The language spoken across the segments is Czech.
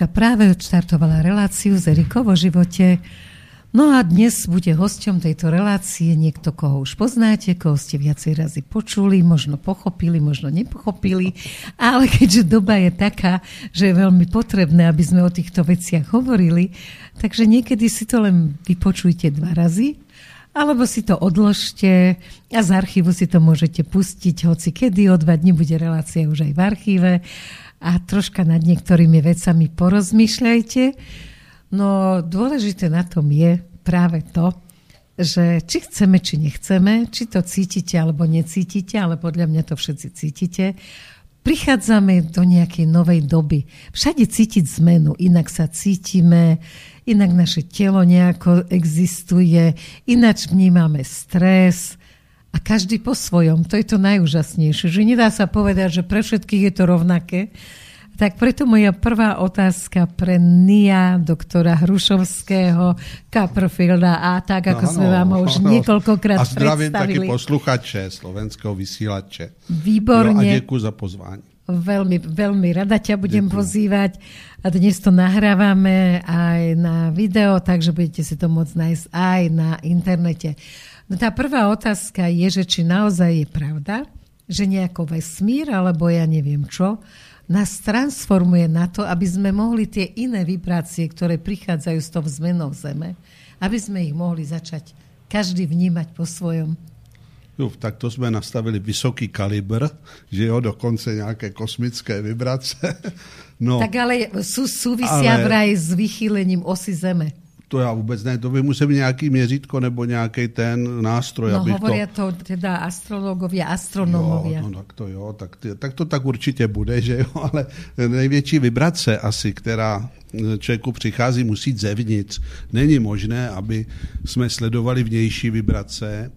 posluchačka práve odštartovala reláciu z Erikou o živote. No a dnes bude hosťom tejto relácie niekto, koho už poznáte, koho ste viacej razy počuli, možno pochopili, možno nepochopili, ale keďže doba je taká, že je veľmi potrebné, aby sme o týchto veciach hovorili, takže niekedy si to len vypočujte dva razy, alebo si to odložte a z archívu si to môžete pustiť hoci kedy, o dva dní bude relácia už aj v archíve a troška nad niektorými vecami porozmýšľajte. No dôležité na tom je práve to, že či chceme, či nechceme, či to cítite alebo necítite, ale podľa mňa to všetci cítite, prichádzame do nejakej novej doby. Všade cítiť zmenu, inak sa cítime, inak naše telo nejako existuje, ináč vnímame stres a každý po svojom. To je to najúžasnejšie, že nedá sa povedať, že pre všetkých je to rovnaké. Tak preto moja prvá otázka pre Nia, doktora Hrušovského, Kaprofilda a tak, ako ano, sme vám už ano. niekoľkokrát predstavili. A zdravím taky posluchače slovenského vysílače. Výborne. Jo, a děkuji za pozvání. Veľmi, veľmi rada ťa budem Ďakujem. pozývať. A dnes to nahrávame aj na video, takže budete si to môcť nájsť aj na internete. No tá prvá otázka je, že či naozaj je pravda, že nejako vesmír, alebo ja neviem čo, nás transformuje na to, aby sme mohli tie iné vibrácie, ktoré prichádzajú s tou zmenou Zeme, aby sme ich mohli začať každý vnímať po svojom. Jo, tak to jsme nastavili vysoký kalibr, že jo, dokonce nějaké kosmické vibrace. No, tak ale sú, súvisia ale, vraj s vychýlením osy Zeme. To já vůbec ne, to by musel být nějaký měřítko nebo nějaký ten nástroj. No hovoria to... to teda astrologovia, astronomovia. Jo, no tak to jo, tak, tak to tak určitě bude, že jo, ale největší vibrace asi, která člověku přichází, musí zevnitř. Není možné, aby jsme sledovali vnější vibrace,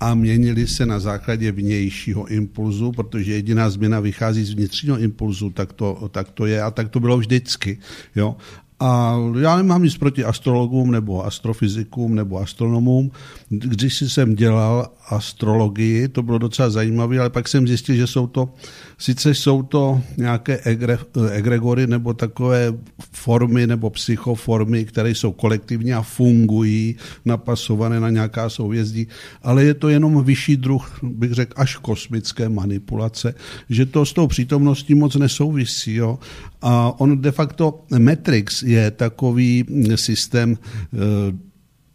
a měnili se na základě vnějšího impulzu, protože jediná změna vychází z vnitřního impulzu, tak to, tak to je a tak to bylo vždycky. Jo? A já nemám nic proti astrologům nebo astrofyzikům nebo astronomům. Když jsem dělal astrologii, to bylo docela zajímavé, ale pak jsem zjistil, že jsou to, sice jsou to nějaké egre, egregory nebo takové formy nebo psychoformy, které jsou kolektivní a fungují, napasované na nějaká souvězdí, ale je to jenom vyšší druh, bych řekl, až kosmické manipulace, že to s tou přítomností moc nesouvisí. Jo? A on de facto Matrix je takový systém eh,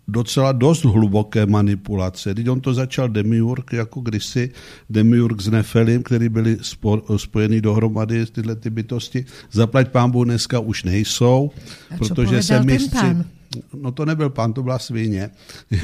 docela dost hluboké manipulace. Teď on to začal Demiurg, jako kdysi Demiurg s Nefelim, který byli spo, spojený dohromady, tyhle ty bytosti. Zaplať pámbu dneska už nejsou, A protože se mistři... Pán? No to nebyl pán, to byla svině. no,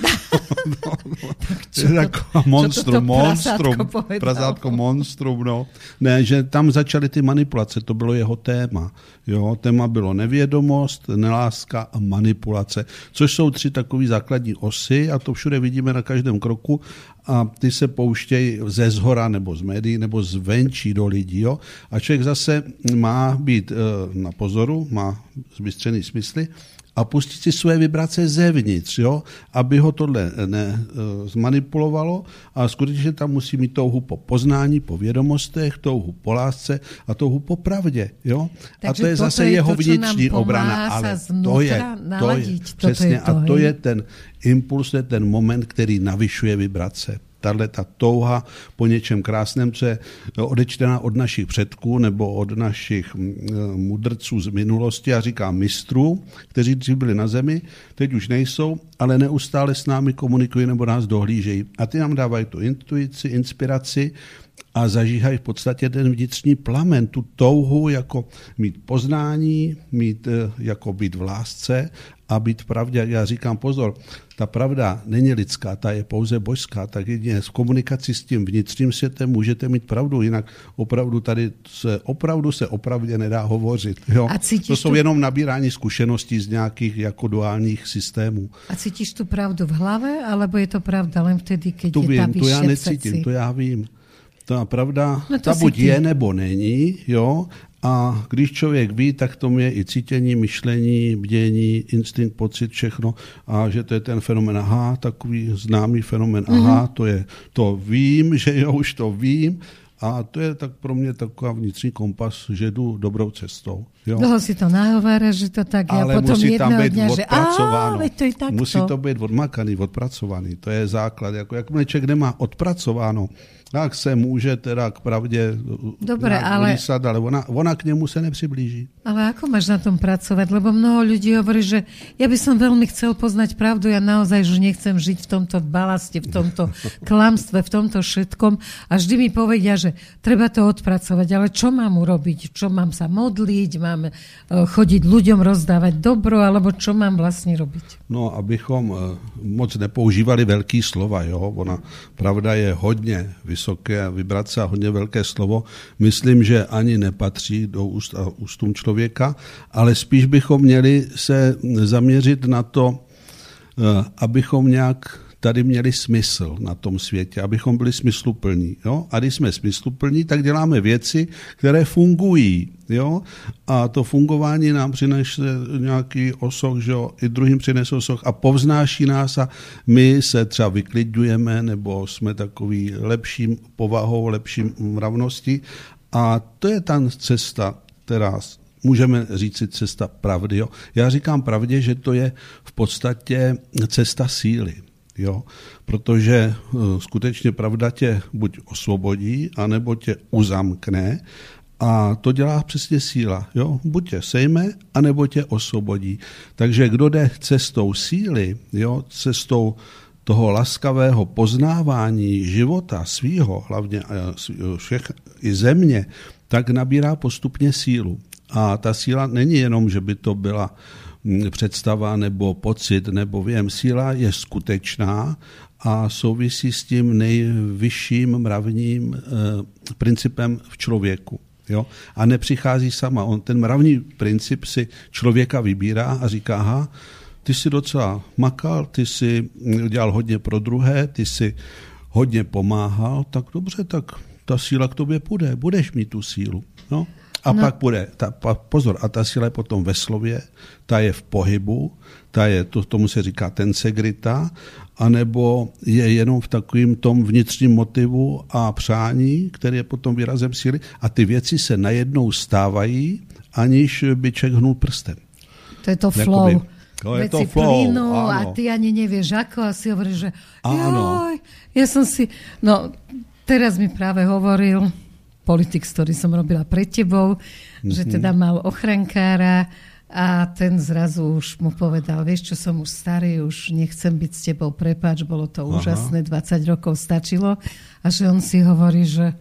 no, to, jako monstrum, monstrum, prasátko monstrum, no. Ne, že tam začaly ty manipulace, to bylo jeho téma. Jo, téma bylo nevědomost, neláska a manipulace, což jsou tři takové základní osy a to všude vidíme na každém kroku a ty se pouštějí ze zhora nebo z médií nebo zvenčí do lidí. Jo? A člověk zase má být eh, na pozoru, má zbystřený smysly a pustit si své vibrace zevnitř, jo? aby ho tohle ne, e, zmanipulovalo a skutečně tam musí mít touhu po poznání, po vědomostech, touhu po lásce a touhu po pravdě. Jo? a to je zase je jeho to, vnitřní obrana, ale to je, to je, přesně, je to, a to je ten impuls, to je ten moment, který navyšuje vibrace tahle ta touha po něčem krásném, co je odečtená od našich předků nebo od našich mudrců z minulosti, a říkám mistrů, kteří dřív byli na zemi, teď už nejsou, ale neustále s námi komunikují nebo nás dohlížejí. A ty nám dávají tu intuici, inspiraci, a zažíhají v podstatě ten vnitřní plamen, tu touhu jako mít poznání, mít eh, jako být v lásce a být v pravdě. Já říkám pozor, ta pravda není lidská, ta je pouze božská, tak jedině v komunikaci s tím vnitřním světem můžete mít pravdu, jinak opravdu tady se opravdu se opravdě nedá hovořit. Jo? A to jsou tu... jenom nabírání zkušeností z nějakých jako duálních systémů. A cítíš tu pravdu v hlave, alebo je to pravda len vtedy, keď tu je vím, to já necítím, to já vím. Ta pravda, no ta buď je nebo není, jo, a když člověk ví, tak to je i cítění, myšlení, bdění, instinkt, pocit, všechno. A že to je ten fenomen, aha, takový známý fenomen, aha, mm-hmm. to je, to vím, že jo, už to vím. A to je tak pro mě taková vnitřní kompas, že jdu dobrou cestou. Jo? Dlho si to nahovára, že to tak je. Ale potom musí tam být dňa, odpracováno. Že, to je takto. Musí to být odmakaný, odpracovaný. To je základ. Jako, jak člověk nemá odpracováno, tak se může teda k pravdě Dobre, ale... Lísat, ale ona, ona k němu se nepřiblíží. Ale ako máš na tom pracovať? Lebo mnoho ľudí hovorí, že ja by som veľmi chcel poznať pravdu, ja naozaj že nechcem žiť v tomto balaste, v tomto klamstve, v tomto všetkom. A vždy mi povedia, že treba to odpracovať, ale čo mám urobiť? Čo mám sa modliť? Mám e, chodiť ľuďom rozdávať dobro, alebo čo mám vlastne robiť? No, abychom e, moc nepoužívali velký slova, jo? Ona, pravda je hodně vysoké, vibrace a hodně velké slovo, myslím, že ani nepatří do úst a ústům člověka, ale spíš bychom měli se zaměřit na to, eh, abychom nějak tady měli smysl na tom světě, abychom byli smysluplní. Jo? A když jsme smysluplní, tak děláme věci, které fungují. Jo? A to fungování nám přinese nějaký osoch, že jo? i druhým přinese osoch a povznáší nás a my se třeba vyklidňujeme nebo jsme takový lepším povahou, lepším mravností. A to je ta cesta, která můžeme říct si cesta pravdy. Jo? Já říkám pravdě, že to je v podstatě cesta síly. Jo? Protože uh, skutečně pravda tě buď osvobodí, anebo tě uzamkne a to dělá přesně síla. Jo? Buď tě sejme, anebo tě osvobodí. Takže kdo jde cestou síly, jo? cestou toho laskavého poznávání života svýho, hlavně všech i země, tak nabírá postupně sílu. A ta síla není jenom, že by to byla mm, představa nebo pocit nebo věm. Síla je skutečná a souvisí s tím nejvyšším mravním e, principem v člověku. Jo? A nepřichází sama. On ten mravní princip si člověka vybírá a říká, aha, ty jsi docela makal, ty jsi dělal hodně pro druhé, ty jsi hodně pomáhal, tak dobře, tak ta síla k tobě půjde, budeš mít tu sílu. No. A no. pak bude, ta, pozor, a ta síla je potom ve slově, ta je v pohybu, ta je, to, tomu se říká tensegrita, anebo je jenom v takovým tom vnitřním motivu a přání, který je potom výrazem síly a ty věci se najednou stávají, aniž by člověk hnul prstem. To je to flow. Jakoby, to je to flow, plynú a ty ani nevieš ako a si hovoríš, že joj, ja som si, no teraz mi práve hovoril politik, ktorý som robila pred tebou, mm-hmm. že teda mal ochrankára a ten zrazu už mu povedal, vieš čo, som už starý, už nechcem byť s tebou, prepač, bolo to Aha. úžasné, 20 rokov stačilo. A že on si hovorí, že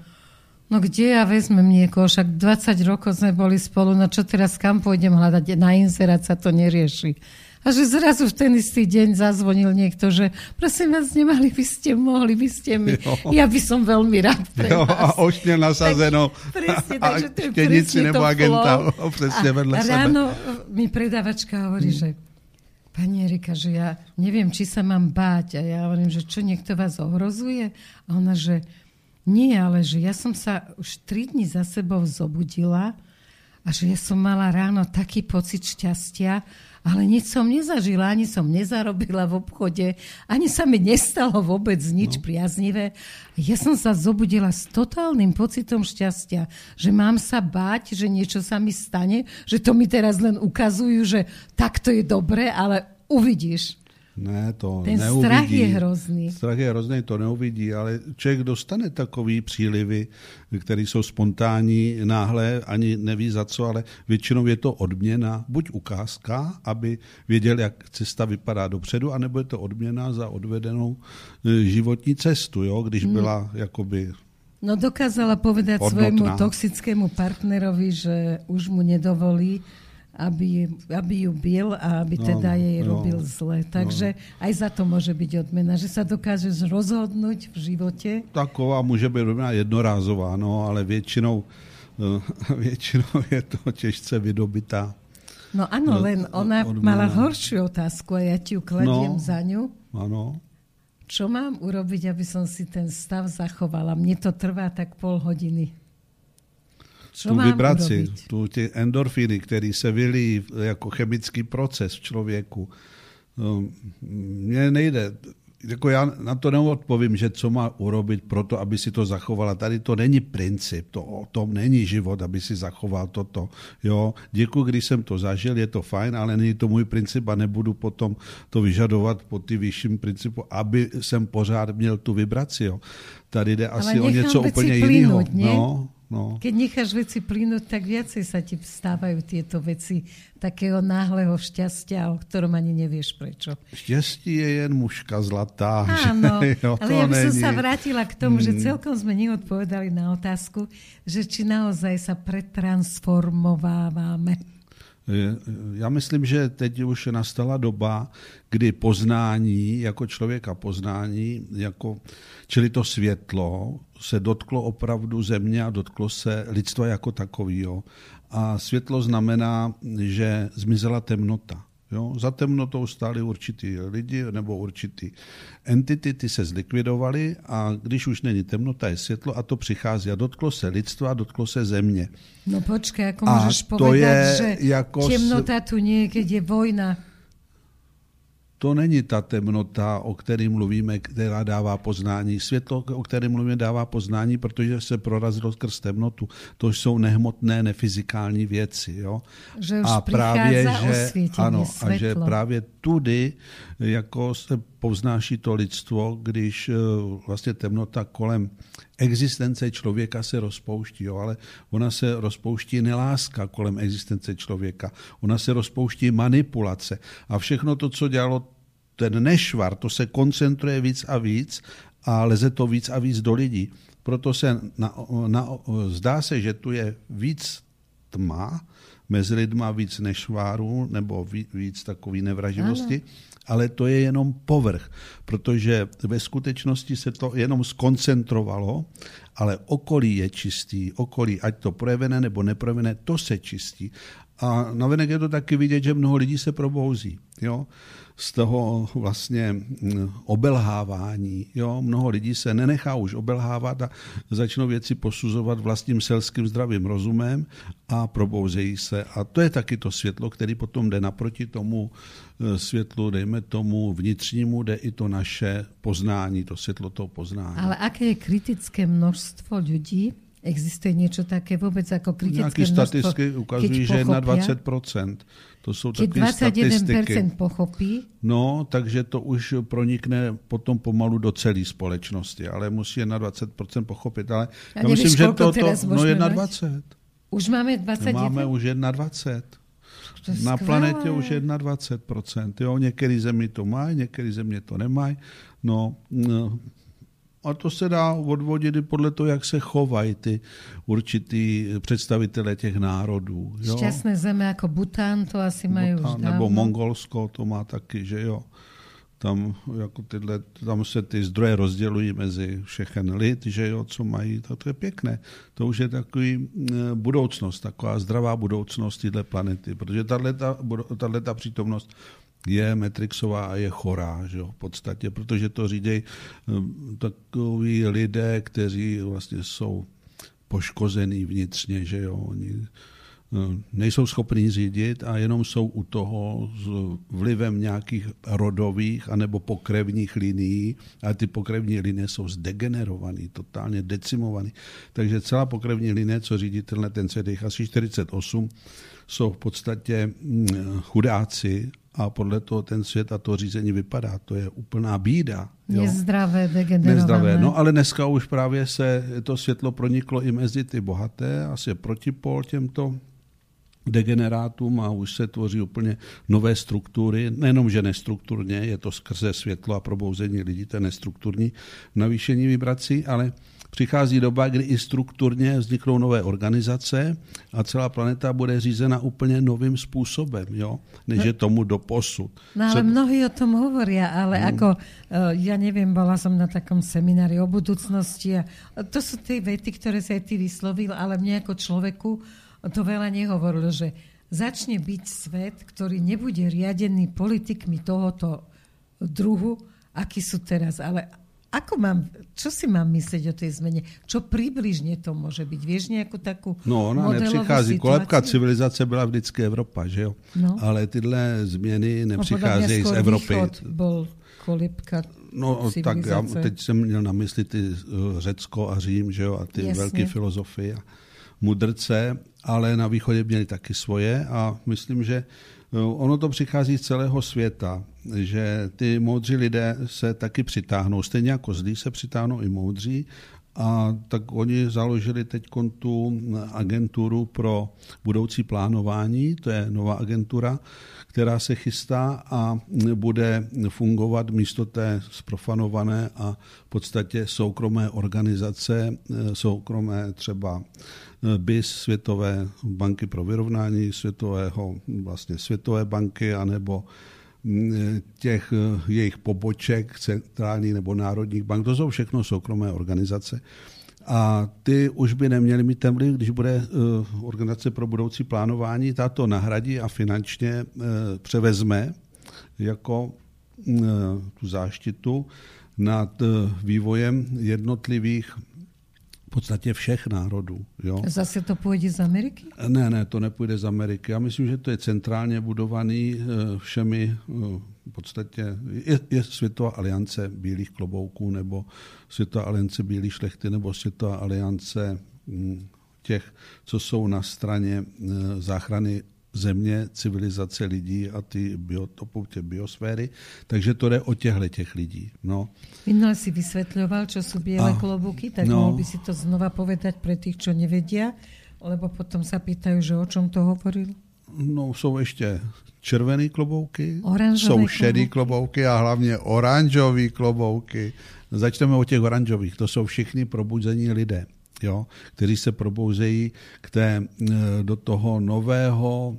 no kde ja vezmem niekoho, však 20 rokov sme boli spolu, no čo teraz kam pôjdem hľadať, na inzerát sa to nerieši. A že zrazu v ten istý deň zazvonil niekto, že prosím vás, nemali by ste, mohli by ste mi. Jo. Ja by som veľmi rád pre jo, vás. A ošne nasazeno. Tak, presne, a, takže to je presne nebo to agenta presne vedľa a ráno mi predavačka hovorí, hmm. že Pani Erika, že ja neviem, či sa mám báť. A ja hovorím, že čo, niekto vás ohrozuje? A ona, že nie, ale že ja som sa už tri dni za sebou zobudila a že ja som mala ráno taký pocit šťastia, ale nič som nezažila, ani som nezarobila v obchode, ani sa mi nestalo vôbec nič no. priaznivé. Ja som sa zobudila s totálnym pocitom šťastia, že mám sa báť, že niečo sa mi stane, že to mi teraz len ukazujú, že takto je dobre, ale uvidíš. Ne, to Ten neuvidí. strach je hrozný. Strach je hrozný, to neuvidí, ale člověk dostane takový přílivy, které jsou spontánní, náhle, ani neví za co, ale většinou je to odměna, buď ukázka, aby věděl, jak cesta vypadá dopředu, anebo je to odměna za odvedenou e, životní cestu, jo, když hmm. byla jakoby No dokázala povedať hodnotná. svojmu toxickému partnerovi, že už mu nedovolí aby, aby ju bil a aby no, teda jej no, robil zle. Takže no. aj za to môže byť odmena, že sa dokážeš rozhodnúť v živote. Taková může být odmena jednorázová, no, ale většinou, většinou je to těžce vydobitá. No ano, no, len ona odmena. mala horšiu otázku a ja ti ju no, za ňu. Ano. Čo mám urobiť, aby som si ten stav zachovala? Mne to trvá tak pol hodiny. Co tu vibraci, tu ty endorfiny, které se vylí jako chemický proces v člověku. No, mně nejde jako já na to neodpovím, že co má urobit pro to, aby si to zachovala. Tady to není princip, to o tom není život, aby si zachoval toto. Jo, děkuji, když jsem to zažil, je to fajn, ale není to můj princip a nebudu potom to vyžadovat po ty vyšším principu, aby jsem pořád měl tu vibraci. Jo. Tady jde asi o něco úplně jiného. No, No. Keď necháš veci plynúť, tak viacej sa ti stávajú tieto veci takého náhleho šťastia, o ktorom ani nevieš prečo. Šťastie je jen muška zlatá. Áno, že, jo, ale ja by som sa vrátila k tomu, hmm. že celkom sme neodpovedali na otázku, že či naozaj sa pretransformovávame. Já myslím, že teď už nastala doba, kdy poznání jako člověka, poznání, jako, čili to světlo, se dotklo opravdu země a dotklo se lidstva jako takového. A světlo znamená, že zmizela temnota. Jo? Za temnotou stáli určitý lidi nebo určitý entity, ty se zlikvidovaly a když už není temnota, je světlo a to přichází a dotklo se lidstva, dotklo se země. No počkej, jako můžeš povedat, že jako temnota tu někdy je vojna to není ta temnota, o které mluvíme, která dává poznání. Světlo, o kterém mluvíme, dává poznání, protože se prorazilo skrz temnotu. To jsou nehmotné, nefyzikální věci. Jo? Že už a právě, že, ano, a že právě tudy jako se povznáší to lidstvo, když eh, vlastně temnota kolem existence člověka se rozpouští, jo, ale ona se rozpouští neláska kolem existence člověka, ona se rozpouští manipulace. A všechno to, co dělalo ten nešvar, to se koncentruje víc a víc a leze to víc a víc do lidí. Proto se na, na, zdá se, že tu je víc tma, mezi lidma víc nešváru nebo víc, takový nevraživosti, ano. ale to je jenom povrch, protože ve skutečnosti se to jenom skoncentrovalo, ale okolí je čistý, okolí, ať to projevené nebo neprojevené, to se čistí. A navenek je to taky vidět, že mnoho lidí se probouzí. Jo? Z toho vlastně mm, obelhávání. Jo? Mnoho lidí se nenechá už obelhávat a začnou věci posuzovat vlastním selským zdravým rozumem a probouzejí se. A to je taky to světlo, který potom jde naproti tomu e, světlu, dejme tomu vnitřnímu, jde i to naše poznání, to světlo toho poznání. Ale aké je kritické množstvo lidí, Existuje něco také vůbec jako kritické Nějaké statistiky ukazují, že na 20%. To jsou takové statistiky. pochopí? No, takže to už pronikne potom pomalu do celé společnosti, ale musí na 20% pochopit. Ale já nevíš, myslím, že to, to no 21. Už máme 20. No, máme už 21. Na planetě už 21%. Jo, některé země to mají, některé země to nemají. No, no a to se dá odvodit i podle toho, jak se chovají ty určitý představitelé těch národů. Jo? Šťastné zeme jako Bután to asi mají Bután, už dávno. Nebo Mongolsko to má taky, že jo. Tam, jako tyhle, tam se ty zdroje rozdělují mezi všechen lid, že jo, co mají, to, to je pěkné. To už je takový eh, budoucnost, taková zdravá budoucnost téhle planety, protože tahle přítomnost je Matrixová a je chorá, že jo, v podstatě, protože to řídí hm, takový lidé, kteří vlastně jsou poškozený vnitřně, že jo, oni hm, nejsou schopní řídit a jenom jsou u toho s vlivem nějakých rodových anebo pokrevních linií, a ty pokrevní linie jsou zdegenerované, totálně decimované. Takže celá pokrevní linie, co řídí tenhle ten CDH asi 48, jsou v podstatě hm, chudáci a podle toho ten svět a to řízení vypadá. To je úplná bída. Jo? Nezdravé, degenerované. Nezdravé. No ale dneska už právě se to světlo proniklo i mezi ty bohaté, asi protipol těmto degenerátům a už se tvoří úplně nové struktury, nejenom, že nestrukturně, je to skrze světlo a probouzení lidí, to je nestrukturní navýšení vibrací, ale přichází doba, kdy i strukturně vzniknou nové organizace a celá planeta bude řízena úplně novým způsobem, jo? než je tomu do posud. No ale Co... mnohí o tom hovoria, ale hmm. ako, eh, ja neviem, bola som na takom seminári o budúcnosti a to sú tie vety, ktoré sa aj ty vyslovil, ale mne ako človeku to veľa nehovorilo, že začne byť svet, ktorý nebude riadený politikmi tohoto druhu, aký sú teraz, ale Ako mám, čo si mám myslieť o tej zmene? Čo približne to môže byť? Vieš nejakú takú No, ona nepřichází. Situáciu? Kolebka civilizace byla vždycky Evropa, že jo? No. Ale tyhle změny nepřicházejí no, z Evropy. bol kolibka No tak já teď jsem měl na mysli ty eh, Řecko a Řím, že jo, a ty Jasně. velké filozofie a mudrce, ale na východě měli taky svoje a myslím, že eh, ono to přichází z celého světa, že ty moudří lidé se taky přitáhnou. Stejně jako zlí se přitáhnou i moudří a tak oni založili teď tu agenturu pro budoucí plánování, to je nová agentura, která se chystá a bude fungovat místo té sprofanované a v podstatě soukromé organizace, soukromé třeba BIS, Světové banky pro vyrovnání, světového, vlastně Světové banky, anebo těch jejich poboček, centrální nebo národních bank, to jsou všechno soukromé organizace. A ty už by neměly mít ten vliv, když bude uh, organizace pro budoucí plánování, ta to nahradí a finančně uh, převezme jako uh, tu záštitu nad vývojem jednotlivých podstatě všech národů. Jo. Zase to půjde z Ameriky? Ne, ne, to nepůjde z Ameriky. Já myslím, že to je centrálně budovaný eh, všemi eh, v podstatě je, je Světová aliance bílých klobouků nebo Světová aliance bílých šlechty nebo Světová aliance hm, těch, co jsou na straně eh, záchrany země, civilizace lidí a ty biotopů, tě biosféry. Takže to jde o těchto těch lidí. No. Minule si vysvětloval, co jsou bílé klobouky, tak no. mohl by si to znova povedať pro těch, co nevědí, lebo potom se pýtají, že o čem to hovoril? No, jsou ještě červený klobouky, oranžové jsou šedý klobouky. klobouky a hlavně oranžový klobouky. Začneme o těch oranžových. To jsou všichni probuzení lidé jo, kteří se probouzejí k té, eh, do toho nového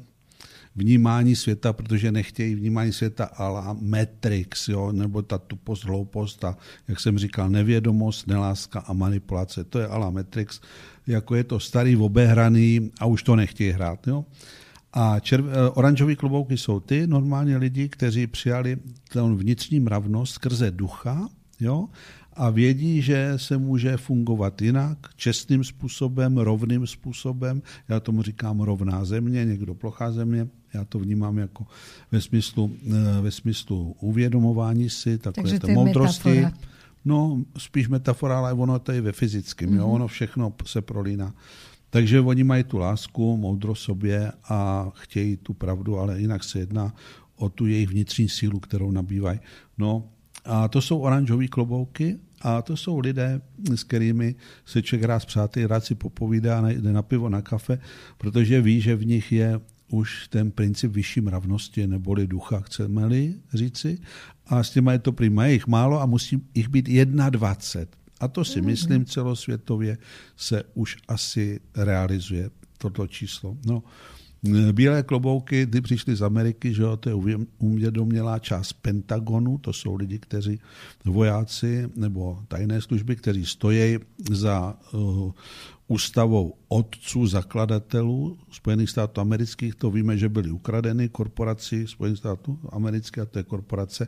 vnímání světa, protože nechtějí vnímání světa ala Matrix, jo, nebo ta tupost, hloupost a, jak jsem říkal, nevědomost, neláska a manipulace. To je ala Matrix, jako je to starý, obehraný a už to nechtějí hrát. Jo. A červ, eh, oranžový klobouky jsou ty normálně lidi, kteří přijali ten vnitřní mravnost skrze ducha, jo, a vědí, že se může fungovat jinak, čestným způsobem, rovným způsobem. Já tomu říkám rovná země, někdo plochá země. Já to vnímám jako ve smyslu, eh, ve smyslu uvědomování si, takové to moudrosti. Metafora. No, spíš metafora, ale ono to je ve fyzickém. Mm-hmm. Jo? Mhm. Ono všechno se prolíná. Takže oni mají tu lásku, moudro sobě a chtějí tu pravdu, ale jinak se jedná o tu jejich vnitřní sílu, kterou nabývají. No, a to jsou oranžové klobouky a to jsou lidé, s kterými se člověk rád přáteli, rád si popovídá, jde na pivo, na kafe, protože ví, že v nich je už ten princip vyšší mravnosti neboli ducha, chceme-li říci. A s těma je to prima, je jich málo a musí jich být 21. A to si mhm. myslím celosvětově se už asi realizuje, toto číslo. No, Bílé klobouky, ty přišly z Ameriky, že jo, to je uvědomělá část Pentagonu, to jsou lidi, kteří vojáci nebo tajné služby, kteří stojí za uh, ústavou otců zakladatelů Spojených států amerických. To víme, že byly ukradeny korporaci Spojených států amerických, a to je korporace.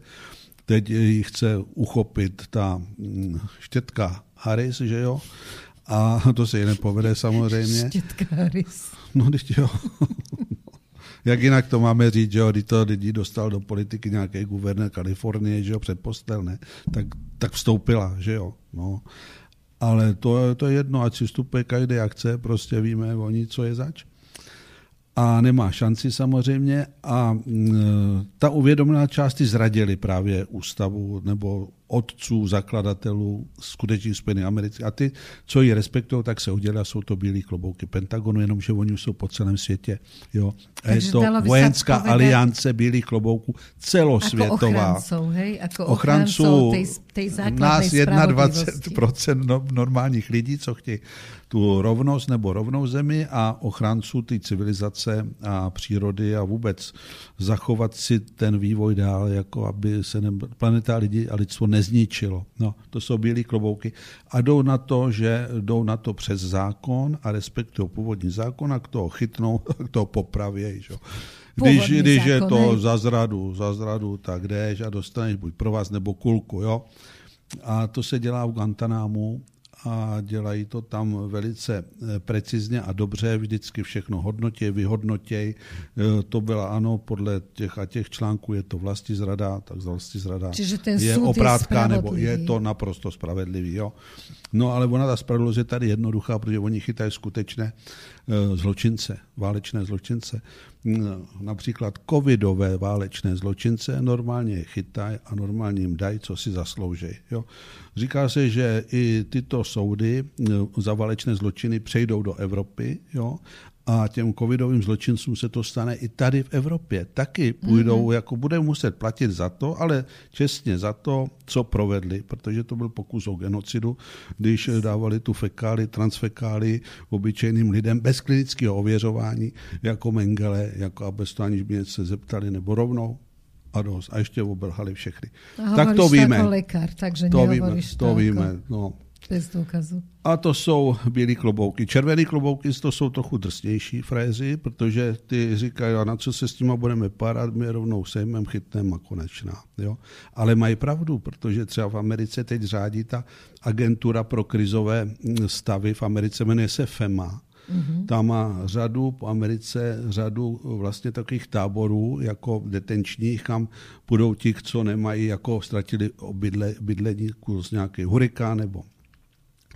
Teď ji chce uchopit ta mm, štětka Harris, že jo, a to se jí nepovede samozřejmě. Štětka Harris. No, když jo. Jak jinak to máme říct, že jo, když to lidi dostal do politiky nějaký guvernér Kalifornie, že jo, před postel, ne, tak, tak vstoupila, že jo, no. Ale to, to je jedno, ať si vstupuje každý jak chce, prostě víme oni, co je zač. A nemá šanci samozřejmě a ta uvědomená části zradili právě ústavu nebo otců, zakladatelů skutečných Spojených Amerických. A ty, co ji respektují, tak se udělá, jsou to bílé klobouky Pentagonu, jenomže oni už jsou po celém světě. Jo. A je to vojenská aliance bílých klobouků celosvětová. Jako ochrancou, hej? Jako ochranců tej, tej nás 21% normálních lidí, co chtějí tu rovnost nebo rovnou zemi a ochranců ty civilizace a přírody a vůbec zachovat si ten vývoj dál, jako aby se ne, planeta lidi a lidstvo nezničilo. No, to jsou bílé klobouky a jdou na to, že jdou na to přes zákon a respektují původní zákon a k toho chytnou, k toho popravějí. Že? Když, když je to za zradu, za zradu, tak jdeš a dostaneš buď pro vás nebo kulku. Jo? A to se dělá v Guantanámu a dělají to tam velice eh, precizně a dobře, vždycky všechno hodnotě, vyhodnotěj. Eh, to byla ano, podle těch a těch článků je to vlasti zrada, tak vlasti zrada Čiže ten je oprátka, nebo je to naprosto spravedlivý. Jo. No ale ona ta spravedlnost je tady jednoduchá, protože oni chytají skutečné zločince, válečné zločince. Například covidové válečné zločince normálně je chytají a normálně jim dají, co si zaslouží. Jo. Říká se, že i tyto soudy eh, za válečné zločiny přejdou do Evropy jo, a těm covidovým zločincům se to stane i tady v Evropě. Taky půjdou, mm-hmm. jako bude muset platit za to, ale čestně za to, co provedli, protože to byl pokus o genocidu, když dávali tu fekály, transfekály obyčejným lidem bez klinického ověřování, jako Mengele, jako a bez toho aniž by se zeptali, nebo rovnou a dost. A ještě obelhali všechny. A tak to víme. Jako lékař, takže to víme, to víme. No. Bez důkazu. A to jsou bílé klobouky. Červené klobouky to jsou trochu drsnější frézy, protože ty říkají, a na co se s tím budeme parat, my rovnou sejmem, chytneme a konečná. Jo? Ale mají pravdu, protože třeba v Americe teď řádí ta agentura pro krizové stavy, v Americe jmenuje se FEMA, Mm-hmm. Tam má řadu po Americe, řadu vlastně takových táborů, jako detenčních, kam budou ti, co nemají, jako ztratili bydle, bydlení z nějaký hurikán nebo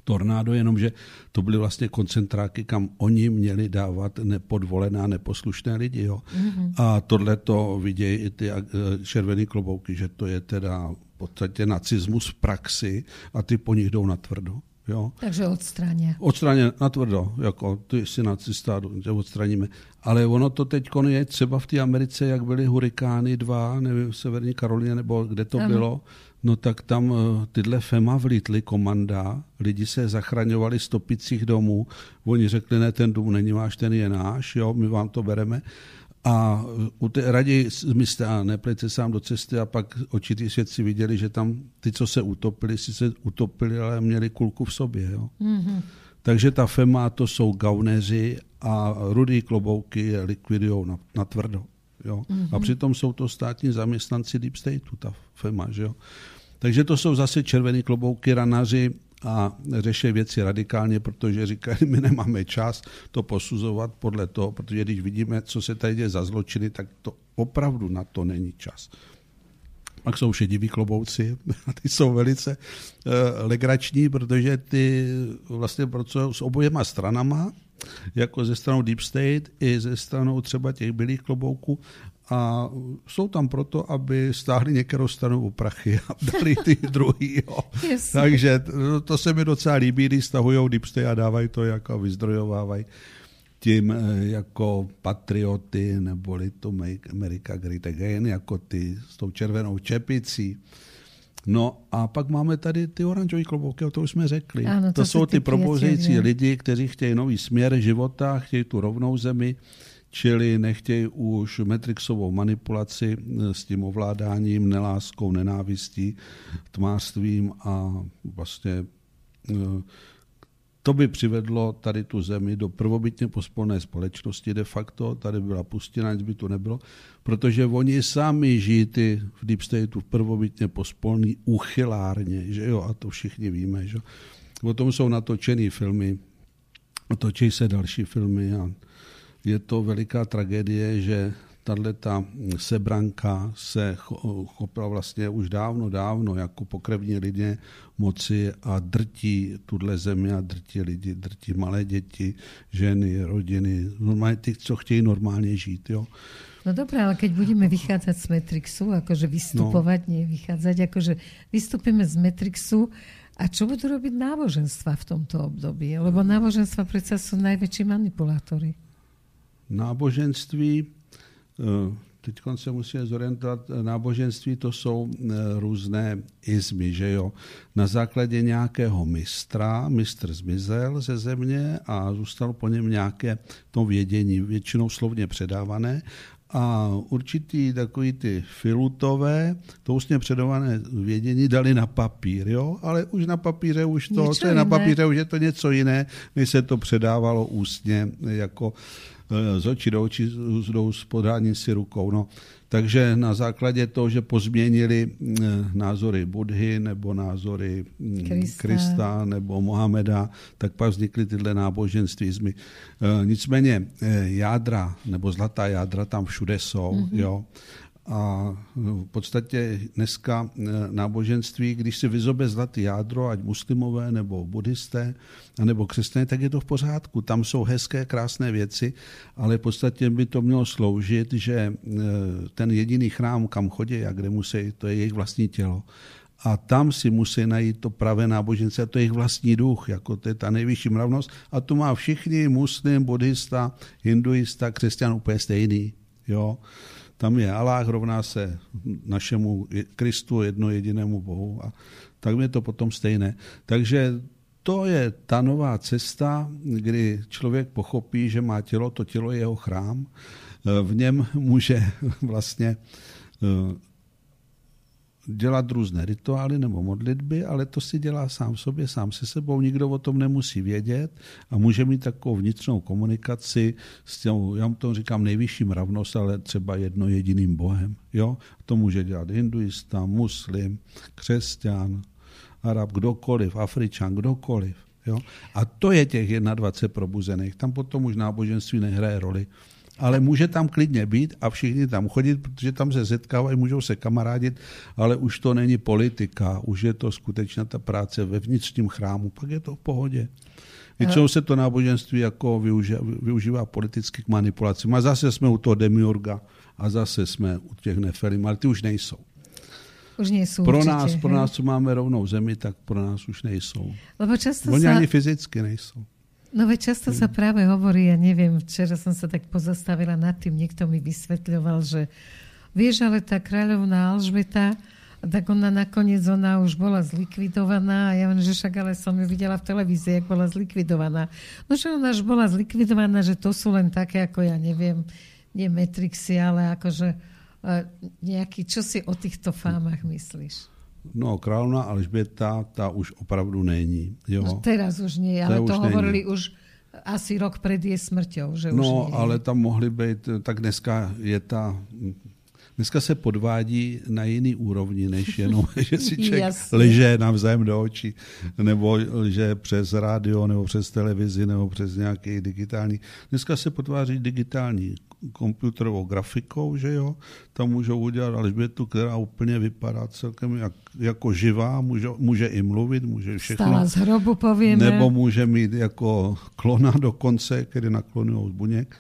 tornádo, jenomže to byly vlastně koncentráky, kam oni měli dávat nepodvolená, neposlušné lidi. Jo. Mm-hmm. A tohle to vidějí i ty eh, červený klobouky, že to je teda v podstatě nacismus v praxi a ty po nich jdou na tvrdo. Jo. Takže odstraně. Odstraně na tvrdo, jako ty si nacista, že odstraníme. Ale ono to teď je třeba v té Americe, jak byly hurikány dva, nevím, v Severní Karolině, nebo kde to ano. bylo, no tak tam eh, tyhle FEMA vlítly, komanda, lidi se zachraňovali z topicích domů, oni řekli, ne, ten dům není váš, ten je náš, jo, my vám to bereme. A u té, raději a neplejte sám do cesty a pak očitý svědci viděli, že tam ty, co se utopili, si se utopili, ale měli kulku v sobě. Jo. Mm-hmm. Takže ta FEMA to jsou gauneři a rudý klobouky je likvidují na, na tvrdo. Jo. Mm-hmm. A přitom jsou to státní zaměstnanci Deep Stateu, ta FEMA. Že jo. Takže to jsou zase červený klobouky, ranaři, a řeší věci radikálně, protože říkají, my nemáme čas to posuzovat podle toho, protože když vidíme, co se tady děje za zločiny, tak to opravdu na to není čas. Pak jsou šediví klobouci, a ty jsou velice uh, legrační, protože ty vlastně pracují s obojema stranama, jako ze stranou Deep State i ze stranou třeba těch bílých klobouků a jsou tam proto, aby stáhli některou stranu u prachy a dali ty druhý. Jo. Takže to, to se mi docela líbí, když stahují State a dávají to jako vyzdrojovávají tím eh, jako patrioty, neboli to Make America Great Again, jako ty s tou červenou čepicí. No a pak máme tady ty oranžové klobouky, o to už jsme řekli. Ano, to, to jsou ty probouzející lidi, kteří chtějí nový směr života, chtějí tu rovnou zemi, čili nechtějí už Matrixovou manipulaci s tím ovládáním, neláskou, nenávistí, tmářstvím a vlastně eh, to by přivedlo tady tu zemi do prvobytně pospolné společnosti de facto, tady byla pustina, nic by tu nebylo, protože oni sami žijí ty v Deep Stateu prvobytně pospolný uchylárně, že jo, a to všichni víme, že O tom jsou natočený filmy, točí se další filmy a je to veliká tragédie, že tahle ta sebranka se chopila vlastně už dávno, dávno jako pokrevní lidé moci a drtí tuhle zemi a drtí lidi, drtí malé děti, ženy, rodiny, normálně ty, co chtějí normálně žít. Jo. No dobré, ale keď budeme vychádzať z Matrixu, akože vystupovať, no. nie vychádzať, akože vystupíme z Matrixu, a čo budú robiť náboženstva v tomto období? Lebo náboženstva predsa sú najväčší manipulátory náboženství, eh, teď se musíme zorientovat, náboženství to jsou eh, různé izmy, že jo. Na základě nějakého mistra, mistr zmizel ze země a zůstalo po něm nějaké to vědění, většinou slovně předávané a určitý takový ty filutové, to ústně předované vědění dali na papír, jo? ale už na papíře už to, co je na papíře, už je to něco jiné, než se to předávalo ústně jako z očí do očí jdou s si rukou. No. Takže na základě toho, že pozměnili názory Budhy nebo názory mm, Krista, Krista nebo Mohameda, tak pak vznikly tyhle náboženství. Nicméně jádra nebo zlatá jádra tam všude jsou. Mm-hmm. Jo. A v podstatě dneska e, náboženství, když si vyzobe zlatý jádro, ať muslimové nebo buddhisté, nebo křesťané, tak je to v pořádku. Tam jsou hezké, krásné věci, ale v podstatě by to mělo sloužit, že e, ten jediný chrám, kam chodí a kde musí, to je jejich vlastní tělo. A tam si musí najít to pravé náboženství, a to je jejich vlastní duch, jako to je ta nejvyšší mravnost. A to má všichni, muslim, buddhista, hinduista, křesťan úplně stejný. Jo? Tam je Allah, rovná se našemu Kristu, jedno jedinému Bohu a tak je to potom stejné. Takže to je ta nová cesta, kdy člověk pochopí, že má tělo, to tělo je jeho chrám, v něm může vlastně dělat různé rituály nebo modlitby, ale to si dělá sám sobě, sám se sebou, nikdo o tom nemusí vědět a může mít takovou vnitřnou komunikaci s tím, já mu to říkám nejvyšším ravnost, ale třeba jedno jediným bohem. Jo? To může dělat hinduista, muslim, křesťan, arab, kdokoliv, afričan, kdokoliv. Jo? A to je těch 21 probuzených. Tam potom už náboženství nehraje roli ale může tam klidně být a všichni tam chodit, protože tam se setkávají, můžou se kamarádit, ale už to není politika, už je to skutečně ta práce ve vnitřním chrámu, pak je to v pohodě. Většinou se to náboženství jako využívá, využívá politicky k manipulacím. A zase jsme u toho demiurga a zase jsme u těch nefelim, ale ty už nejsou. Už nejsou pro určitě, nás, pro nás, co máme rovnou zemi, tak pro nás už nejsou. Lebo často Oni sa... ani fyzicky nejsou. No veď často sa práve hovorí, ja neviem, včera som sa tak pozastavila nad tým, niekto mi vysvetľoval, že vieš, ale tá kráľovná Alžbeta, tak ona nakoniec, ona už bola zlikvidovaná a ja viem, že však ale som ju videla v televízii, jak bola zlikvidovaná. No že ona už bola zlikvidovaná, že to sú len také, ako ja neviem, nie Matrixy, ale akože nejaký, čo si o týchto fámach myslíš? No, královna Alžběta, ta už opravdu není. Jo. No, teraz už nie, ale to, to hovorili není. už asi rok před její smrťou, že no, už nie. ale tam mohly být, tak dneska je ta Dneska se podvádí na jiný úrovni, než jenom, že si člověk leže navzájem do očí, nebo leže přes rádio, nebo přes televizi, nebo přes nějaký digitální. Dneska se podváří digitální komputerovou grafikou, že jo, tam můžou udělat Alžbětu, která úplně vypadá celkem jak, jako živá, může, může i mluvit, může všechno. Stala z hrobu, povíme. Nebo může mít jako klona dokonce, který naklonují z buněk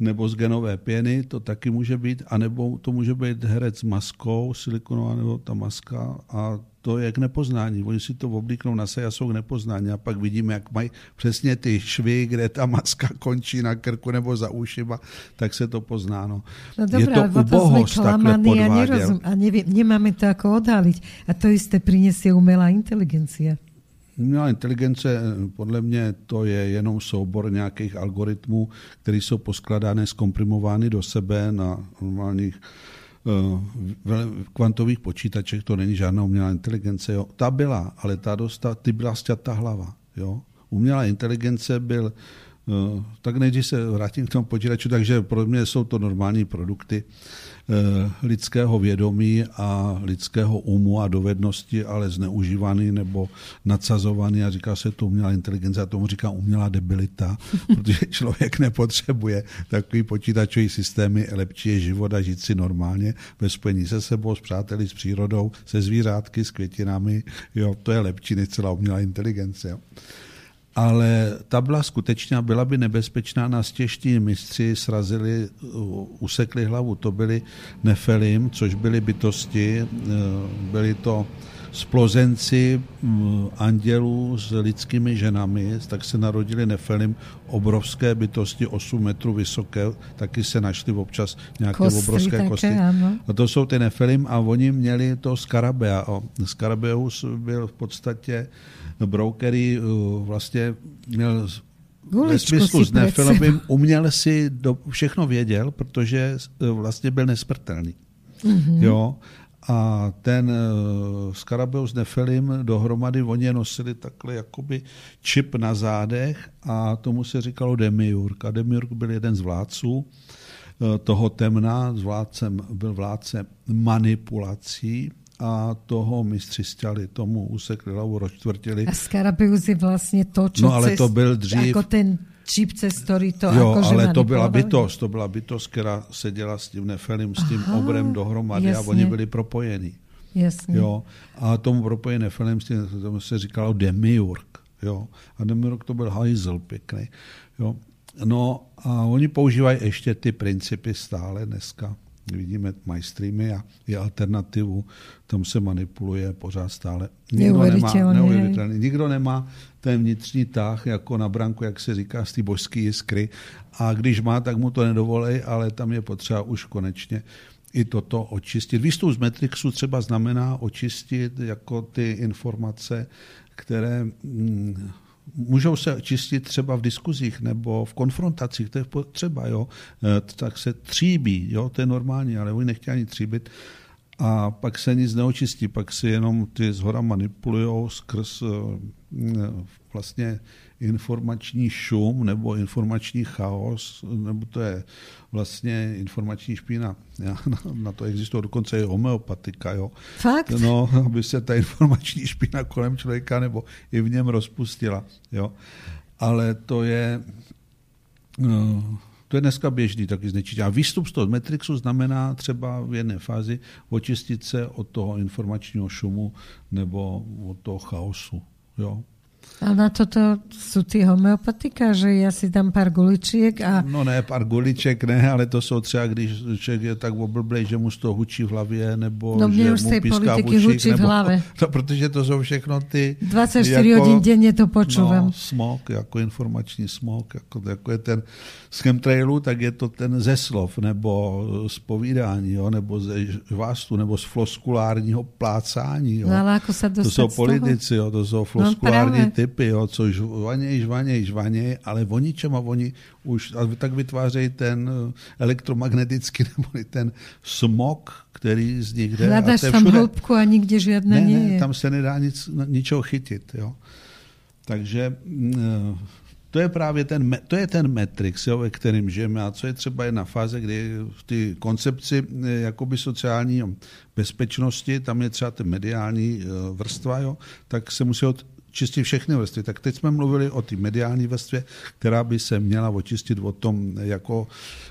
nebo z genové pěny, to taky může být, anebo to může být herec s maskou, silikonová nebo ta maska a to je k nepoznání. Oni si to oblíknou na se a jsou k nepoznání a pak vidíme, jak mají přesně ty švy, kde ta maska končí na krku nebo za ušima, tak se to pozná. No, no dobré, je to ubohost takhle podváděl. A, a nevím, nemáme to jako odhalit. A to jisté přinesie umělá inteligencia. Umělá inteligence, podle mě, to je jenom soubor nějakých algoritmů, které jsou poskladané, zkomprimovány do sebe na normálních uh, kvantových počítačech, to není žádná umělá inteligence. Jo. Ta byla, ale ta dostala, ty byla sťata hlava. Jo. Umělá inteligence byl tak nejdřív se vrátím k tomu počítaču, takže pro mě jsou to normální produkty eh, lidského vědomí a lidského umu a dovednosti, ale zneužívaný nebo nadsazovaný a říká se to umělá inteligence a tomu říká umělá debilita, protože člověk nepotřebuje takový počítačový systémy, lepší je život a žít si normálně ve spojení se sebou, s přáteli, s přírodou, se zvířátky, s květinami, jo, to je lepší než celá umělá inteligence. Jo ale ta byla skutečná, byla by nebezpečná, na stěžtí mistři srazili, usekli hlavu. To byli nefelim, což byly bytosti, e, byli to splozenci andělů s lidskými ženami, tak se narodili nefelim, obrovské bytosti, 8 metrů vysoké, taky se našly občas nějaké kosty, obrovské také, kosti. Ano. A to jsou ty nefelim a oni měli to skarabea. Skarabeus byl v podstatě brokery uh, vlastně měl ve smyslu s nefilmovým uměl si, do, všechno věděl, protože uh, vlastně byl nesmrtelný. Mm-hmm. Jo, a ten Skarabeus Nefelim dohromady oni nosili takhle jakoby čip na zádech a tomu se říkalo Demiurg. A Demiurg byl jeden z vládců toho temna, vládcem, byl vládce manipulací, a toho mistři stěli, tomu usekli hlavu, rozčtvrtili. A Skarabeus je vlastně to, čo No ale cest, to byl dřív... Jako ten čip, cez ktorý to jo, jako, ale to byla bytost, to byla bytost, která seděla s tím Nefelim, s tím Aha, obrem dohromady jasně. a oni byli propojení. Jasně. Jo, a tomu propojený Nefelim, s tím, tomu se říkalo Demiurg. Jo, a Demiurg to byl hajzl pěkný. Jo. No a oni používají ještě ty principy stále dneska vidíme majstreamy a je alternativu, tam se manipuluje pořád stále. Nikdo nemá, neuvěřitelný. Nikdo nemá ten vnitřní tah, jako na branku, jak se říká, z té božské jiskry. A když má, tak mu to nedovolej, ale tam je potřeba už konečně i toto očistit. Výstup z Matrixu třeba znamená očistit jako ty informace, které mm, můžou se čistit třeba v diskuzích nebo v konfrontacích, to je potřeba, jo, e, tak se tříbí, jo, to je normální, ale oni nechtějí ani tříbit. A pak se nic neočistí, pak si jenom ty zhora manipulují skrz e, vlastně informační šum nebo informační chaos, nebo to je vlastně informační špína. Já, na, na to existuje dokonce i homeopatika. Jo. Fakt? No, aby se ta informační špína kolem člověka nebo i v něm rozpustila. Jo. Ale to je... No, to je dneska běžný taky znečištění. A výstup z toho Matrixu znamená třeba v jedné fázi očistit se od toho informačního šumu nebo od toho chaosu. Jo. A na toto sú ty homeopatika, že já si dám pár guličiek a... No ne, pár guliček ne, ale to jsou třeba, když člověk je tak oblblej, že mu z toho hučí v hlavě, nebo no, že už mu píská v hučí nebo, v hlavě. No, protože to jsou všechno ty... 24 jako, hodin denně to počúvam. No, smog, jako informační smog, jako, jako je ten z chemtrailu, tak je to ten ze slov, nebo z povídání, jo, nebo ze žvástu, nebo z floskulárního plácání. Jo. No, ale ako sa to jsou politici, jo, to jsou no, floskulární no, typy, jo, co žvaněj, žvaněj, žvaněj, ale o ničem a oni už a tak vytvářejí ten eh, elektromagnetický nebo ten smog, který z nich jde. Hledáš tam hloubku a nikde žádné ne, ne, tam se nedá nic, ničeho chytit. Jo. Takže mm, to je právě ten, to je ten Matrix, jo, ve kterým žijeme a co je třeba jedna fáze, kdy v té koncepci eh, jakoby sociální bezpečnosti, tam je třeba ten mediální eh, vrstva, jo, tak se musí čistit všechny vrstvy. Tak teď jsme mluvili o té mediální vrstvě, která by se měla očistit o tom jako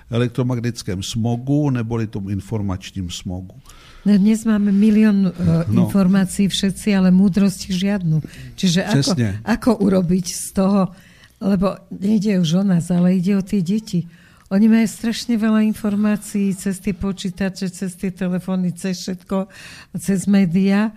elektromagnetickém smogu neboli tom informačním smogu. No, dnes máme milión uh, no. informácií všetci, ale múdrosti žiadnu. Čiže ako, ako urobiť z toho lebo nejde už o nás, ale ide o tie deti. Oni majú strašne veľa informácií cez tie počítače, cez tie telefóny, cez všetko, cez média,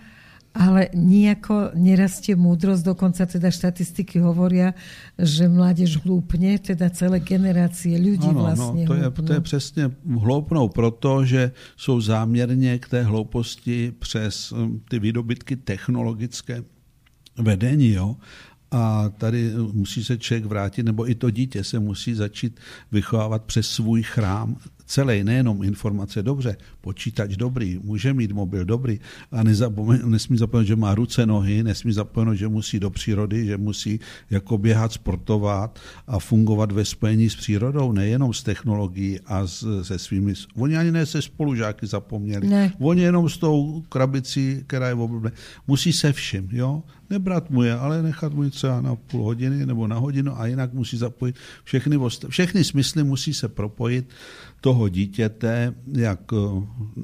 ale nejako nerastie múdrosť. Dokonca teda štatistiky hovoria, že mládež hlúpne, teda celé generácie ľudí ano, vlastne no, to, je, to je přesně hloupnou proto, že jsou záměrně k té hlouposti přes um, ty výdobytky technologické vedení. Jo? A tady musí se člověk vrátit, nebo i to dítě se musí začít vychovávat přes svůj chrám, celý, nejenom informace, dobře, počítač dobrý, může mít mobil dobrý, a nezapomen, nesmí zapomenout, že má ruce, nohy, nesmí zapomenout, že musí do přírody, že musí jako běhat, sportovat a fungovat ve spojení s přírodou, nejenom s technologií a s, se svými, oni ani ne se spolužáky zapomněli, ne. oni jenom s tou krabicí, která je oblíbená, musí se vším, jo, nebrat mu je, ale nechat mu třeba na půl hodiny nebo na hodinu a jinak musí zapojit všechny, všechny smysly musí se propojit toho dítěte, jak eh,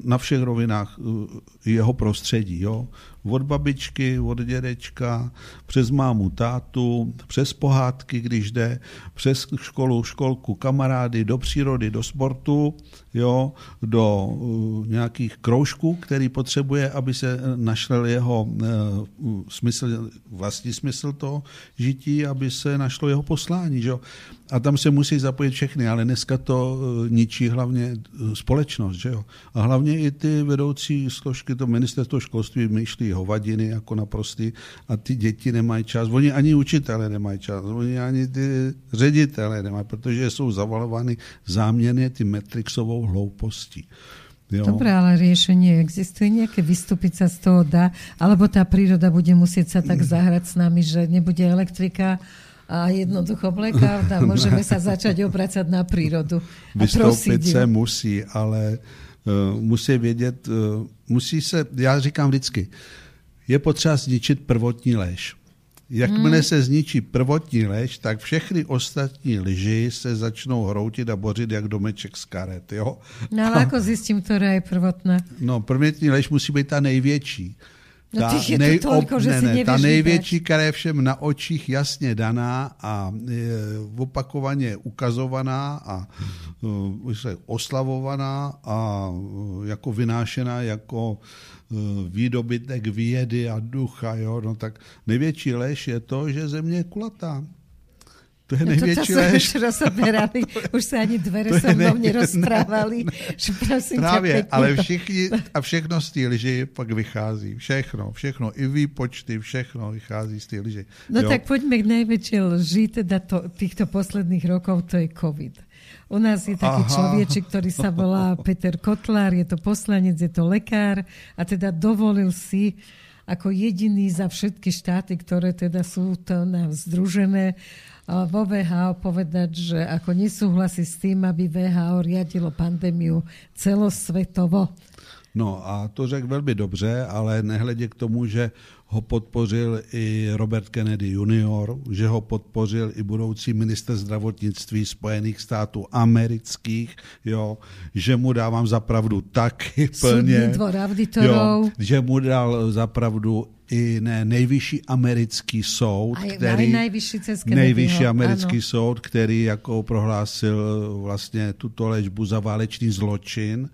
na všech rovinách eh, jeho prostředí. Jo? Od babičky, od dědečka, přes mámu, tátu, přes pohádky, když jde, přes školu, školku, kamarády, do přírody, do sportu, jo? do uh, nějakých kroužků, který potřebuje, aby se našel jeho smysl, vlastní smysl toho žití, aby se našlo jeho poslání. Že? A tam se musí zapojit všechny, ale dneska to uh, ničí hlavně společnost. Že jo? A hlavně i ty vedoucí složky, to ministerstvo školství myšlí hovadiny jako naprostý a ty děti nemají čas. Oni ani učitelé nemají čas, oni ani ty ředitelé nemají, protože jsou zavalovány záměrně ty Matrixovou hloupostí. Jo. Dobre, ale riešenie existuje nejaké, vystúpiť sa z toho dá, alebo tá príroda bude musieť sa tak zahrať s nami, že nebude elektrika a jednoducho blackout a môžeme sa začať obracať na prírodu. Vystoupit se musí, ale uh, musí vědět, uh, musí se, já říkám vždycky, je potřeba zničit prvotní lež. Jakmile hmm. se zničí prvotní lež, tak všechny ostatní lži se začnou hroutit a bořit jak domeček z karet. Jo? No ale ako zjistím, která je prvotná? No, prvotní lež musí být ta největší. No, ta, no, nej, toľko, že ne, ne, ta největší, která je všem na očích jasně daná a je opakovaně ukazovaná a uh, oslavovaná a uh, jako vynášená jako uh, výdobytek vědy a ducha. Jo? No tak největší lež je to, že země je kulatá. To je no největší to, lež. To rozoberali, už se ani dvere se mnou nerozprávali. Prosím Právě, tě, ale všichni a všechno z té lži pak vychází. Všechno, všechno, i výpočty, všechno vychází z té lži. No jo? tak pojďme k největší lži teda to, týchto posledných rokov, to je COVID. U nás je taký Aha. človeček, ktorý sa volá Peter Kotlár, je to poslanec, je to lekár a teda dovolil si ako jediný za všetky štáty, ktoré teda sú to nám združené, vo VHO povedať, že ako nesúhlasí s tým, aby VHO riadilo pandémiu celosvetovo. No a to řekl velmi dobře, ale nehledě k tomu, že ho podpořil i Robert Kennedy junior, že ho podpořil i budoucí minister zdravotnictví Spojených států amerických, jo, že mu dávám zapravdu taky plně. dvor jo, že mu dal zapravdu i ne, nejvyšší americký soud, a který, nejvyšší, nejvyšší americký ano. soud, který jako prohlásil vlastně tuto léčbu za válečný zločin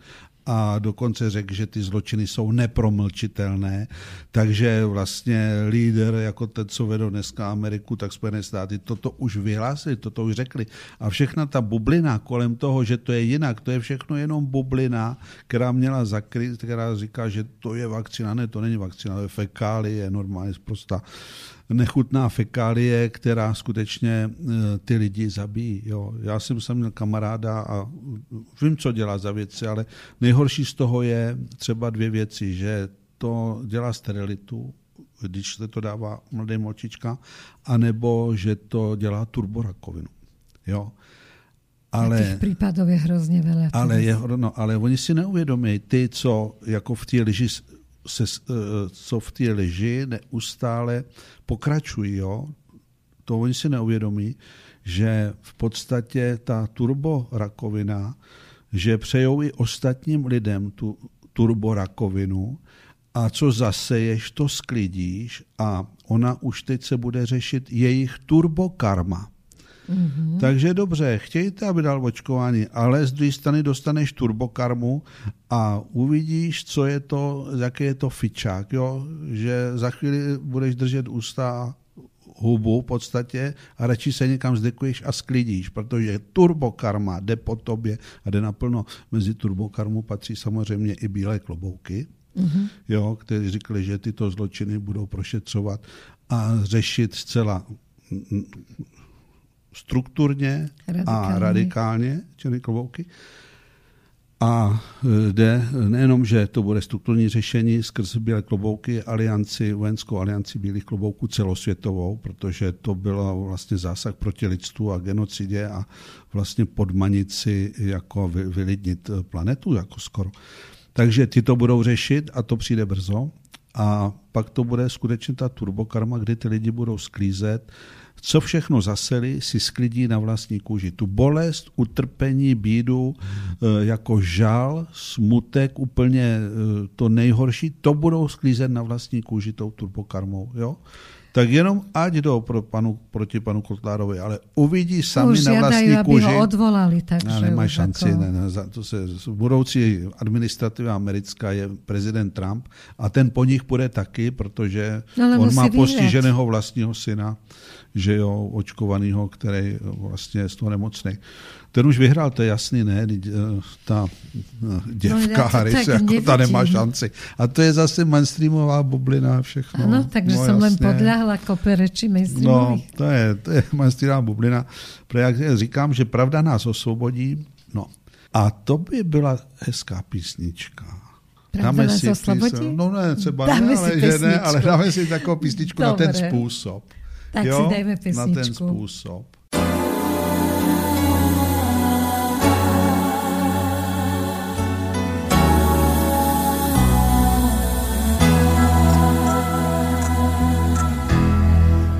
a dokonce řekl, že ty zločiny jsou nepromlčitelné, takže vlastně líder jako ten, co vedou dneska Ameriku, tak Spojené státy, toto už vyhlásili, toto už řekli. A všechna ta bublina kolem toho, že to je jinak, to je všechno jenom bublina, která měla zakryt, která říká, že to je vakcína, ne, to není vakcína, to je fekálie, normálně zprosta nechutná fekálie, která skutečně eh, ty lidi zabíjí. Jo. Já jsem sem měl kamaráda a vím, co dělá za věci, ale nejhorší z toho je třeba dvě věci, že to dělá sterilitu, když se to dává mladým očička, anebo že to dělá turborakovinu. Jo. Ale, těch případů je hrozně veľa. Ale, je, no, ale oni si neuvědomí, ty, co jako v té liži se, co v té leži neustále pokračují. Jo? To oni si neuvědomí, že v podstatě ta turborakovina, že přejou i ostatním lidem tu turborakovinu a co zaseješ, to sklidíš a ona už teď se bude řešit jejich turbokarma. Mm-hmm. Takže dobře, chtějte, aby dal očkování, ale z druhé strany dostaneš turbokarmu a uvidíš, co je to, jaký je to fičák, jo? že za chvíli budeš držet ústa hubu v podstatě a radši se někam zdekuješ a sklidíš, protože turbokarma jde po tobě a jde naplno. Mezi turbokarmu patří samozřejmě i bílé klobouky, mm-hmm. jo, kteří říkali, že tyto zločiny budou prošetřovat a řešit zcela strukturně radikálně. a radikálně, čili klobouky. A e, jde nejenom, že to bude strukturní řešení skrz Bílé klobouky, alianci, vojenskou alianci Bílých klobouků celosvětovou, protože to byl vlastně zásah proti lidstvu a genocidě a vlastně podmanit si, jako vylidnit planetu, jako skoro. Takže ty to budou řešit a to přijde brzo. A pak to bude skutečně ta turbokarma, kdy ty lidi budou sklízet co všechno zaseli, si sklidí na vlastní kůži. Tu bolest, utrpení, bídu, eh, jako žal, smutek, úplně eh, to nejhorší, to budou sklízet na vlastní kůži tou turbokarmou. Jo? tak jenom ať jdou pro panu, proti panu Kotlárovi, ale uvidí sami Už na vlastní aby kůži. Ho odvolali, takže no, nemá šanci. Jako... Ne, ne, to se, budoucí administrativa americká je prezident Trump a ten po nich půjde taky, protože no, on má postiženého vlastního syna že jo, očkovanýho, který vlastně je z toho nemocný. Ten už vyhrál, to je jasný, ne? Eh, ta eh, děvka no, Harris, jako ta nemá šanci. A to je zase mainstreamová bublina a všechno. Ano, takže no, jsem len podľahla kopereči mainstreamových. No, to je, to je mainstreamová bublina. Protože jak říkám, že pravda nás osvobodí, no, A to by byla hezká písnička. Dáme si písničku. No ne, třeba dáme ne, ale, že ne, ale dáme si takovou písničku Dobre. na ten způsob. Tak jo? si dejme písničku. Na ten způsob.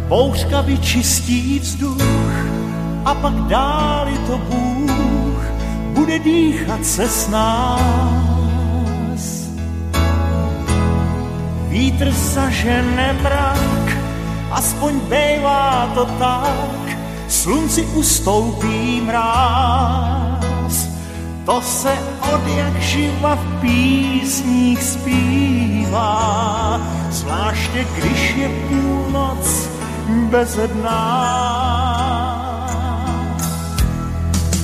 Bouřka vyčistí vzduch a pak dáli to Bůh bude dýchat se s nás. Vítr zažene mrak, aspoň bejvá to tak, slunci ustoupí mráz. To se od jak živa v písních zpívá, zvláště když je půlnoc bezedná.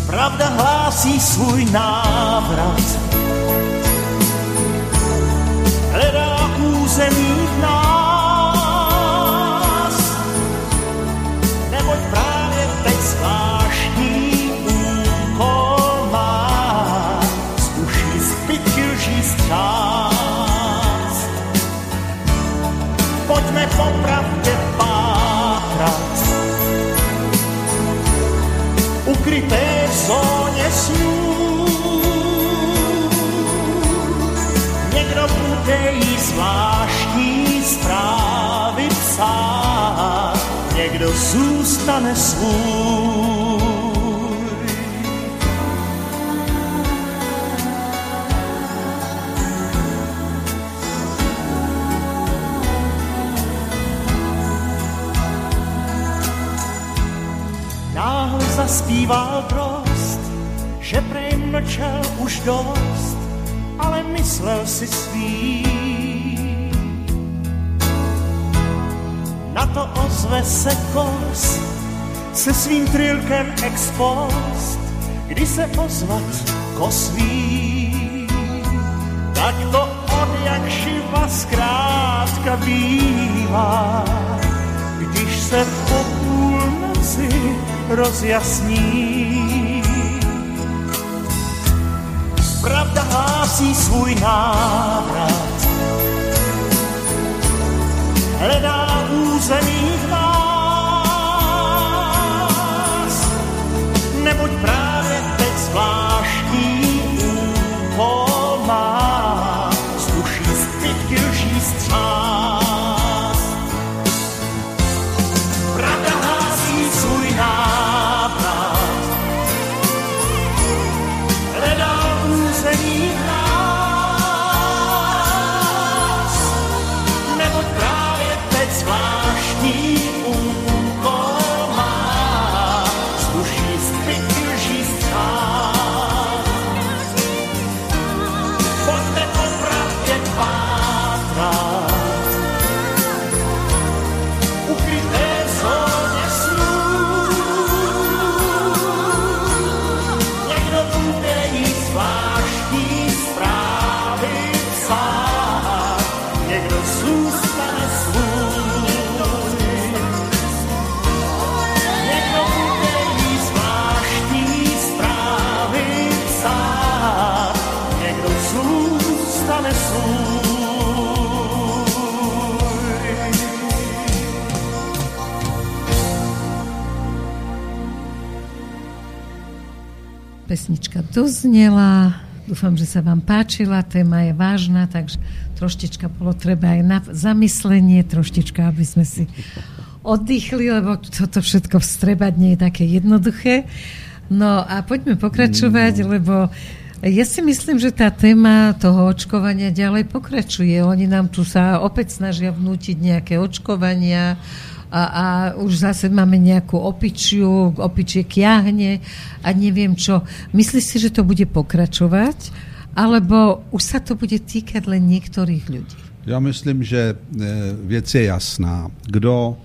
Pravda hlásí svůj návrat. Hledá území v nás, Popravdě pátrat, ukryté zóně snů. Někdo bude jí zvláštní zprávy psát, někdo zůstane svůj. Zaspíval prost, že prej mlčel už dost, ale myslel si svý. Na to ozve se kos se svým trilkem ex post, kdy se ozvat kosví. Tak to od jak živa zkrátka bývá, když se po půlnoci rozjasní. Pravda hlásí svůj návrat, hledá území nás, neboť právě teď zvláštní pesnička doznela. Dúfam, že sa vám páčila, téma je vážna, takže troštička bolo treba aj na zamyslenie, troštička, aby sme si oddychli, lebo toto všetko vstrebať nie je také jednoduché. No a poďme pokračovať, no. lebo ja si myslím, že tá téma toho očkovania ďalej pokračuje. Oni nám tu sa opäť snažia vnútiť nejaké očkovania, a, a už zase máme nejakú opičiu, opičie kiahne a neviem čo. Myslíš si, že to bude pokračovať? Alebo už sa to bude týkať len niektorých ľudí? Já myslím, že e, věc je jasná. Kdo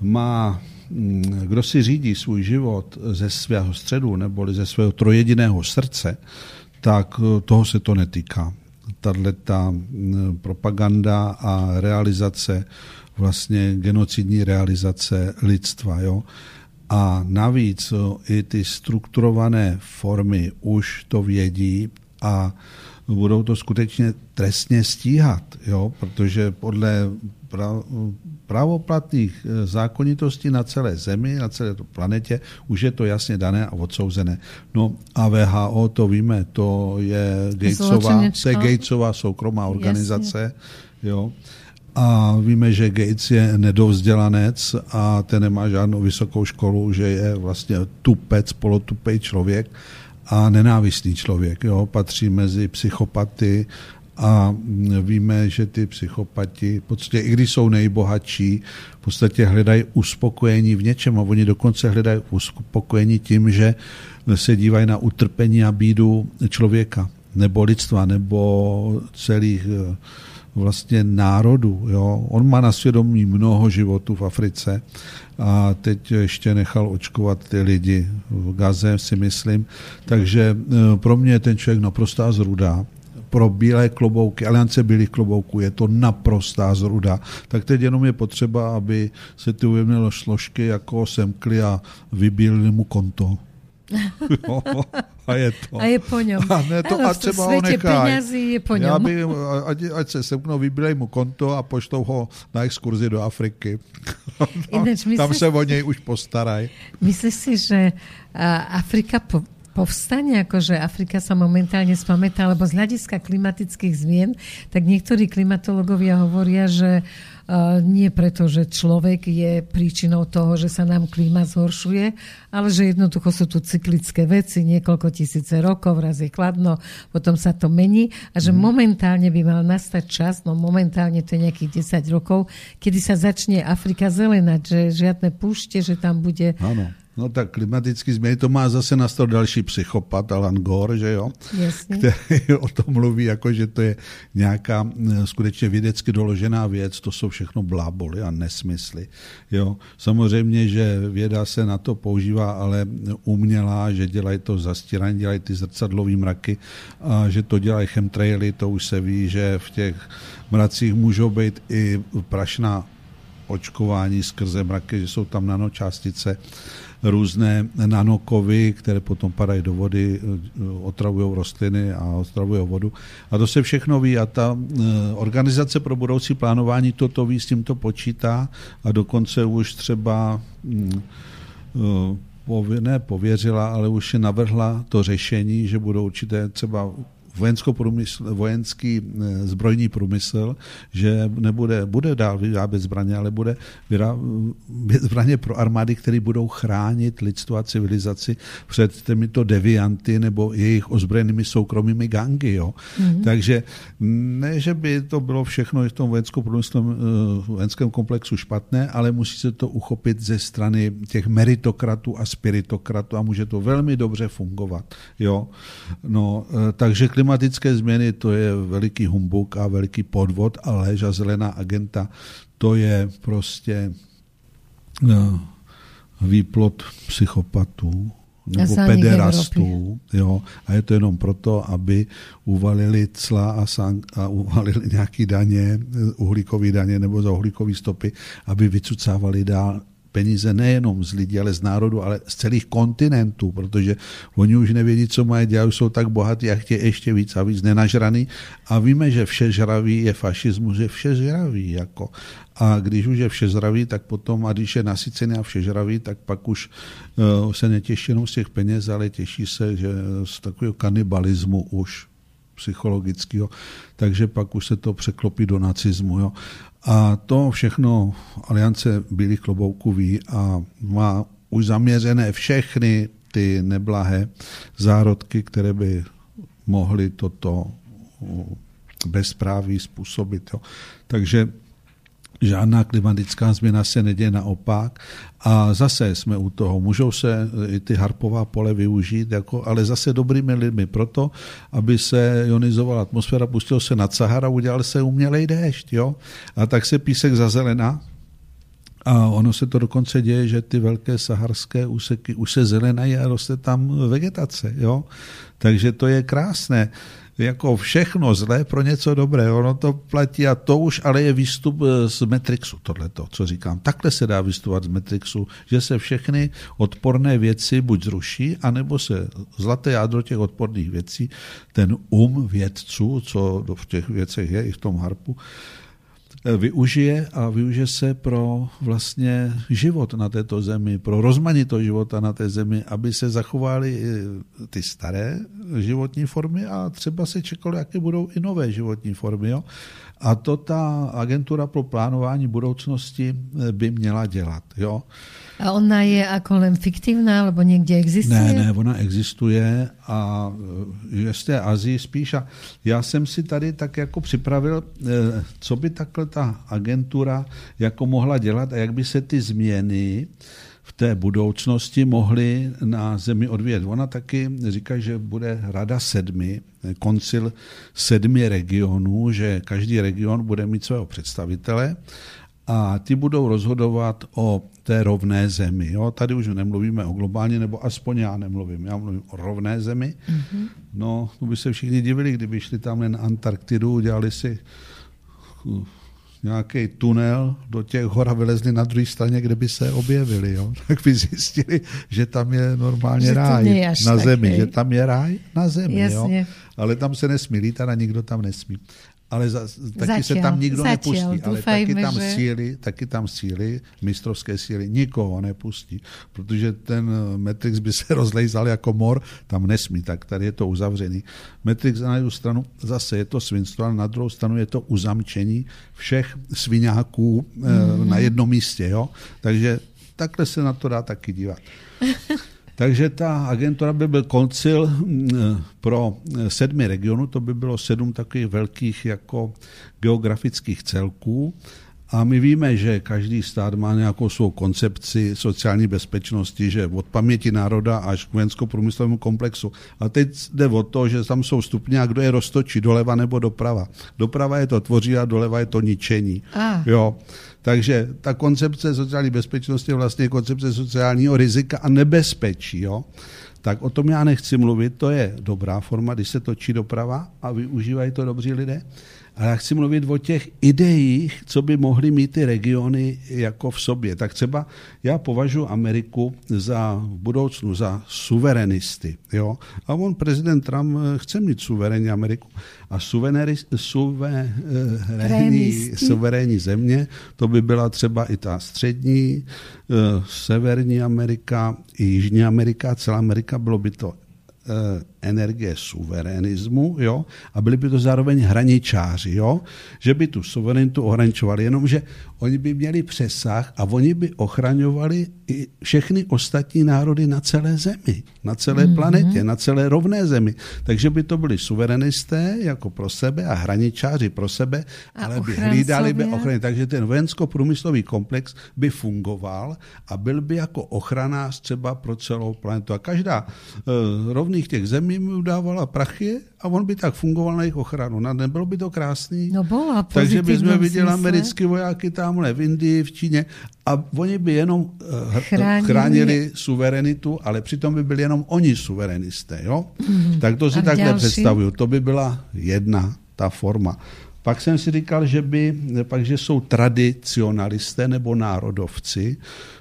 má mm, kdo si řídí svůj život ze svého středu neboli ze svého trojediného srdce, tak e, toho se to netýká. Tahle ta propaganda a realizace vlastně genocidní realizace lidstva. Jo? A navíc i ty strukturované formy už to vědí a budou to skutečně trestně stíhat, jo? protože podle právoplatných eh, zákonitostí na celé Zemi, na celé planetě, už je to jasně dané a odsouzené. No a VHO, to víme, to je Gatesová, to je Gatesová soukromá organizace, jasně. jo. A víme, že Gates je nedovzdělanec a ten nemá žádnou vysokou školu, že je vlastně tupec, polotupej člověk a nenávistný člověk. Jo? Patří mezi psychopaty a víme, že ty psychopati, v podstatě i když jsou nejbohatší, v podstatě hledají uspokojení v něčem a oni dokonce hledají uspokojení tím, že se dívají na utrpení a bídu člověka nebo lidstva, nebo celých eh, vlastně národů. Jo. On má na svědomí mnoho životů v Africe a teď ještě nechal očkovat ty lidi v Gaze, si myslím. Takže eh, pro mě je ten člověk naprostá zruda pro bílé klobouky, aliance bílých klobouků, je to naprostá zruda. Tak teď jenom je potřeba, aby se ty ujemné složky jako semkly a vybílili mu konto. a je to. A je po něm. A, ne to, ano, a třeba ho nechaj. je po něm. Já by, ať, ať se semknou, vybílej mu konto a poštou ho na exkurzi do Afriky. Ineč, myslíš, Tam se o něj už postarají. Myslíš si, že Afrika po, povstane, akože Afrika sa momentálne spamätá, lebo z hľadiska klimatických zmien, tak niektorí klimatológovia hovoria, že uh, nie preto, že človek je príčinou toho, že sa nám klíma zhoršuje, ale že jednoducho sú tu cyklické veci, niekoľko tisíce rokov, raz je chladno, potom sa to mení a že mm. momentálne by mal nastať čas, no momentálne to je nejakých 10 rokov, kedy sa začne Afrika zelenať, že žiadne púšte, že tam bude Áno No tak klimatický změny, to má zase na další psychopat, Alan Gore, že jo? Jasně. Který o tom mluví, jako že to je nějaká eh, skutečně vědecky doložená věc, to jsou všechno bláboly a nesmysly. Jo? Samozřejmě, že věda se na to používá, ale umělá, že dělají to zastíraní, dělají ty zrcadlový mraky a že to dělají chemtraily, to už se ví, že v těch mracích můžou být i prašná očkování skrze mraky, že jsou tam nanočástice různé nanokovy, které potom padají do vody, eh, otravují rostliny a otravují vodu. A to se všechno ví a ta eh, organizace pro budoucí plánování toto ví, s tím to počítá a dokonce už třeba hm, eh, ne pověřila, ale už je navrhla to řešení, že budou určité třeba vojenský eh, zbrojní průmysl, že nebude, bude dál vyrábět zbraně, ale bude vyrábět zbraně pro armády, které budou chránit lidstvo a civilizaci před těmito devianty nebo jejich ozbrojenými soukromými gangy. Jo. Mm-hmm. Takže ne, že by to bylo všechno v tom vojenském eh, vojenském komplexu špatné, ale musí se to uchopit ze strany těch meritokratů a spiritokratů a může to velmi dobře fungovat. Jo. No, eh, takže klimatické změny to je veliký humbuk a veliký podvod a lež a zelená agenta to je prostě no, výplot psychopatů nebo pederastů. Jo, a je to jenom proto, aby uvalili cla a, sank, a uvalili nějaké daně, uhlíkové daně nebo za uhlíkové stopy, aby vycucávali dál peníze nejenom z lidí, ale z národu, ale z celých kontinentů, protože oni už nevědí, co mají dělat, jsou tak bohatí a chtějí ještě víc a víc nenažraný. A víme, že vše žravý je fašismus, že vše žravý. Jako. A když už je vše zdraví, tak potom, a když je nasycený a vše žravý, tak pak už uh, se netěší jenom z těch peněz, ale těší se že z takového kanibalismu už psychologického, takže pak už se to překlopí do nacismu. Jo. A to všechno Aliance Bílých klobouků ví a má už zaměřené všechny ty neblahé zárodky, které by mohly toto bezpráví způsobit. Jo. Takže žádná klimatická změna se neděje naopak. A zase jsme u toho. Můžou se i ty harpová pole využít, jako, ale zase dobrými lidmi proto, aby se ionizovala atmosféra, pustil se nad Sahara, udělal se umělej déšť. Jo? A tak se písek zazelená A ono se to dokonce děje, že ty velké saharské úseky už se zelenají a roste tam vegetace. Jo? Takže to je krásné jako všechno zlé pro něco dobré. Ono to platí a to už ale je výstup eh, z Matrixu, tohleto, co říkám. Takhle se dá vystupovat z Matrixu, že se všechny odporné věci buď zruší, anebo se zlaté jádro těch odporných věcí, ten um vědců, co v těch věcech je, i v tom harpu, využije a využije se pro vlastně život na této zemi, pro rozmanitost života na té zemi, aby se zachovaly eh, ty staré životní formy a třeba se čekalo, jaké budou i nové životní formy. Jo? A to ta agentura pro plánování budoucnosti eh, by měla dělat. Jo? A ona je jako len fiktivná, nebo někde existuje? Ne, ne, ona existuje a eh, je z té Azii spíš. A já jsem si tady tak jako připravil, eh, co by takhle ta agentura jako mohla dělat a jak by se ty změny v té budoucnosti mohly na zemi odvíjet. Ona taky říká, že bude rada sedmi, koncil sedmi regionů, že každý region bude mít svého představitele a ty budou rozhodovat o té rovné zemi. Jo? Tady už nemluvíme o globálně, nebo aspoň já nemluvím, já mluvím o rovné zemi. Mm-hmm. No, to by se všichni divili, kdyby šli tam na Antarktidu, udělali si nějaký tunel do těch hor a vylezli na druhé straně, kde by se objevili. Jo? Tak by zjistili, že tam je normálně že ráj na zemi, hej. že tam je ráj na zemi. Jasně. Jo? Ale tam se nesmí lítat a nikdo tam nesmí ale za, taky začal, se tam nikdo začal, nepustí. Ale taky tam, že... síly, taky tam síly, mistrovské síly, nikoho nepustí, protože ten eh, Matrix by se rozlejzal jako mor, tam nesmí, tak tady je to uzavřený. Matrix na jednu stranu zase je to svinstvo, ale na druhou stranu je to uzamčení všech sviňáků mm-hmm. na jednom místě. Jo? Takže takhle se na to dá taky dívat. Takže ta agentura by byl koncil mm, pro sedmi regionů, to by bylo sedm takových velkých jako geografických celků. A my víme, že každý stát má nějakou svou koncepci sociální bezpečnosti, že od paměti národa až k vojensko-průmyslovému komplexu. A teď jde o to, že tam jsou stupně a kdo je roztočí, doleva nebo doprava. Doprava je to tvoří a doleva je to ničení. Ah. Jo. Takže ta koncepce sociální bezpečnosti je vlastně koncepce sociálního rizika a nebezpečí. Jo? Tak o tom já nechci mluvit, to je dobrá forma, když se točí doprava a využívají to dobří lidé. Ale já chci mluvit o těch ideích, co by mohly mít ty regiony jako v sobě. Tak třeba já považuji Ameriku za v budoucnu za suverenisty. Jo? A on, prezident Trump, chce mít suverénní Ameriku. A suverénní, suverénní země, to by byla třeba i ta střední, eh, severní Amerika, i Jižní Amerika, celá Amerika, bylo by to Eh, energie suverenismu, jo, a byli by to zároveň hraničáři, jo, že by tu suverenitu ohraničovali, jenomže oni by měli přesah a oni by ochraňovali i všechny ostatní národy na celé zemi, na celé mm-hmm. planetě, na celé rovné zemi. Takže by to byli suverenisté jako pro sebe a hraničáři pro sebe, a ale by hlídali by ochrany. Takže ten vojensko-průmyslový komplex by fungoval a byl by jako ochranář třeba pro celou planetu. A každá uh, rovných těch zemí mu dávala prachy a on by tak fungoval na jejich ochranu. No, nebylo by to krásný? No bylo, Takže bychom viděli americké vojáky tamhle v Indii, v Číně a oni by jenom eh, chránili, chránili suverenitu, ale přitom by byli jenom oni suverenisté. Jo? Mm-hmm. Tak to si a takhle další? představuju. To by byla jedna ta forma. Pak jsem si říkal, že by, pak, že jsou tradicionalisté nebo národovci,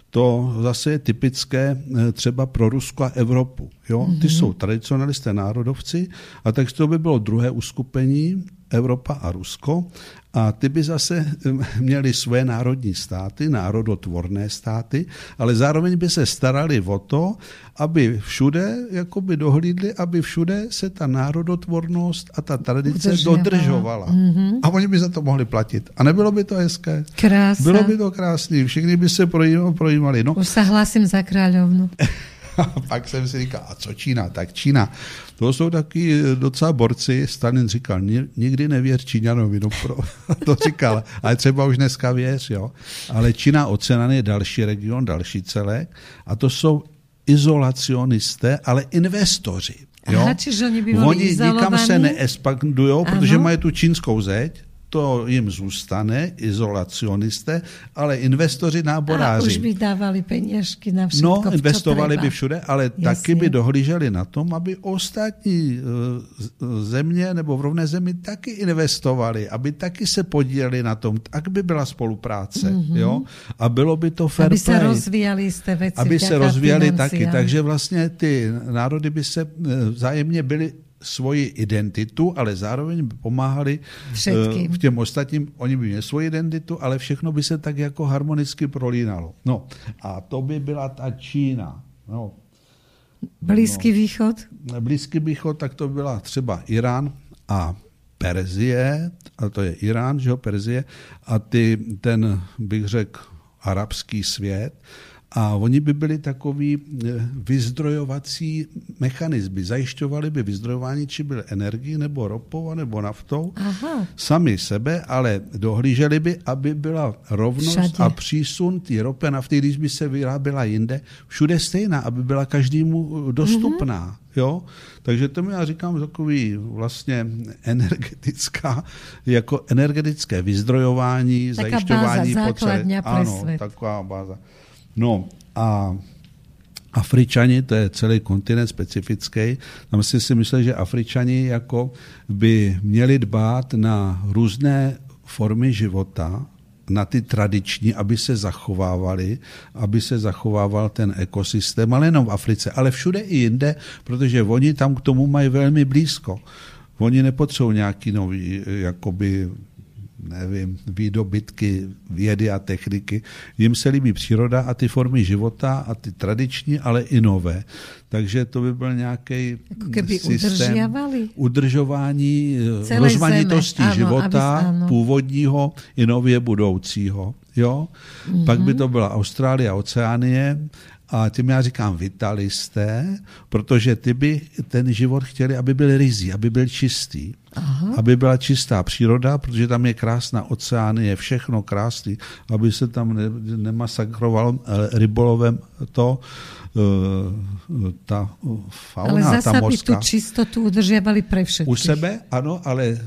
to zase je typické eh, třeba pro Rusko a Evropu. Jo? Ty mm-hmm. jsou tradicionalisté národovci a takže to by bylo druhé uskupení, Evropa a Rusko. A ty by zase měli své národní státy, národotvorné státy, ale zároveň by se starali o to, aby všude jakoby dohlídli, aby všude se ta národotvornost a ta tradice Udržňovala. dodržovala. Mm-hmm. A oni by za to mohli platit. A nebylo by to hezké? Krása. Bylo by to krásné. Všichni by se projímali. No. Už se hlásím za královnu. A pak jsem si říkal, a co Čína? Tak Čína, to jsou taky docela borci. Stalin říkal, nikdy nevěř Číňanovi, no pro, to říkal, ale třeba už dneska věř, jo. Ale Čína ocenan je další region, další celek a to jsou izolacionisté, ale investoři. Jo? Aha, čiže oni by Oni nikam se neespandují, protože mají tu čínskou zeď, to jim zůstane, izolacionisté, ale investoři náboráři. A už by dávali peněžky na všechno, No, investovali by všude, ale Jasně. taky by dohlíželi na tom, aby ostatní eh, země nebo v rovné zemi taky investovali, aby taky se podíleli na tom, tak by byla spolupráce, mm-hmm. jo? A bylo by to fair Aby play. se rozvíjali jste věci. Aby se rozvíjali taky, takže vlastně ty národy by se eh, vzájemně byly svoji identitu, ale zároveň by pomáhali Všetkým. v těm ostatním, oni by měli svoji identitu, ale všechno by se tak jako harmonicky prolínalo. No a to by byla ta Čína. No. Blízký no. východ? Blízký východ, tak to byla třeba Irán a Perzie, a to je Irán, že jo, Perzie, a ty, ten, bych řekl, arabský svět, a oni by byli takový eh, vyzdrojovací mechanismy. Zajišťovali by vyzdrojování, či byl energii, nebo ropou, nebo naftou, Aha. sami sebe, ale dohlíželi by, aby byla rovnost Všade. a přísun té ropy a nafty, když by se vyráběla jinde, všude stejná, aby byla každému dostupná. Mm-hmm. Jo? Takže to já říkám takový vlastně energetická, jako energetické vyzdrojování, Taká zajišťování potřeby. Ano, taková báza. No a Afričani, to je celý kontinent specifický, tam si si myslel, že Afričani jako by měli dbát na různé formy života, na ty tradiční, aby se zachovávali, aby se zachovával ten ekosystém, ale jenom v Africe, ale všude i jinde, protože oni tam k tomu mají velmi blízko. Oni nepotřebují nějaký nový, jakoby nevím, výdobytky vědy a techniky. Jim se líbí příroda a ty formy života a ty tradiční, ale i nové. Takže to by byl nějaký jako systém udržování eh, Celé rozmanitosti zeme. života ano, ano. původního i nově budoucího. Jo? Mm-hmm. Pak by to byla Austrálie a Oceánie a tím já říkám vitalisté, protože ty by ten život chtěli, aby byl rizí, aby byl čistý. Aha. Aby byla čistá příroda, protože tam je krásná oceány, je všechno krásný, aby se tam ne, nemasakrovalo eh, rybolovem to, eh, ta fauna, ale zase ta morská. by tu čistotu udržiavali pre všetkých. U sebe, ano, ale eh,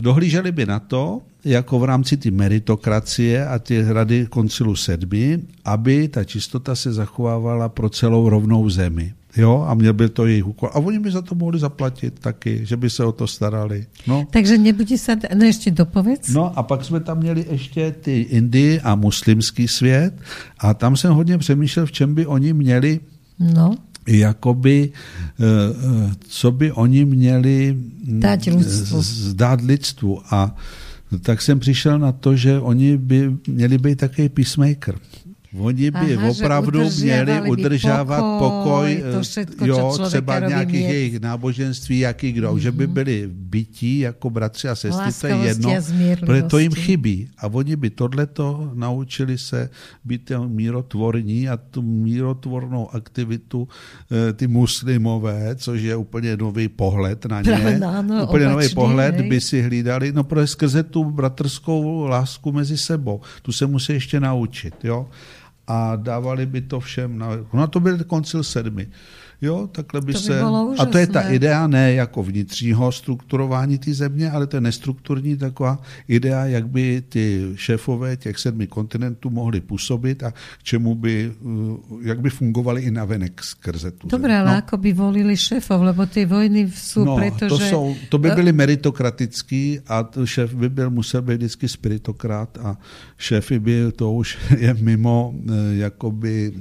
dohlíželi by na to, jako v rámci ty meritokracie a ty rady koncilu sedmi, aby ta čistota se zachovávala pro celou rovnou zemi. Jo, a měl by to jejich úkol. A oni by za to mohli zaplatit taky, že by se o to starali. No. Takže nebudí se, no ještě dopověc. No a pak jsme tam měli ještě ty Indii a muslimský svět a tam jsem hodně přemýšlel, v čem by oni měli no jakoby, eh, eh, co by oni měli dát lidstvu. Zdát lidstvu. A tak jsem přišel na to, že oni by měli být takový peacemaker. Oni by Aha, opravdu měli udržávat pokoj, pokoj všetko, jo, třeba nějakých mět. jejich náboženství, jaký kdo, mm-hmm. že by mhm. byli bytí jako bratři a sestry, to je jedno, protože to jim chybí. A oni by tohleto naučili se být mírotvorní a tu mírotvornou aktivitu eh, ty muslimové, což je úplně nový pohled na ně, no, no, úplně nový pohled hej. by si hlídali, no protože skrze tu bratrskou lásku mezi sebou. Tu se musí ještě naučit, jo a dávali by to všem. Na, no to byl koncil sedmi. Jo, takhle by to se... By a to je ta idea ne jako vnitřního strukturování té země, ale to je nestrukturní taková idea, jak by ty šéfové těch sedmi kontinentů mohli působit a k čemu by, eh, jak by fungovali i navenek skrze tu Dobré, ale no. ako by volili šéfov, lebo ty vojny jsou no, preto, to, že... jsou, to by byly meritokratický a šéf by byl, musel být vždycky spiritokrat a šéfy by, to už je mimo eh, jakoby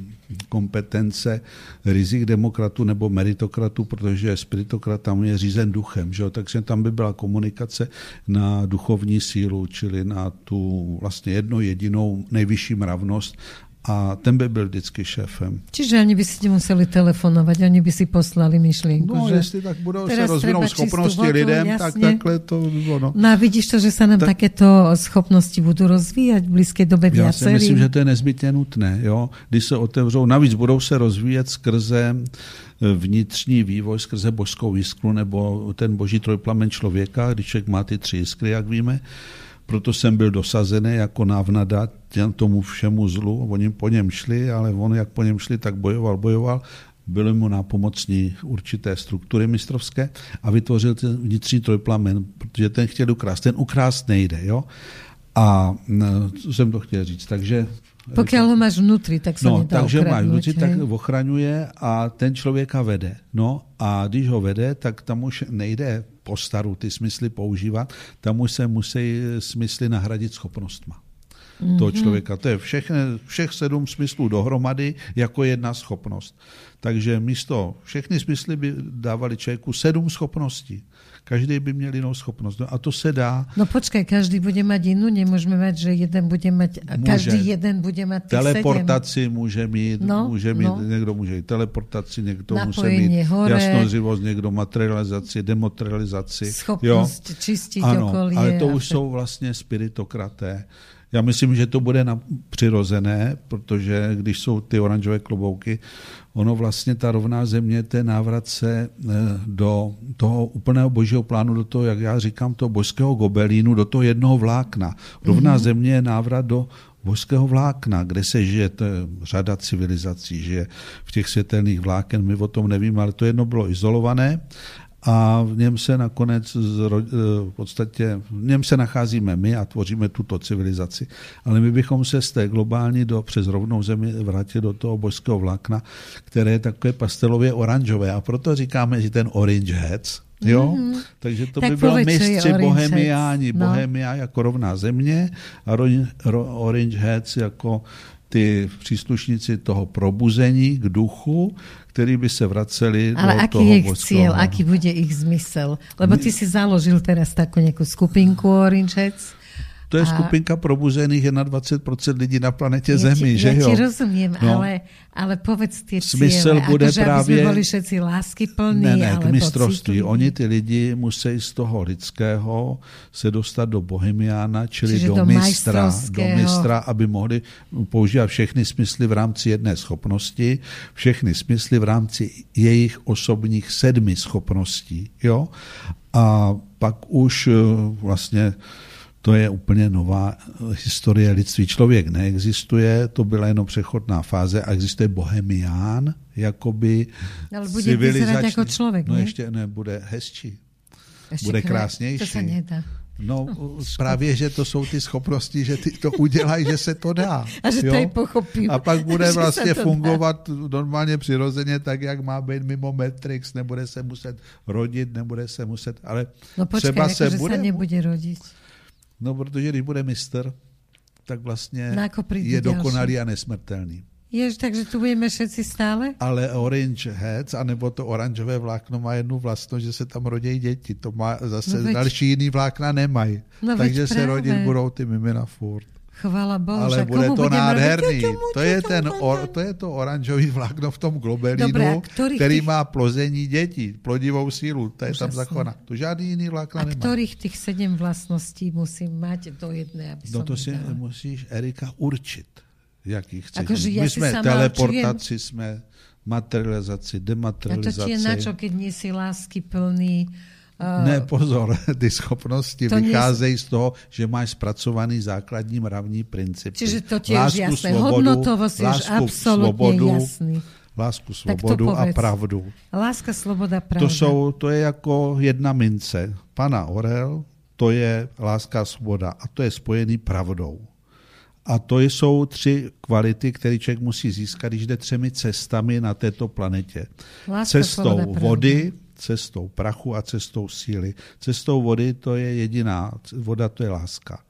kompetence rizik demokratů nebo meritokratů, protože spiritokrat tam je řízen duchem, že? takže tam by byla komunikace na duchovní sílu, čili na tu vlastně jedno jedinou nejvyšší mravnost a ten by byl vždycky šéfem. Čiže ani by si nemuseli telefonovat, oni by si poslali myšlenku. No, že jestli tak budou se rozvinou schopnosti vodu, lidem, jasně. tak takhle to by bylo. No. no a vidíš to, že se nám tak, takéto schopnosti budou rozvíjet v blízké době Já si myslím, že to je nezbytně nutné. Jo? Když se otevřou, navíc budou se rozvíjet skrze eh, vnitřní vývoj, skrze božskou jiskru nebo ten boží trojplamen člověka, když člověk má ty tři jiskry, jak víme, proto jsem byl dosazený jako návnada tomu všemu zlu. Oni po něm šli, ale on jak po něm šli, tak bojoval, bojoval byly mu nápomocní určité struktury mistrovské a vytvořil ten vnitřní trojplamen, protože ten chtěl ukrást. Ten ukrást nejde, jo? A co jsem to chtěl říct, takže... Pokud ho máš vnitř, tak se no, takže máš vnitř, tak ochraňuje a ten člověka vede. No a když ho vede, tak tam už nejde po staru ty smysly používat, tam už se musí smysly nahradit schopnostma mm-hmm. toho člověka. To je všechny, všech sedm smyslů dohromady jako jedna schopnost. Takže místo všechny smysly by dávali člověku sedm schopností. Každý by měl jinou schopnost. No a to se dá. No počkej, každý bude mít jinou, nemůžeme mít, že jeden bude mít, každý jeden bude mít Teleportaci sedm. může mít, no, může mít no. někdo může mít teleportaci, někdo Napojení může mít hore. jasnozivost, někdo materializaci, demoterializaci. Schopnost jo. čistit ano, okolí. ale to už jsou vlastně spiritokraté. Já myslím, že to bude na, přirozené, protože když jsou ty oranžové klobouky, ono vlastně ta rovná země, to je návrat se eh, do toho úplného božího plánu, do toho, jak já říkám, toho božského gobelínu, do toho jednoho vlákna. Rovná mm-hmm. země je návrat do božského vlákna, kde se žije, to je řada civilizací, žije v těch světelných vláken, my o tom nevíme, ale to jedno bylo izolované a v něm se nakonec eh, v podstatě, v něm se nacházíme my a tvoříme tuto civilizaci. Ale my bychom se z té globální do, přes rovnou zemi vrátili do toho božského vlákna, které je takové pastelově oranžové. A proto říkáme, že ten orange heads, Jo? Mm-hmm. Takže to tak by byl mistři bohemiáni, no. bohemia jako rovná země a orange heads jako ty příslušníci toho probuzení k duchu, který by se vraceli Ale do aký toho je ich cieľ, aký bude ich zmysel? Lebo ty si založil teraz takú nejakú skupinku Orange Heads to je a... skupinka probuzených 21% lidí na planetě ja Zemi, ti, že ja jo? ti rozumím, no. ale, ale povedz ty Smysl cíle, bude akože, právě... aby byli všetci lásky plní, ne, ne, k mistrovství. Oni ty lidi musí z toho lidského se dostat do bohemiána, čili Čiže do, do mistra, do mistra, aby mohli používat všechny smysly v rámci jedné schopnosti, všechny smysly v rámci jejich osobních sedmi schopností. Jo? A pak už eh, vlastně to je úplně nová historie lidství. Člověk neexistuje, to byla jenom přechodná fáze a existuje bohemián, jakoby Ale bude civilizační. jako člověk, No ne? ještě ne, bude hezčí. Ještě bude krásnější. To se nedá. No, no právě, že to jsou ty schopnosti, že ty to udělají, že se to dá. A že jo? to je pochopím. A pak bude vlastně fungovat dá. normálně přirozeně tak, jak má být mimo Matrix, nebude se muset rodit, nebude se muset, ale no počkej, třeba jako, se bude... se nebude rodit. No, protože když bude mistr, tak vlastně je dokonalý a nesmrtelný. Jež, takže tu budeme všetci stále? Ale Orange Heads, anebo to oranžové vlákno má jednu vlastnost, že se tam rodí děti. To má zase no veď... další jiný vlákna nemají. No takže se rodit budou ty mimina furt. Chvala Bohu, Ale bude to nádherný. To je, ten or, to je to oranžový vlákno v tom globelínu, Dobre, který těch... má plození dětí, plodivou sílu. To je tam zachovaná. To žádný jiný vlákna a nemá. kterých těch sedm vlastností musím mít do jedné, aby No to si dala. musíš, Erika, určit, jaký chceš. Ako, My jsme teleportaci, jsme materializaci, dematerializaci. A to ti je na čo, keď nie si lásky plný, ne, pozor, ty schopnosti to vycházejí z toho, že máš zpracovaný základní mravní principy. Čiže to ti je jasné. Hodnotovost je už absolutně jasný. Lásku, svobodu a pravdu. Láska, sloboda, pravda. To, jsou, to je jako jedna mince. Pana Orel, to je láska, svoboda a to je spojený pravdou. A to jsou tři kvality, které člověk musí získat, když jde třemi cestami na této planetě. Láska, Cestou svoboda, vody, cestou prachu a cestou síly. Cestou vody to je jediná, voda to je láska.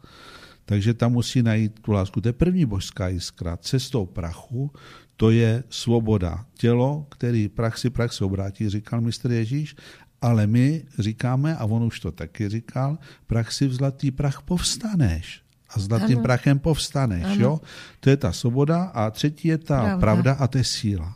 Takže tam musí najít tu lásku. To je první božská jiskra. Cestou prachu to je svoboda. Tělo, který prach si prach se obrátí, říkal mistr Ježíš, ale my říkáme, a on už to taky říkal, prach si v zlatý prach povstaneš. A zlatým ano. prachem povstaneš. Ano. Jo? To je ta svoboda. A třetí je ta pravda, pravda a to je síla.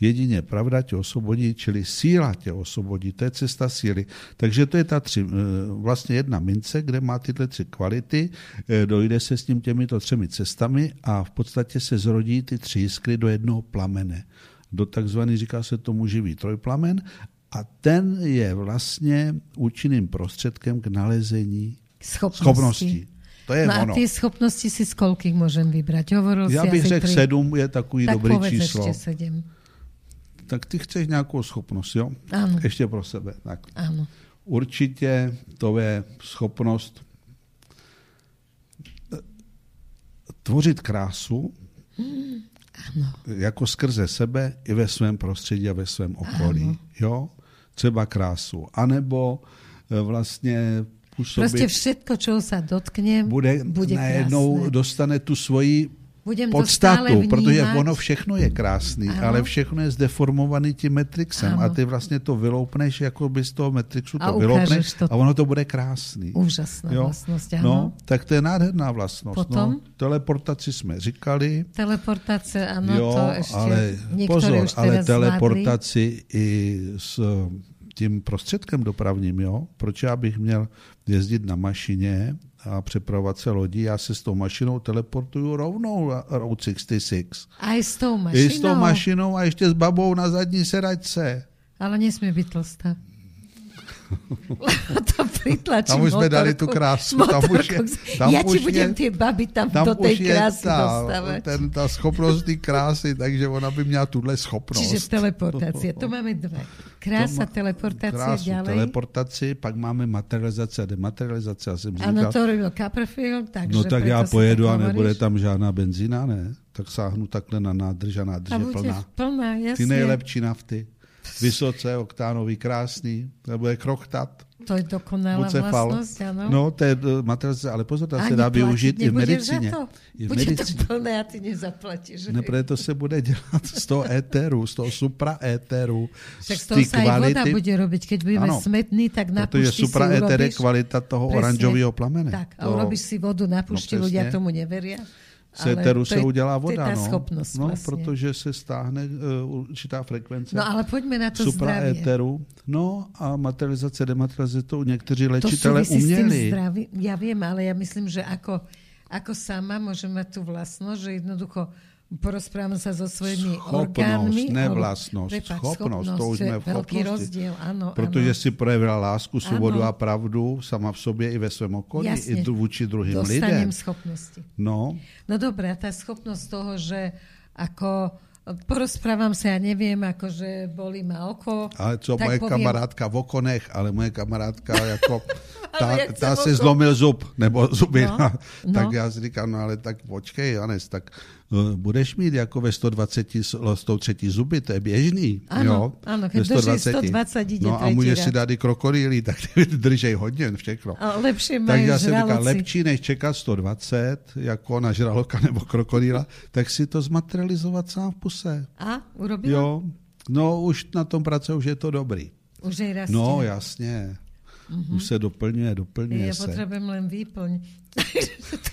Jedině pravda tě osvobodí, čili síla tě osvobodí, to je cesta síly. Takže to je ta tři, eh, vlastně jedna mince, kde má tyhle tři kvality, eh, dojde se s ním těmito třemi cestami a v podstatě se zrodí ty tři jiskry do jednoho plamene. Do takzvaný, říká se tomu živý trojplamen a ten je vlastně účinným prostředkem k nalezení schopností. schopností. To je no ono. a ty schopnosti si z kolikých můžeme vybrat? Hovoril Já bych řekl sedm je takový tak dobrý číslo. sedm. Tak ty chceš nějakou schopnost, jo? Ano. Ještě pro sebe. Tak. Ano. Určitě to je schopnost eh, tvořit krásu, hmm. ano. jako skrze sebe i ve svém prostředí a ve svém okolí. Ano. Jo? Třeba krásu. A nebo eh, vlastně působit. Prostě všetko, čeho se dotkne, bude, bude najednou krásné. dostane tu svoji Budem podstatu, protože ono všechno je krásný, ano. ale všechno je zdeformovaný tím Matrixem ano. a ty vlastně to vyloupneš, jako by z toho Matrixu to vyloupneš to... a ono to bude krásný. Úžasná jo? vlastnost, ano. No, tak to je nádherná vlastnost. No. Potom? No, teleportaci jsme říkali. Teleportace, ano, jo, to ještě ale pozor, už ale teleportaci i s tím prostředkem dopravním, jo? Proč já bych měl jezdit na mašině a přepravovat se lodí, já se s tou mašinou teleportuju rovnou Route 66. A i s tou mašinou? I s tou mašinou a ještě s babou na zadní sedačce. Ale nesmí být tlstá. to tam už jsme dali tu krásu. Tam už je, tam Já ti budem ty baby tam, tam do té krásy ta, dostávat. Ten, ta schopnost té krásy, takže ona by měla tuhle schopnost. Čiže teleportace, to máme dvě. Krása, má, teleportace, krásu, ďalej. teleportaci, pak máme materializace a dematerializace. Já jsem říkal, ano, to robil Copperfield, takže No tak já pojedu a nebude tam žádná benzína, ne? Tak sáhnu takhle na nádrž a nádrž a je plná. plná jasně. Ty nejlepší nafty vysoce oktánový, krásný, nebo je krochtat. To je dokonalá vlastnost, ano. No, to je eh, materializace, ale pozor, to se dá využít i v medicíně. To. I v bude medicíně. to plné a ty nezaplatíš. Ne, protože to se bude dělat z toho éteru, z toho supraéteru. Tak z toho se i voda bude robiť, keď budeme ano, smetní, tak na Protože supraéter je kvalita toho presne, oranžového plamene. Tak, a urobíš si vodu na pušti, no, ľudia tomu neveria. Z éteru se udělá voda, to je no. schopnost no, vlastně. protože se stáhne uh, určitá frekvence. No ale pojďme na to zdravě. éteru. No a materializace, dematerializace to někteří léčitele uměli. Zdraví, já vím, ale já myslím, že ako, ako sama můžeme tu vlastnost, že jednoducho porozprávam sa so svojimi schopnosť, orgánmi. nevlastnosť, Prepač, schopnosť, schopnosť, to už sme v veľký rozdiel, áno. Protože áno. si projevila lásku, svobodu a pravdu sama v sobě i ve svém okolí, Jasne, i vůči druhým Dostanem lidem. schopnosti. No. No dobré, tá schopnosť toho, že ako porozprávam sa, ja neviem, akože bolí ma oko. Ale co moje poviem... kamarádka v okonech, ale moje kamarádka jako, ta, ta se zlomil zub, nebo zuby, no, no. tak já si říkám, no ale tak počkej, Janes, tak budeš mít jako ve 120 103 zuby, to je běžný. Ano, jo? ano keď 120. 120 ide No a můžeš si dát i krokodýlí, tak držej hodně všechno. A lepší tak já jsem říkal, lepší než čekat 120, jako na žraloka nebo krokodýla, tak si to zmaterializovat sám v puse. A, urobila? Jo, no už na tom pracuje, už je to dobrý. Už je rastie. No jasně. Mm-hmm. Už se doplňuje, doplňuje Já se. potřebujem len výplň.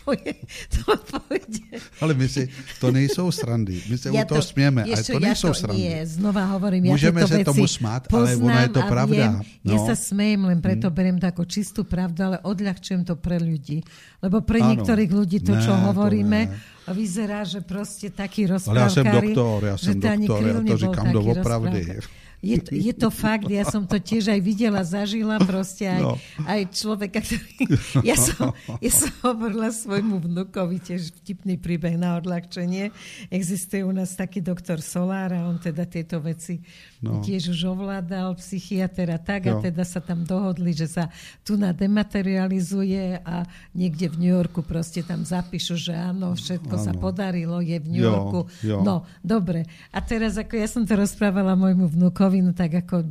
To je, to půjde. Ale my si, to nejsou srandy. My se ja u toho to, smějeme, ale to nejsou to, srandy. Nie, znova hovorím, Můžeme ja se tomu smát, ale ono je to pravda. Viem, no. Ja sa smejem, len preto hmm. beriem to ako čistú pravdu, ale odľahčujem to pre ľudí. Lebo pre ano. niektorých ľudí to, čo ne, hovoríme, to vyzerá, že proste taký rozprávkári. Ale ja som doktor, ja som doktor, ja to říkám doopravdy. Je to, je to fakt, ja som to tiež aj videla, zažila proste aj, no. aj človeka, ktorý... Ja som, ja som hovorila svojmu vnukovi tiež vtipný príbeh na odľahčenie. Existuje u nás taký doktor Solár a on teda tieto veci no. tiež už ovládal, psychiatr a tak no. a teda sa tam dohodli, že sa tu na dematerializuje a niekde v New Yorku proste tam zapíšu, že áno, všetko áno. sa podarilo, je v New Yorku. Jo, jo. No, dobre. A teraz, ako ja som to rozprávala môjmu vnukovi, no tak ako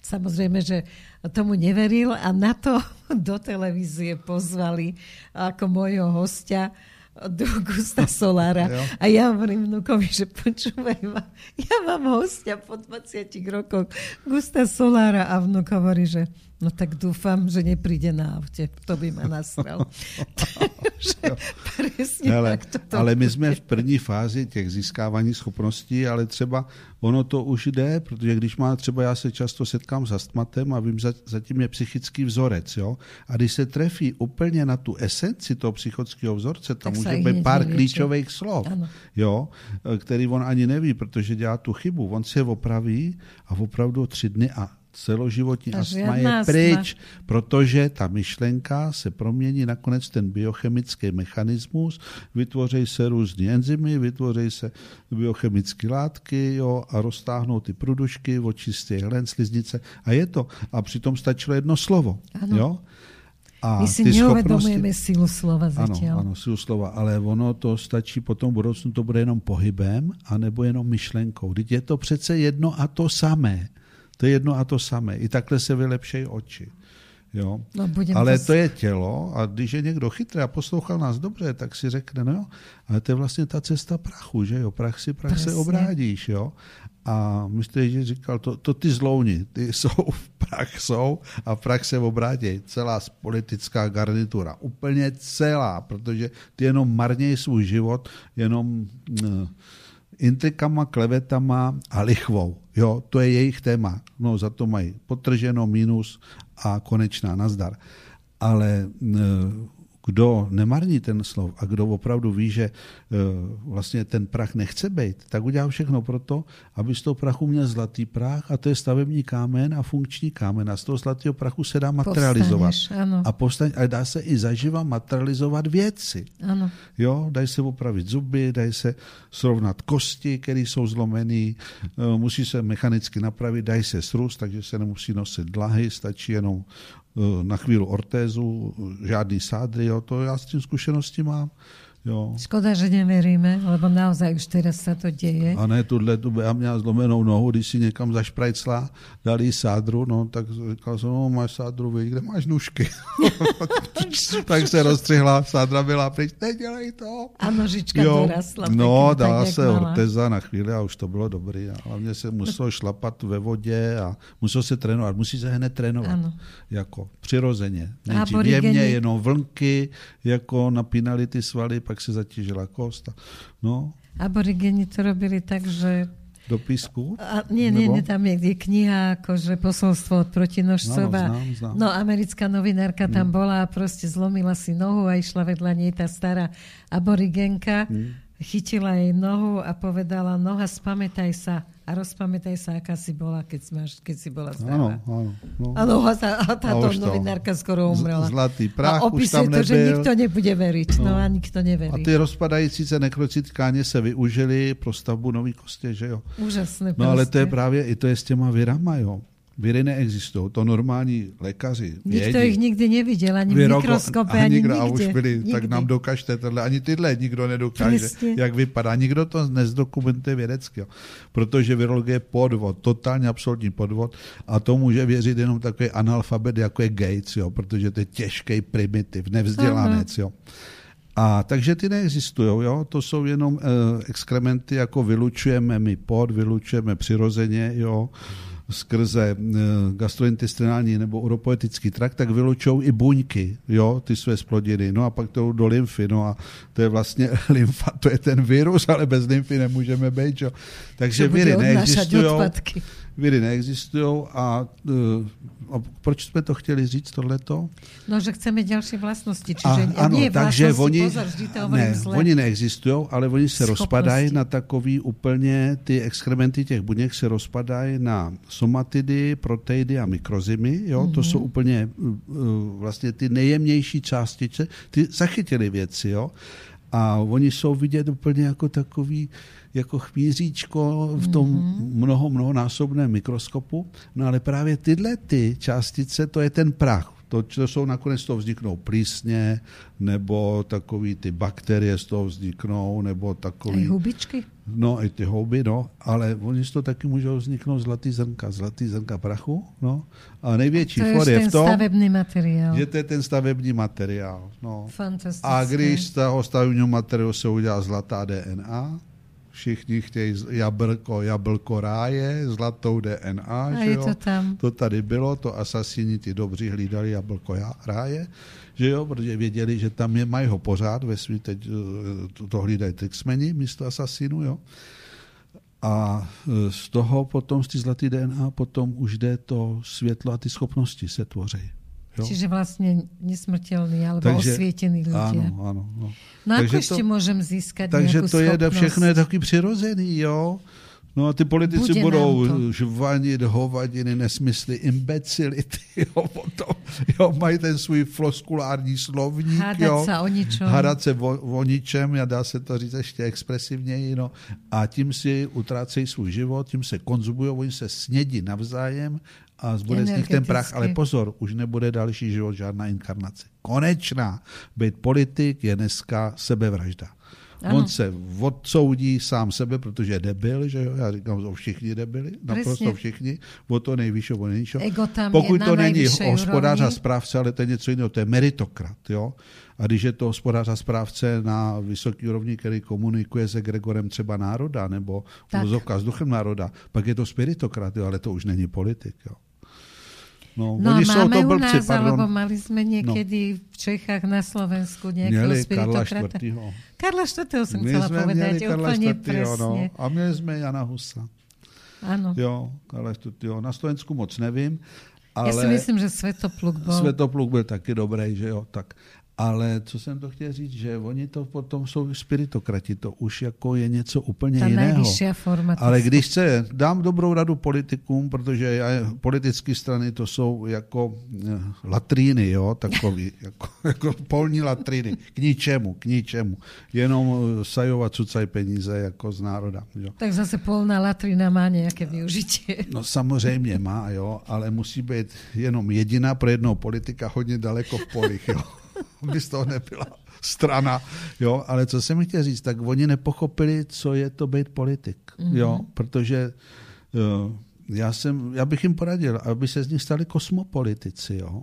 samozrejme, že tomu neveril a na to do televízie pozvali ako mojho hostia do Gusta Solára. A ja hovorím vnukovi, že počúvaj ma, ja mám hostia po 20 rokoch Gusta Solára a vnuk hovorí, že No tak dúfam, že nepríde na aute. To by ma nasral. Takže presne ale, tak toto ale my jsme v první fázi těch získávání schopností, ale třeba ono to už jde, protože když má třeba, já se často setkám s astmatem a vím, zatím je psychický vzorec, jo? A když se trefí úplně na tu esenci toho psychického vzorce, tam tak může být pár nevětší. klíčových slov, ano. jo? který on ani neví, protože dělá tu chybu. On se je opraví a opravdu tři dny a celoživotní a astma je pryč, protože ta myšlenka se promění nakonec ten biochemický mechanismus, vytvoří se různé enzymy, vytvoří se biochemické látky jo, a roztáhnou ty prudušky, očistí hlen, sliznice a je to. A přitom stačilo jedno slovo. Ano. Jo? A My si neuvedomujeme schopnosti... sílu slova zatiaľ. Ano, ano, sílu slova, ale ono to stačí potom v budoucnu, to bude jenom pohybem, anebo jenom myšlenkou. Teď je to přece jedno a to samé. To je jedno a to samé. I takhle se vylepšejí oči. Jo? No, ale to... je tělo a když je někdo chytrý a poslouchal nás dobře, tak si řekne, no jo, ale to je vlastně ta cesta prachu, že jo, prach si, prach Presně. se obrádíš, jo. A mistr Ježíš říkal, to, to ty zlouni, ty jsou v prach jsou a v prach se obrátí. Celá politická garnitura, úplně celá, protože ty jenom marnějí svůj život, jenom uh, intrikama, klevetama a lichvou. Jo, to je jejich téma. No, za to mají potrženo, minus a konečná nazdar. Ale kdo nemarní ten slov a kdo opravdu ví, že uh, vlastně ten prach nechce být, tak udělá všechno pro to, aby z toho prachu měl zlatý prach a to je stavební kámen a funkční kámen a z toho zlatého prachu se dá materializovat. ano. A, postaň, a dá se i zaživa materializovat věci. Ano. Jo, dají se opravit zuby, dají se srovnat kosti, které jsou zlomené, uh, musí se mechanicky napravit, dají se srůst, takže se nemusí nosit dlahy, stačí jenom na chvíli ortézu, žádný sádry, jo, to já s tím zkušenosti mám. Jo. Škoda, že neveríme, lebo naozaj už teraz sa to deje. A ne, tuhle tu já měl zlomenou nohu, když si někam zašprajcla, dali sádru, no, tak říkal jsem, no, máš sádru, vy, kde máš nůžky? tak se rozstřihla, sádra byla pryč, nedělej to. A nožička jo. dorastla. No, dala se orteza na chvíli a už to bylo dobrý. A hlavně se muselo šlapat ve vodě a muselo se trénovat. Musí se hned trénovat. Ano. Jako přirozeně. Nejdřív jemně, jenom vlnky, jako napínali ty svaly, pak se zatížila kost. No. Aborigeni to robili tak, že do písku? A, nie, nie, nie, tam je kniha, akože posolstvo od protinožcov. No, znám, znám. no, americká novinárka tam mm. bola a proste zlomila si nohu a išla vedľa nej tá stará aborigenka. Mm chytila jej nohu a povedala, noha, spamätaj sa a rozpamätaj sa, aká si bola, keď, máš, keď si bola zdravá. Áno, áno. No. A, noha sa, a táto a novinárka skoro umrela. Zlatý prach a už tam to, že nikto nebude veriť. No. no a nikto neverí. A ty rozpadající se nekrocit tkáně se využili pro stavbu nových kostě, že jo? Úžasné. No ale to je právě, i to je s těma virama, jo. Viry neexistují, to normální lékaři vědí. Nikdo jich nikdy neviděl, ani v mikroskope, ani nikdo, nikde. A už byli, nikdy. tak nám dokažte tohle, ani tyhle nikdo nedokáže, Přesně. jak vypadá. Nikdo to nezdokumentuje vědecky, jo. protože virologie je podvod, totálně absolutní podvod a to může věřit jenom takový analfabet, jako je Gates, jo, protože to je těžký primitiv, nevzdělanec. Jo. A takže ty neexistují, jo? to jsou jenom uh, exkrementy, jako vylučujeme my pod, vylučujeme přirozeně, jo? Skrze eh, gastrointestinální nebo uropoetický trakt, tak vylučou i buňky, jo, ty své splodiny. No a pak to do lymfy, no a to je vlastně lymfa, to je ten virus, ale bez lymfy nemůžeme být, jo. Takže viry neexistují viry neexistují a, eh, a proč jsme to chtěli říct tohleto? No, že chceme další vlastnosti, čiže a, ano, nie takže oni, pozor, ne, zle. oni neexistují, ale oni se Schopnosti. rozpadají na takový úplně, ty exkrementy těch buněk se rozpadají na somatidy, proteidy a mikrozymy, jo, mm-hmm. to jsou úplně uh, vlastně ty nejjemnější částice, ty zachytily věci, jo, a oni jsou vidět úplně jako takový, jako chmíříčko v tom mm-hmm. mnoho, mnohonásobném mikroskopu. No ale právě tyhle ty částice, to je ten prach. To, to jsou nakonec to vzniknou plísně, nebo takový ty bakterie z toho vzniknou, nebo takový... I hubičky? No, i ty houby, no, ale oni z toho taky můžou vzniknout zlatý zrnka, zlatý zrnka prachu, no. A největší for je v tom, stavební materiál. že to je ten stavební materiál, no. Fantastické. A když z toho stavebního materiálu se udělá zlatá DNA, všichni chtějí jablko, jablko ráje, zlatou DNA, a že jo? To, tam. to tady bylo, to asasini ty dobří hlídali jablko ráje, že jo, protože věděli, že tam je, mají ho pořád ve svý, teď eh, to, to hlídají Trixmeni místo asasinu, jo. A eh, z toho potom, z ty zlatý DNA, potom už jde to světlo a ty schopnosti se tvoří. Jo? Čiže vlastně nesmrtelný alebo takže, osvietený ľudia. Áno, áno. No, no takže ako ešte to, môžem získať Takže to je, všechno je takový přirozený, jo. No a ty politici Bude budou žvanit hovadiny, nesmysly, imbecility, jo, potom, jo, mají ten svůj floskulární slovník, Hádat jo, se o ničem. Hádat se o, o ničem, a dá se to říct ještě expresivněji, no, a tím si utrácejí svůj život, tím se konzumují, oni se snědí navzájem a zbude z nich ten prach, ale pozor, už nebude další život, žádná inkarnace. Konečná. Být politik je dneska sebevražda. Ano. On se odsoudí sám sebe, protože je debil, že jo? Já říkám, že všichni debili, naprosto Přesně. všichni, o to nejvyšší, o nejvyšší. Pokud to není hospodář a správce, ale to je něco jiného, to je meritokrat, jo? A když je to hospodář a správce na vysoký úrovni, který komunikuje se Gregorem třeba národa, nebo uzovka s duchem národa, pak je to spiritokrat, jo? ale to už není politik, jo? No, no oni máme sú to blbci, u nás, pardon. alebo mali sme niekedy no. v Čechách na Slovensku nejakého Mieli Karla IV. Karla IV. som My chcela povedať Karla úplne IV. presne. No. A měli sme Jana Husa. Áno. Jo, Karla IV. Na Slovensku moc nevím. Ale ja si myslím, že Svetopluk bol. Svetopluk byl taky dobrý, že jo. Tak. Ale co jsem to chtěl říct, že oni to potom jsou spiritokrati, to už jako je něco úplně Ta jiného. forma. Ale když se, dám dobrou radu politikům, protože politické strany to jsou jako eh, latríny, jo, takový, jako, jako polní latríny, k ničemu, k ničemu. Jenom eh, sajovat cucaj peníze jako z národa. Jo. Tak zase polná latrína má nějaké využití. No samozřejmě má, jo, ale musí být jenom jediná pro jednoho politika hodně daleko v polích, jo. by z toho nebyla strana. Jo, ale co jsem chtěl říct, tak oni nepochopili, co je to být politik. Mm-hmm. Jo, protože jo, já, jsem, já bych jim poradil, aby se z nich stali kosmopolitici. Jo.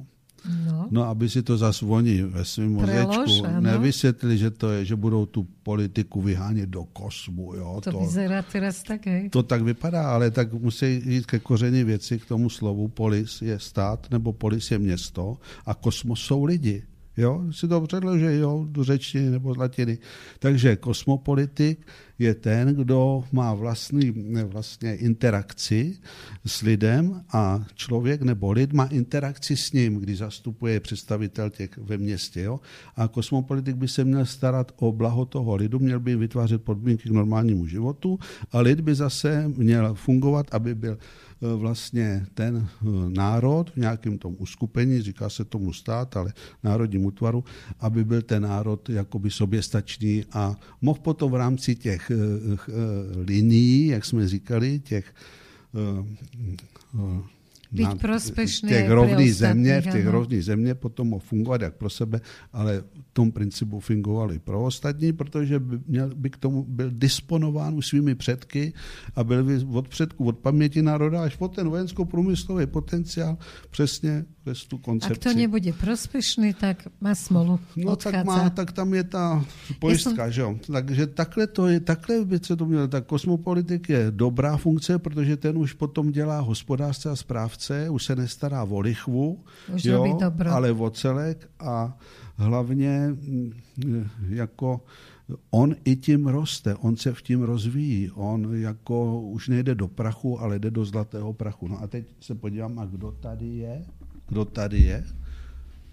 No. no, aby si to zase oni ve svém mozečku nevysvětlili, že to je, že budou tu politiku vyhánět do kosmu. Jo, to, to vyzerá teraz tak, hej? To tak vypadá, ale tak musí jít ke koření věci, k tomu slovu. Polis je stát, nebo polis je město a kosmos jsou lidi. Jo, si to předloží, jo, do řečtiny nebo z latiny. Takže kosmopolitik je ten, kdo má vlastní vlastně interakci s lidem a člověk nebo lid má interakci s ním, když zastupuje představitel těch ve městě. Jo? A kosmopolitik by se měl starat o blaho toho lidu, měl by vytvářet podmínky k normálnímu životu a lid by zase měl fungovat, aby byl vlastně ten eh, národ v nějakém tom uskupení, říká se tomu stát, ale národním útvaru, aby byl ten národ jakoby soběstačný a mohl potom v rámci těch eh, linií, jak jsme říkali, těch být prospešný těch rovných země, v těch rovných země potom mohl fungovat jak pro sebe, ale v tom principu fungoval i pro ostatní, protože by, měl, by k tomu byl disponován už svými předky a byl by od předku, od paměti národa až po ten vojensko-průmyslový potenciál přesně přes tu koncepci. A kdo nebude prospěšný, tak má smolu. No odchádza. tak, má, tak tam je ta pojistka, som... že jo. Takže takhle to je, takhle by se to mělo. Tak kosmopolitik je dobrá funkce, protože ten už potom dělá hospodářce a správce, už se nestará o lichvu, už jo, ale o celek a hlavně mm, jako on i tím roste, on se v tím rozvíjí, on jako už nejde do prachu, ale jde do zlatého prachu. No a teď se podívám, a kdo tady je? Kdo tady je?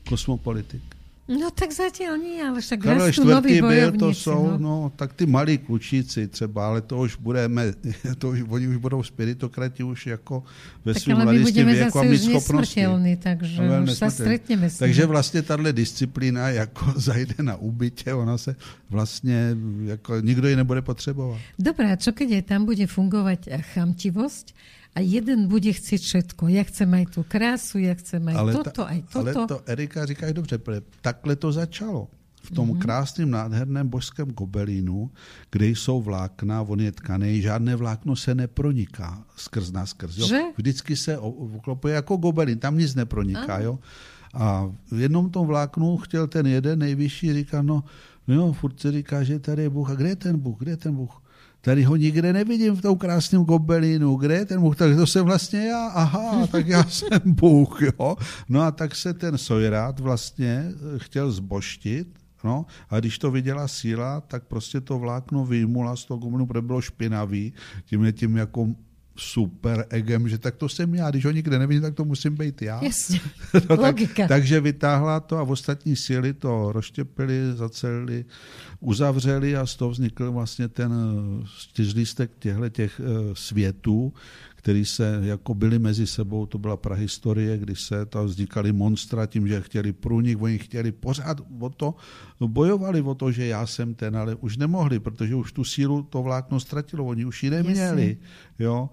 Kosmopolitik. No tak zatím nie, ale však Karel čtvrtý byl, to jsou, no. no. tak ty malí klučíci třeba, ale to už budeme, to už, oni už budou spiritokrati už jako ve svém mladistém věku a mít schopnosti. takže no, už se stretneme Takže vlastně tahle disciplína jako zajde na úbytě, ona se vlastně, jako nikdo ji nebude potřebovat. Dobré, a čo keď tam bude fungovat chamtivosť, a jeden bude chcít všetko. Já chcem aj tu krásu, já chcem aj ale toto, ta, aj toto. Ale to Erika říká dobře, takhle to začalo. V tom mm-hmm. krásném, nádherném božském gobelínu, kde jsou vlákna, on je tkaný, žádné vlákno se neproniká skrz na skrz. Jo? Že? Vždycky se oklopuje jako gobelín, tam nic neproniká. Jo? A v jednom tom vláknu chtěl ten jeden nejvyšší, říká, no, no jo, furt se říká, že tady je Bůh. A kde je ten Bůh? Kde je ten Bůh? Tady ho nikde nevidím v tom krásném gobelínu. Kde je ten Bůh? Tak to jsem vlastně já. Aha, tak já jsem Bůh. Jo? No a tak se ten Sojrát vlastně chtěl zboštit. No, a když to viděla síla, tak prostě to vlákno vyjmula z toho gobelinu, protože bylo špinavý, tím je tím jako super egem, že tak to jsem já, když ho nikde nevidím, tak to musím být já. Jasně, no, tak, takže vytáhla to a ostatní síly to rozštěpili, zacelili, uzavřeli a z toho vznikl vlastně ten čtyřlístek těchto těch eh, světů, který se jako byli mezi sebou, to byla prahistorie, kdy se tam vznikaly monstra tím, že chtěli průnik, oni chtěli pořád o to, bojovali o to, že já jsem ten, ale už nemohli, protože už tu sílu to vlákno ztratilo, oni už ji neměli. Jo?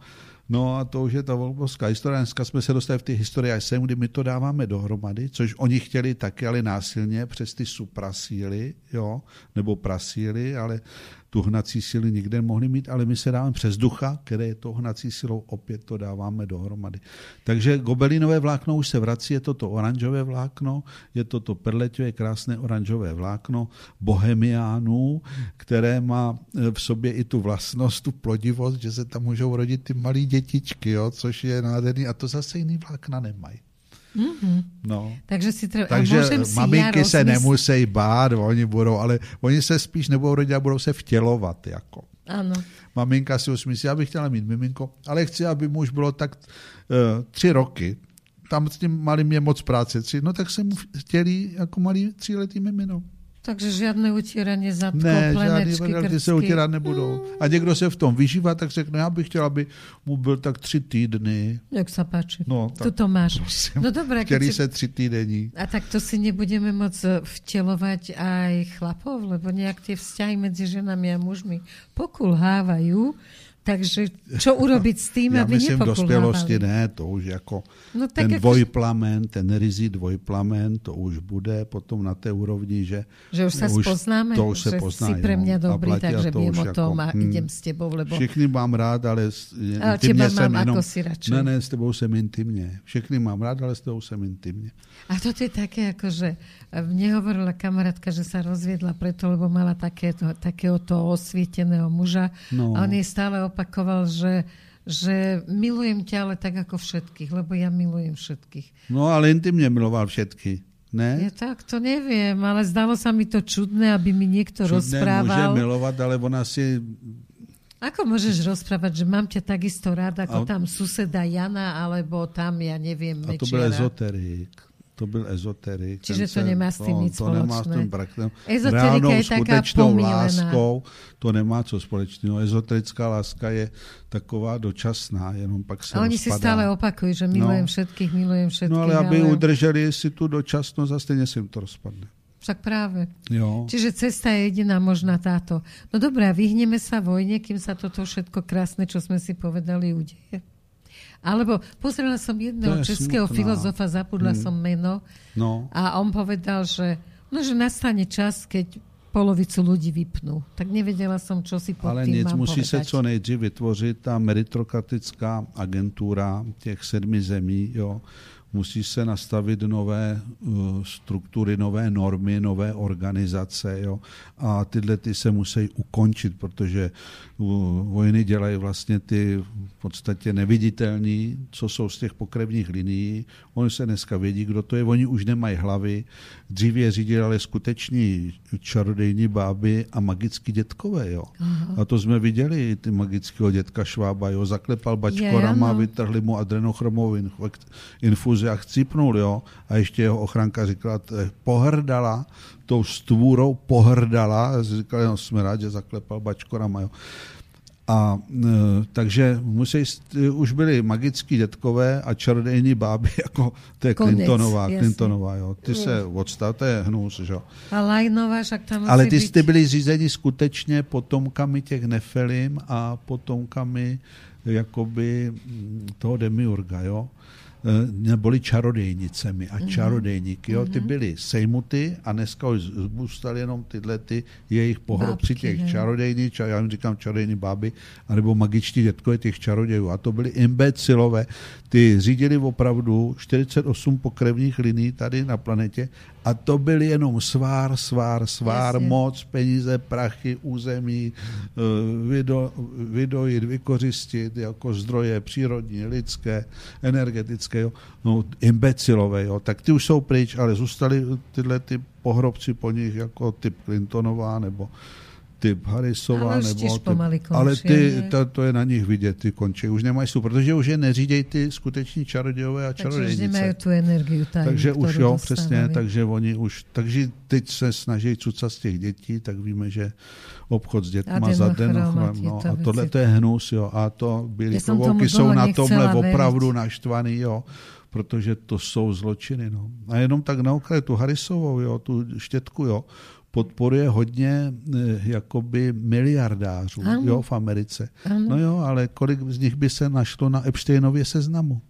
No a to už je ta obrovská historie. Dneska jsme se dostali v té historii až sem, kdy my to dáváme dohromady, což oni chtěli taky, ale násilně přes ty suprasíly, jo, nebo prasíly, ale tu hnací síly nikde mohli mít, ale my se dáváme přes ducha, které je to hnací silou, opět to dáváme dohromady. Takže gobelinové vlákno už se vrací, je to to oranžové vlákno, je to to perleťové krásné oranžové vlákno bohemiánů, které má v sobě i tu vlastnost, tu plodivost, že se tam můžou rodit ty malé dětičky, jo, což je nádherný a to zase jiný vlákna nemají. Mm-hmm. No. Takže si treba, Takže si maminky se nemusí bát, oni budou, ale oni se spíš nebudou rodit a budou se vtělovat. Jako. Ano. Maminka si už myslí, já bych chtěla mít miminko, ale chci, aby muž bylo tak uh, tři roky. Tam s tím malým je moc práce. Tři, no tak jsem mu chtěli jako malý tříletý mimino. Takže žádné utírání zadku, ne, žádný krcky. se utírat nebudou. A někdo se v tom vyžívá, tak řekne, já bych chtěl, aby mu byl tak tři týdny. Jak se páči. No, tak, tu to máš. Prosím, no dobré. Chtěli si... se tři týdení. A tak to si nebudeme moc vtělovat aj chlapov, lebo nějak ty vzťahy mezi ženami a mužmi pokulhávají takže čo urobiť s tým, Já aby myslím, v dospělosti ne, to už jako no, tak ten jako... dvojplamen, ten rizí dvojplamen, to už bude potom na té úrovni, že... Že už se poznáme, to už se že pozná, si pre mě dobrý, takže vím o tom jako, a hm, idem s tebou, lebo... Všichni mám rád, ale intimně jsem mám jenom... Ako si radšej. Ne, ne, s tebou jsem intimně. Všechny mám rád, ale s tebou jsem intimně. A to je také, jako, že mne hovorila kamarátka, že sa rozviedla preto, lebo mala takéto, takéhoto osvieteného muža no. a on jej stále opakoval, že že milujem ťa, ale tak ako všetkých, lebo ja milujem všetkých. No ale intimne miloval všetky. Ne? Ja tak to neviem, ale zdalo sa mi to čudné, aby mi niekto čudné rozprával. Čudné môže milovať, ale ona si... Ako môžeš rozprávať, že mám ťa takisto rád, ako a... tam suseda Jana, alebo tam, ja neviem, Mečiara. A to byl ezoterik to byl ezoterik. Čiže to nemá s tím no, nic to nemá s tím praktem. Ezoterika je skutečnou láskou to nemá co společného. Ezoterická láska je taková dočasná, jenom pak se A oni rozpadá. si stále opakují, že milujem no. všetkých, milujem všetkých. No ale aby ale... udrželi si tu dočasnost a stejně se jim to rozpadne. Však práve. Jo. Čiže cesta je jediná možná táto. No dobré, vyhneme sa vojne, kým sa toto všetko krásne, čo sme si povedali, udeje. Alebo pozrela som jedného českého smutná. filozofa, zabudla hmm. som meno no. a on povedal, že, no, že nastane čas, keď polovicu ľudí vypnú. Tak nevedela som, čo si pod Ale tým nic, mám musí povedať. se co nejdřív vytvořit ta meritokratická agentura těch sedmi zemí, jo, musí se nastavit nové uh, struktury, nové normy, nové organizace jo? a tyhle ty se musí ukončit, protože uh, vojny dělají vlastně ty v podstatě neviditelní, co jsou z těch pokrevních linií. Oni se dneska vědí, kdo to je, oni už nemají hlavy. Dřív je řídili skuteční čarodejní báby a magický dětkové. Jo? A to jsme viděli, ty magického dětka Švába, jo? zaklepal bačkorama, je, no. vytrhli mu adrenochromovou infuzi a chcípnul, jo, a ještě jeho ochranka říkala, pohrdala, tou stvůrou pohrdala, říkala, no, jsme rádi, že zaklepal bačkorama, jo. A e, takže musí, už byli magický dětkové a čarodejní báby, jako to je Konec, Clintonová, jasný. Clintonová, jo. Ty se odstav, to je hnus, jo. A Lajnová, však tam Ale ty být... ty byli řízeni skutečně potomkami těch Nefelim a potomkami jakoby toho demiurga, jo. Eh, neboli čarodejnicemi a mhm. čarodejníky. Jo? Ty mhm. byly sejmuty a dneska už zůstaly jenom tyhle ty jejich pohrobci těch čarodejní, čar, já jim říkám čarodejní báby, anebo magičtí dětkové těch čarodějů. A to byly imbecilové. Ty řídili opravdu 48 pokrevních liní tady na planetě a to byl jenom svár, svár, svár, Jasně. moc, peníze, prachy, území, eh, vydo, vydojit, vykořistit jako zdroje přírodní, lidské, energetické, jo. No, imbecilové, jo. tak ty už jsou pryč, ale zůstali tyhle ty pohrobci po nich jako typ Clintonová nebo typ Harrisova, ale nebo typ, končí, ale ty, to, to, je na nich vidět, ty končí, už nemají tu, protože už je neřídějí ty skuteční čarodějové a čarodějnice. Takže už nemají tu energiu tajný, Takže už jo, dostávali. přesně, takže oni už, takže teď se snaží cucat z těch dětí, tak víme, že obchod s dětma za den, no, a tohle to je hnus, jo, a to byly klobouky jsou na tomhle opravdu naštvaný, jo, protože to jsou zločiny, no. A jenom tak na okraj tu Harrisovou, jo, tu štětku, jo, podporuje hodně eh, jakoby miliardářů jo, v Americe. Ano. No jo, ale kolik z nich by se našlo na Epsteinově seznamu?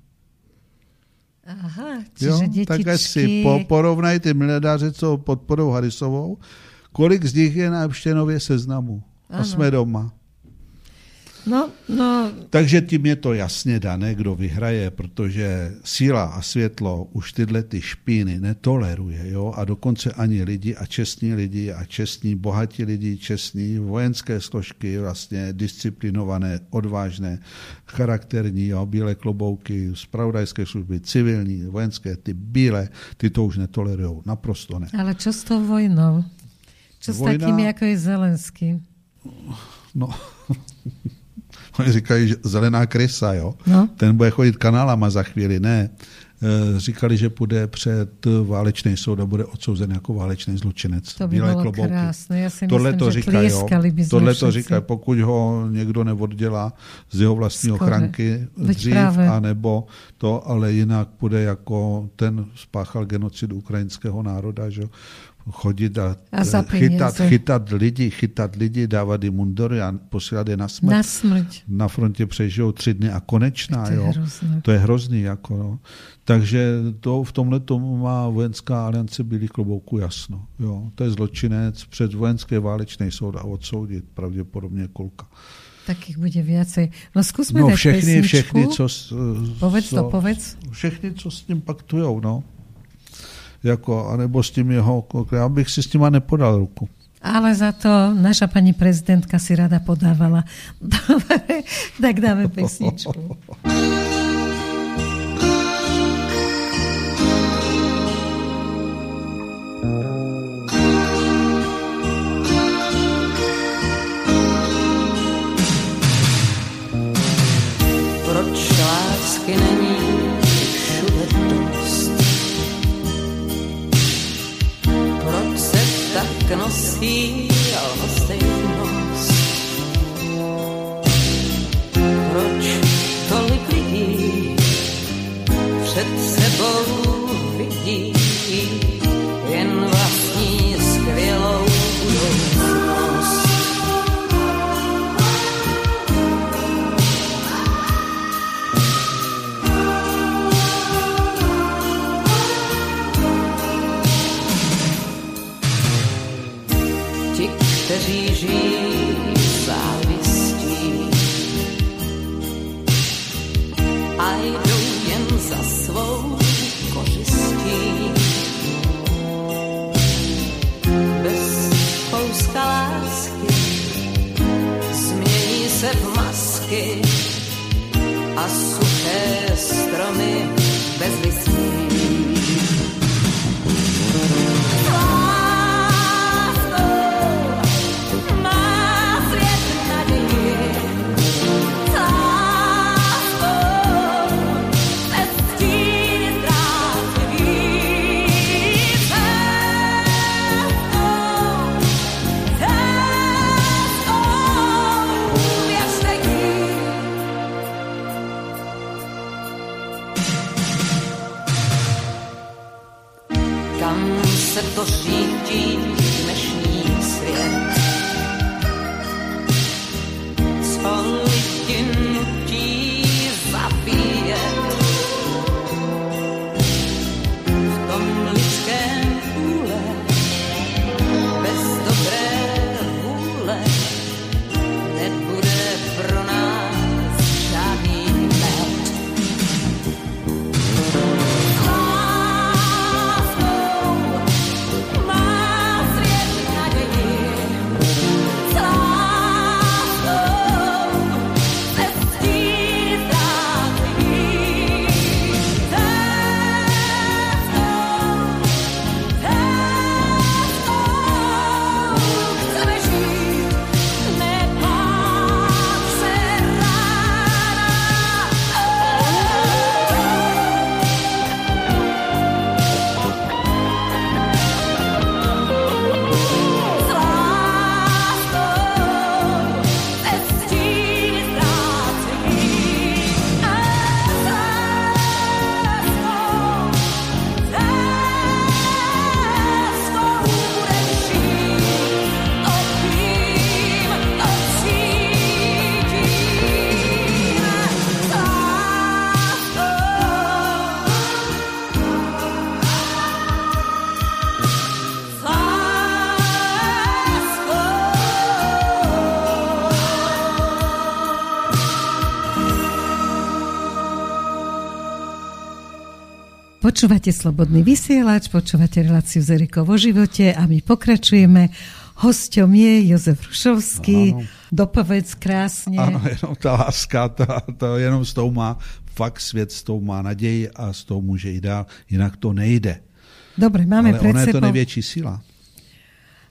Aha, jo, dětičky... tak si po, porovnaj ty miliardáře, co podporou Harrisovou, kolik z nich je na Epsteinově seznamu. Ano. A jsme doma. No, no. Takže tím je to jasně dané, kdo vyhraje, protože síla a světlo už tyhle ty špíny netoleruje. Jo? A dokonce ani lidi a čestní lidi a čestní, bohatí lidi, čestní vojenské složky, vlastně disciplinované, odvážné, charakterní, jo? bílé klobouky, spravodajské služby, civilní, vojenské, ty bílé, ty to už netolerují. Naprosto ne. Ale co s tou vojnou? Co s Vojna... takými, jako je Zelenský? No, Oni říkají, že zelená krysa, jo. No. Ten bude chodit kanálama za chvíli. Ne. E, říkali, že půjde před válečný soud a bude odsouzen jako válečný zločinec. To by Bílé bylo klobouky. krásné. Já si Tohle myslím, to říkají. Tohle to říkají, pokud ho někdo neoddělá z jeho vlastní Skoro. ochranky dřív, právě. anebo to, ale jinak bude jako ten spáchal genocid ukrajinského národa, že chodit a, a chytat, chytat lidi, chytat lidi, dávat jim mundory a posílat je na smrt. Na smrt. Na frontě přežijou tři dny a konečná. To je, jo. Hrozné. to je hrozný. Jako, no. Takže to, v tomhle tomu má vojenská aliance Bílých klobouků jasno. Jo. To je zločinec před vojenské válečný soud a odsoudit pravděpodobně kolka. Tak jich bude viacej. No zkusme no, všechny, všechny, co... Povedz co, to, povedz. Všechny, co s tím paktujou, no jako, anebo s tím jeho, já bych si s tím nepodal ruku. Ale za to naša paní prezidentka si rada podávala. Dobre, tak dáme pesničku. can I see? Počúvate Slobodný vysielač, počúvate reláciu z Erikou vo živote a my pokračujeme. Hosťom je Jozef Rušovský. Ano. Dopovedz krásne. Ano, jenom ta láska, ta, to jenom s tou má, fakt svět s tou má naději a s tou může jít dál, jinak to nejde. Dobre, máme Ale pred ona je to sebou... největší síla.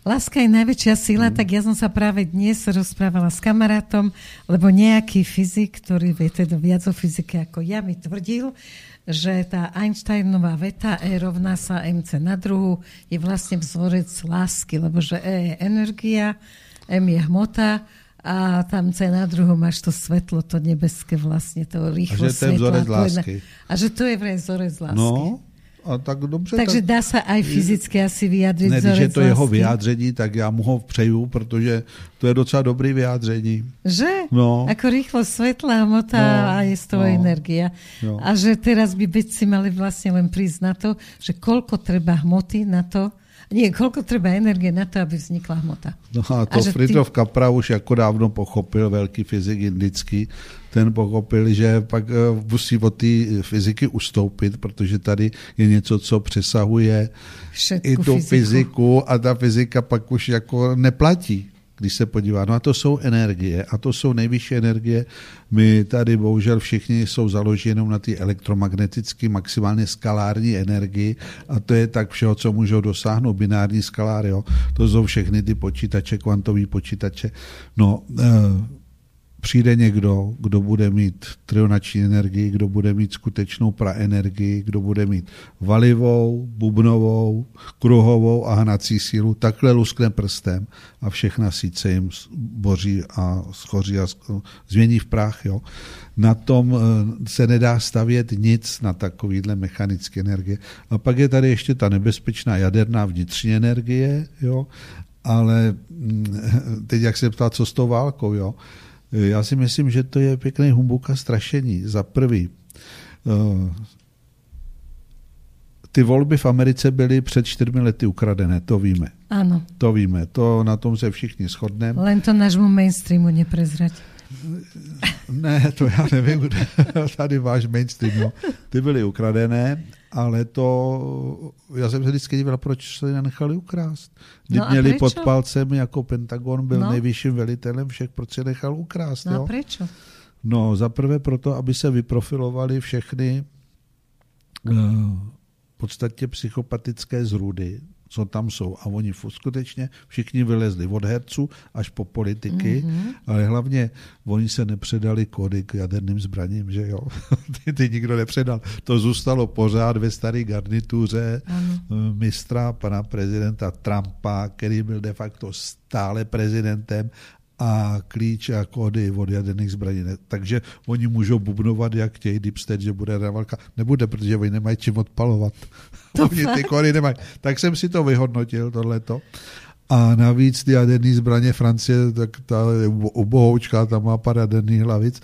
Láska je najväčšia sila, mm. tak ja som sa práve dnes rozprávala s kamarátom, lebo nejaký fyzik, ktorý vie teda viac o fyzike ako ja, mi tvrdil, že tá Einsteinová veta E rovná sa mc na druhu je vlastne vzorec lásky, lebo že E je energia, M je hmota a tam C na druhu máš to svetlo, to nebeské vlastne, to rýchlo A že to je vzorec lásky. A že to je vzorec lásky. No, a tak dobře. Takže tak... dá se aj fyzicky asi vyjádřit Ne, když je to jeho vyjádření, tak já mu ho přeju, protože to je docela dobrý vyjádření. Že? No. Ako rýchlo svetla, hmota No, a je z toho no. energia. No. A že teraz by vedci mali vlastne len prísť na to, že koľko treba hmoty na to, nie, koľko treba energie na to, aby vznikla hmota. No a to A ty- Capra už jako dávno pochopil, velký fyzik indický, ten pochopil, že pak eh, musí od té fyziky ustoupit, protože tady je něco, co přesahuje Všetku i tu fyziku. fyziku a ta fyzika pak už jako neplatí, když se podívá. No a to jsou energie a to jsou nejvyšší energie. My tady bohužel všichni jsou založeni jenom na té elektromagnetické maximálně skalární energii a to je tak všeho, co můžou dosáhnout binární skaláry. Jo. To jsou všechny ty počítače, kvantový počítače. No, eh, přijde někdo, kdo bude mít trionační energii, kdo bude mít skutečnou praenergii, kdo bude mít valivou, bubnovou, kruhovou a hnací sílu, takhle luskne prstem a všechna síce jim boří a schoří a změní v prach. Jo. Na tom eh, se nedá stavět nic na takovýhle mechanické energie. A pak je tady ještě ta nebezpečná jaderná vnitřní energie, jo. ale mm, teď jak se ptá, co s tou válkou, jo. Já si myslím, že to je pěkný humbuk a strašení. Za prvý, eh, ty volby v Americe byly před čtyřmi lety ukradené, to víme. Áno, To víme, to na tom se všichni shodneme. len to nášmu mainstreamu neprezrať. Ne, to já nevím, tady váš mainstream. No. Ty byly ukradené, ale to, já jsem se vždycky díval, proč se nenechali ukrást. Kdy No a měli pod palcem jako Pentagon, byl No. nejvyšším velitelem všech, proč se nechal ukrást. No a jo? prečo? No, za prvé proto, aby se vyprofilovali všechny eh, v podstatě psychopatické zrůdy, co tam jsou. A oni skutečně všichni vylezli od herců až po politiky, Mhm. mm-hmm. ale hlavně oni se nepředali kódy k jaderným zbraním, že jo? ty, ty nikdo nepředal. To zůstalo pořád ve staré garnituře eh, mistra pana prezidenta Trumpa, který byl de facto stále prezidentem a klíč a kódy od jaderných zbraní. Takže oni můžou bubnovat, jak chtějí Deep State, že bude jedna válka. Nebude, protože oni nemají čím odpalovat. oni ty kódy nemají. Tak jsem si to vyhodnotil, tohleto. A navíc ty jaderné zbraně Francie, tak ta je ubohoučka, tam má pár jaderných hlavic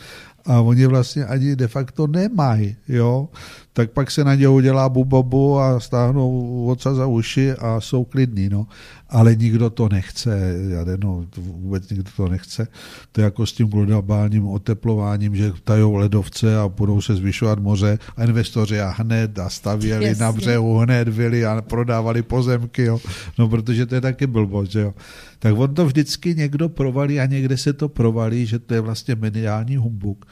a oni vlastně ani de facto nemají, jo. Tak pak se na ně udělá bubobu a stáhnou oca za uši a jsou klidní, no. Ale nikdo to nechce, jaderno, to vůbec nikdo to nechce. To je jako s tím globálním oteplováním, že tajou ledovce a budou se zvyšovat moře a investoři a hned a stavěli Jasně. na břehu, hned vily a prodávali pozemky, jo. No, protože to je taky blbost, že jo. Tak on to vždycky někdo provalí a někde se to provalí, že to je vlastně mediální humbuk.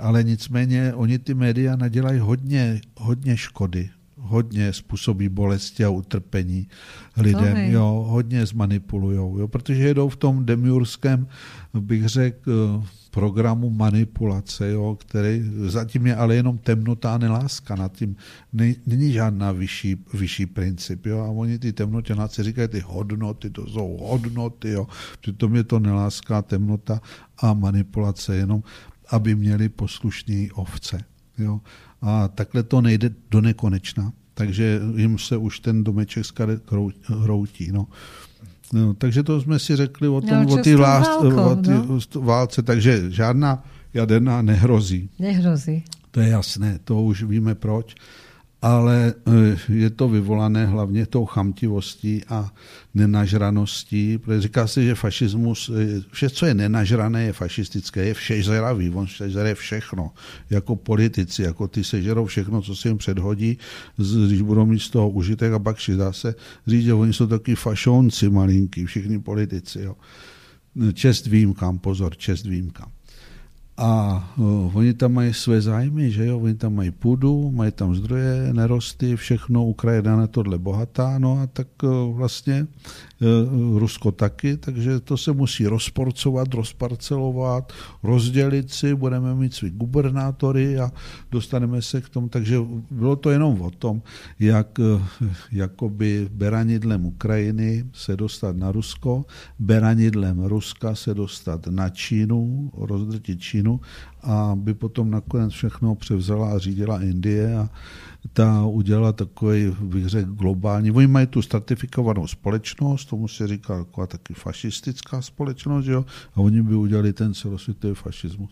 Ale nicméně oni ty média nadělají hodně, hodně škody. Hodně způsobí bolesti a utrpení lidem, jo, hodně zmanipulujou, jo, protože jedou v tom demiurském, bych řekl, programu manipulace, jo, který zatím je ale jenom temnota a neláska, nad tím. Ne, není žádná vyšší, vyšší princip, jo, a oni ty temnotěnáci říkají ty hodnoty, to jsou hodnoty, jo, přitom je to neláska, temnota a manipulace, jenom aby měli poslušní ovce, jo, a takhle to nejde do nekonečna, takže jim se už ten domeček z karet hrou- hroutí, no. No, takže to jsme si řekli o tom, No, o té no? válce, takže žádná jaderná nehrozí. Nehrozí. To je jasné, to už víme proč. Ale eh, je to vyvolané hlavně tou chamtivostí a nenažraností, protože říká se, že fašismus, eh, vše, co je nenažrané, je fašistické, je všežravý, on sežere všechno, jako politici, jako ty sežerou všechno, co se jim předhodí, když budou mít z toho užitek a pak dá se říct, že oni jsou taky fašonci malinký, všichni politici. Jo. Čest výjimkám, pozor, čest výjimkám. A uh, oni tam mají své zájmy, že jo, oni tam mají půdu, mají tam zdroje, nerosty, všechno, Ukrajina na tohle bohatá, no a tak uh, vlastně Rusko taky, takže to se musí rozporcovat, rozparcelovat, rozdělit si, budeme mít svý gubernátory a dostaneme se k tomu, takže bylo to jenom o tom, jak jakoby beranidlem Ukrajiny se dostat na Rusko, beranidlem Ruska se dostat na Čínu, rozdrtit Čínu, Čínu a by potom nakonec všechno převzala a řídila Indie a ta udělala takový, bych řekl, globální. Oni mají tu stratifikovanou společnost, tomu se říká taková taky fašistická společnost, jo? a oni by udělali ten celosvětový fašismus.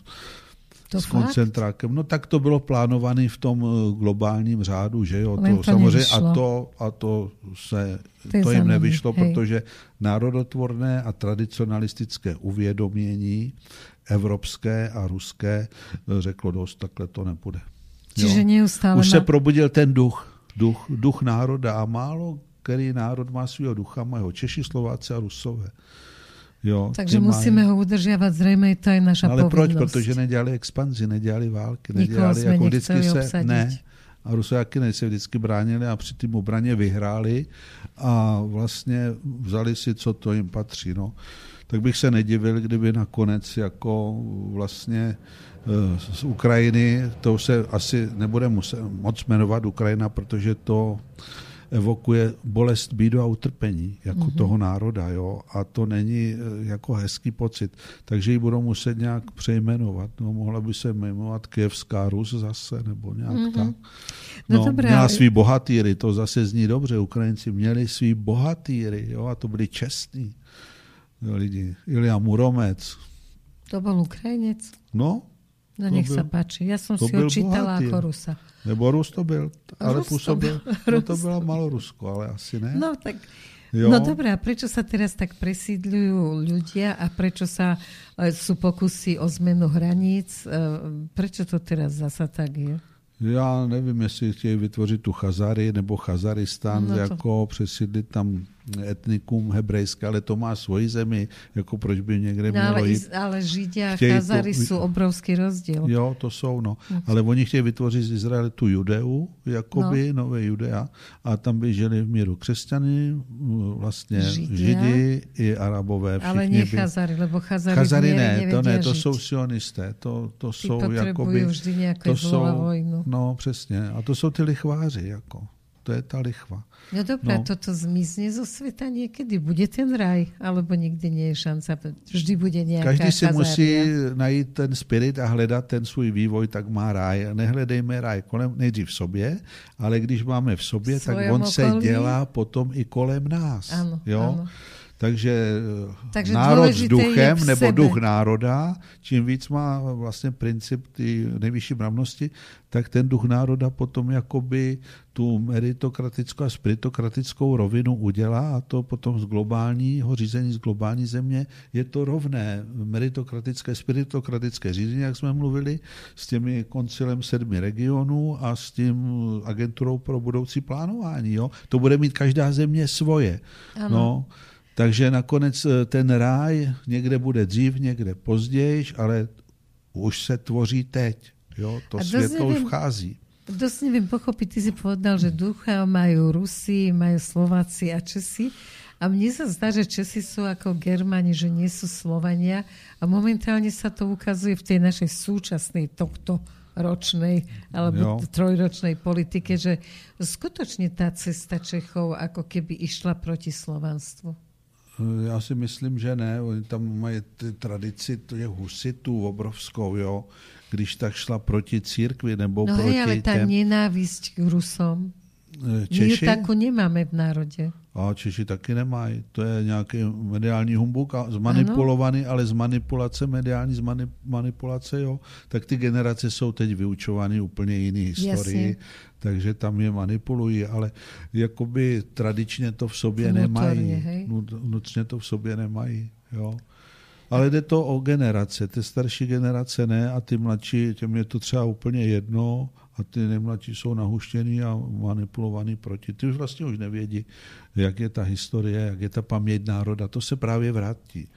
To s fakt? koncentrákem. No tak to bylo plánované v tom eh, globálním řádu, že jo. To, to samozřejmě a to, a to se to, to jim nevyšlo, hej. protože národotvorné a tradicionalistické uvědomění evropské a ruské řeklo dost, takhle to nebude. Čiže neustále Už se probudil ten duch, duch, duch národa a málo který národ má svého ducha, mají ho Češi, Slováci a Rusové. Jo, Takže musíme mají... ho udržiavať, zřejmě to je naša Ale povinnost. proč? Protože nedělali expanzi, nedělali války, nedělali, jako vždycky se, obsadit. ne, a Rusáky se vždycky bránili a při tím obraně vyhráli a vlastně vzali si, co to jim patří. No tak bych se nedivil, kdyby nakonec jako vlastně z Ukrajiny, to se asi nebude muset moc jmenovat Ukrajina, protože to evokuje bolest, bídu a utrpení jako mm-hmm. toho národa, jo, a to není eh, jako hezký pocit, takže ji budou muset nějak přejmenovat, no, mohla by se jmenovat Kijevská Rus zase, nebo nějak mm-hmm. tak. No, no dobré, měla svý bohatýry, to zase zní dobře, Ukrajinci měli svý bohatýry, jo, a to byli čestní lidi. Ilia Muromec. To bol Ukrajinec? No. No nech byl, sa páči. Ja som si ho čítala ako Rusa. Nebo Rus to byl, ale Rus působil, to no to bylo malo Rusko, ale asi ne. No tak, jo. no dobré, a prečo sa teraz tak presídľujú ľudia a prečo sa e, sú pokusy o zmenu hraníc? E, prečo to teraz zasa tak je? Já nevím, jestli chtějí vytvořit tu Chazary nebo Chazaristán, no to... jako přesídlit tam etnikum hebrejské, ale to má svoji zemi, jako proč by někde no, mělo ale, jít. Ale Židi a Chazary to, jsou obrovský rozdíl. Jo, to jsou, no. no. Ale oni chtějí vytvořit z Izraele tu Judeu, jakoby, no. nové Judea, a tam by žili v míru křesťany, vlastně Židia. Židi i Arabové. Ale ne Chazary, lebo Chazary, Chazary ne, to ne, to žít. jsou sionisté, to, to Ty jsou jakoby... vždy to jsou, vojnu. No, přesně. A to jsou ty lichváři, jako. To je ta lichva. No dobré, no. toto zmizne zo sveta niekedy. Bude ten raj, alebo nikdy nie je šanca. Vždy bude nějaká Každý si kazária. musí najít ten spirit a hledat ten svůj vývoj, tak má ráj. Nehledejme ráj kolem, nejdřív v sobě, ale když máme v sobě, Svojom tak on okolí. se dělá potom i kolem nás. Ano, jo? ano. Takže, Takže národ s duchem nebo duch národa, čím víc má vlastně princip ty nejvyšší mravnosti, tak ten duch národa potom jakoby tu meritokratickou a spiritokratickou rovinu udělá a to potom z globálního řízení, z globální země je to rovné meritokratické, spiritokratické řízení, jak jsme mluvili, s těmi koncilem sedmi regionů a s tím agenturou pro budoucí plánování. Jo? To bude mít každá země svoje. Ano. No, takže nakonec eh, ten ráj někde bude dřív, někde později, ale už se tvoří teď. Jo? To světlo už vchází. Dosť neviem pochopiť, ty si povedal, že ducha majú Rusi, majú Slováci a Česi. A mne sa zdá, že Česi sú ako Germani, že nie sú Slovania. A momentálne sa to ukazuje v tej našej súčasnej tohto ročnej alebo jo. trojročnej politike, že skutočne tá cesta Čechov ako keby išla proti slovanstvu. Já si myslím, že ne. Oni tam mají ty tradici těch husitů obrovskou, jo. Když tak šla proti církvi nebo no proti hej, ale ta těm... nenávist k Rusom, eh, Češi? my takú nemáme v národe. A Češi taky nemají. To je nějaký mediální humbuk a zmanipulovaný, ano. ale z manipulace, mediální z manipulace, jo. Tak ty generace jsou teď vyučovány úplně jiný historii. Jasně. Takže tam je manipulují, ale jakoby tradičně to v sobě Vnútorně, nemají. Hej? Vnitřně to v sobě nemají. Jo. Ale jde to o generace. Ty starší generace ne a ty mladší, těm je to třeba úplně jedno a ty nejmladší jsou nahuštěný a manipulovaný proti. Ty už vlastně už nevědí, jak je ta historie, jak je ta paměť národa. To se právě vrátí.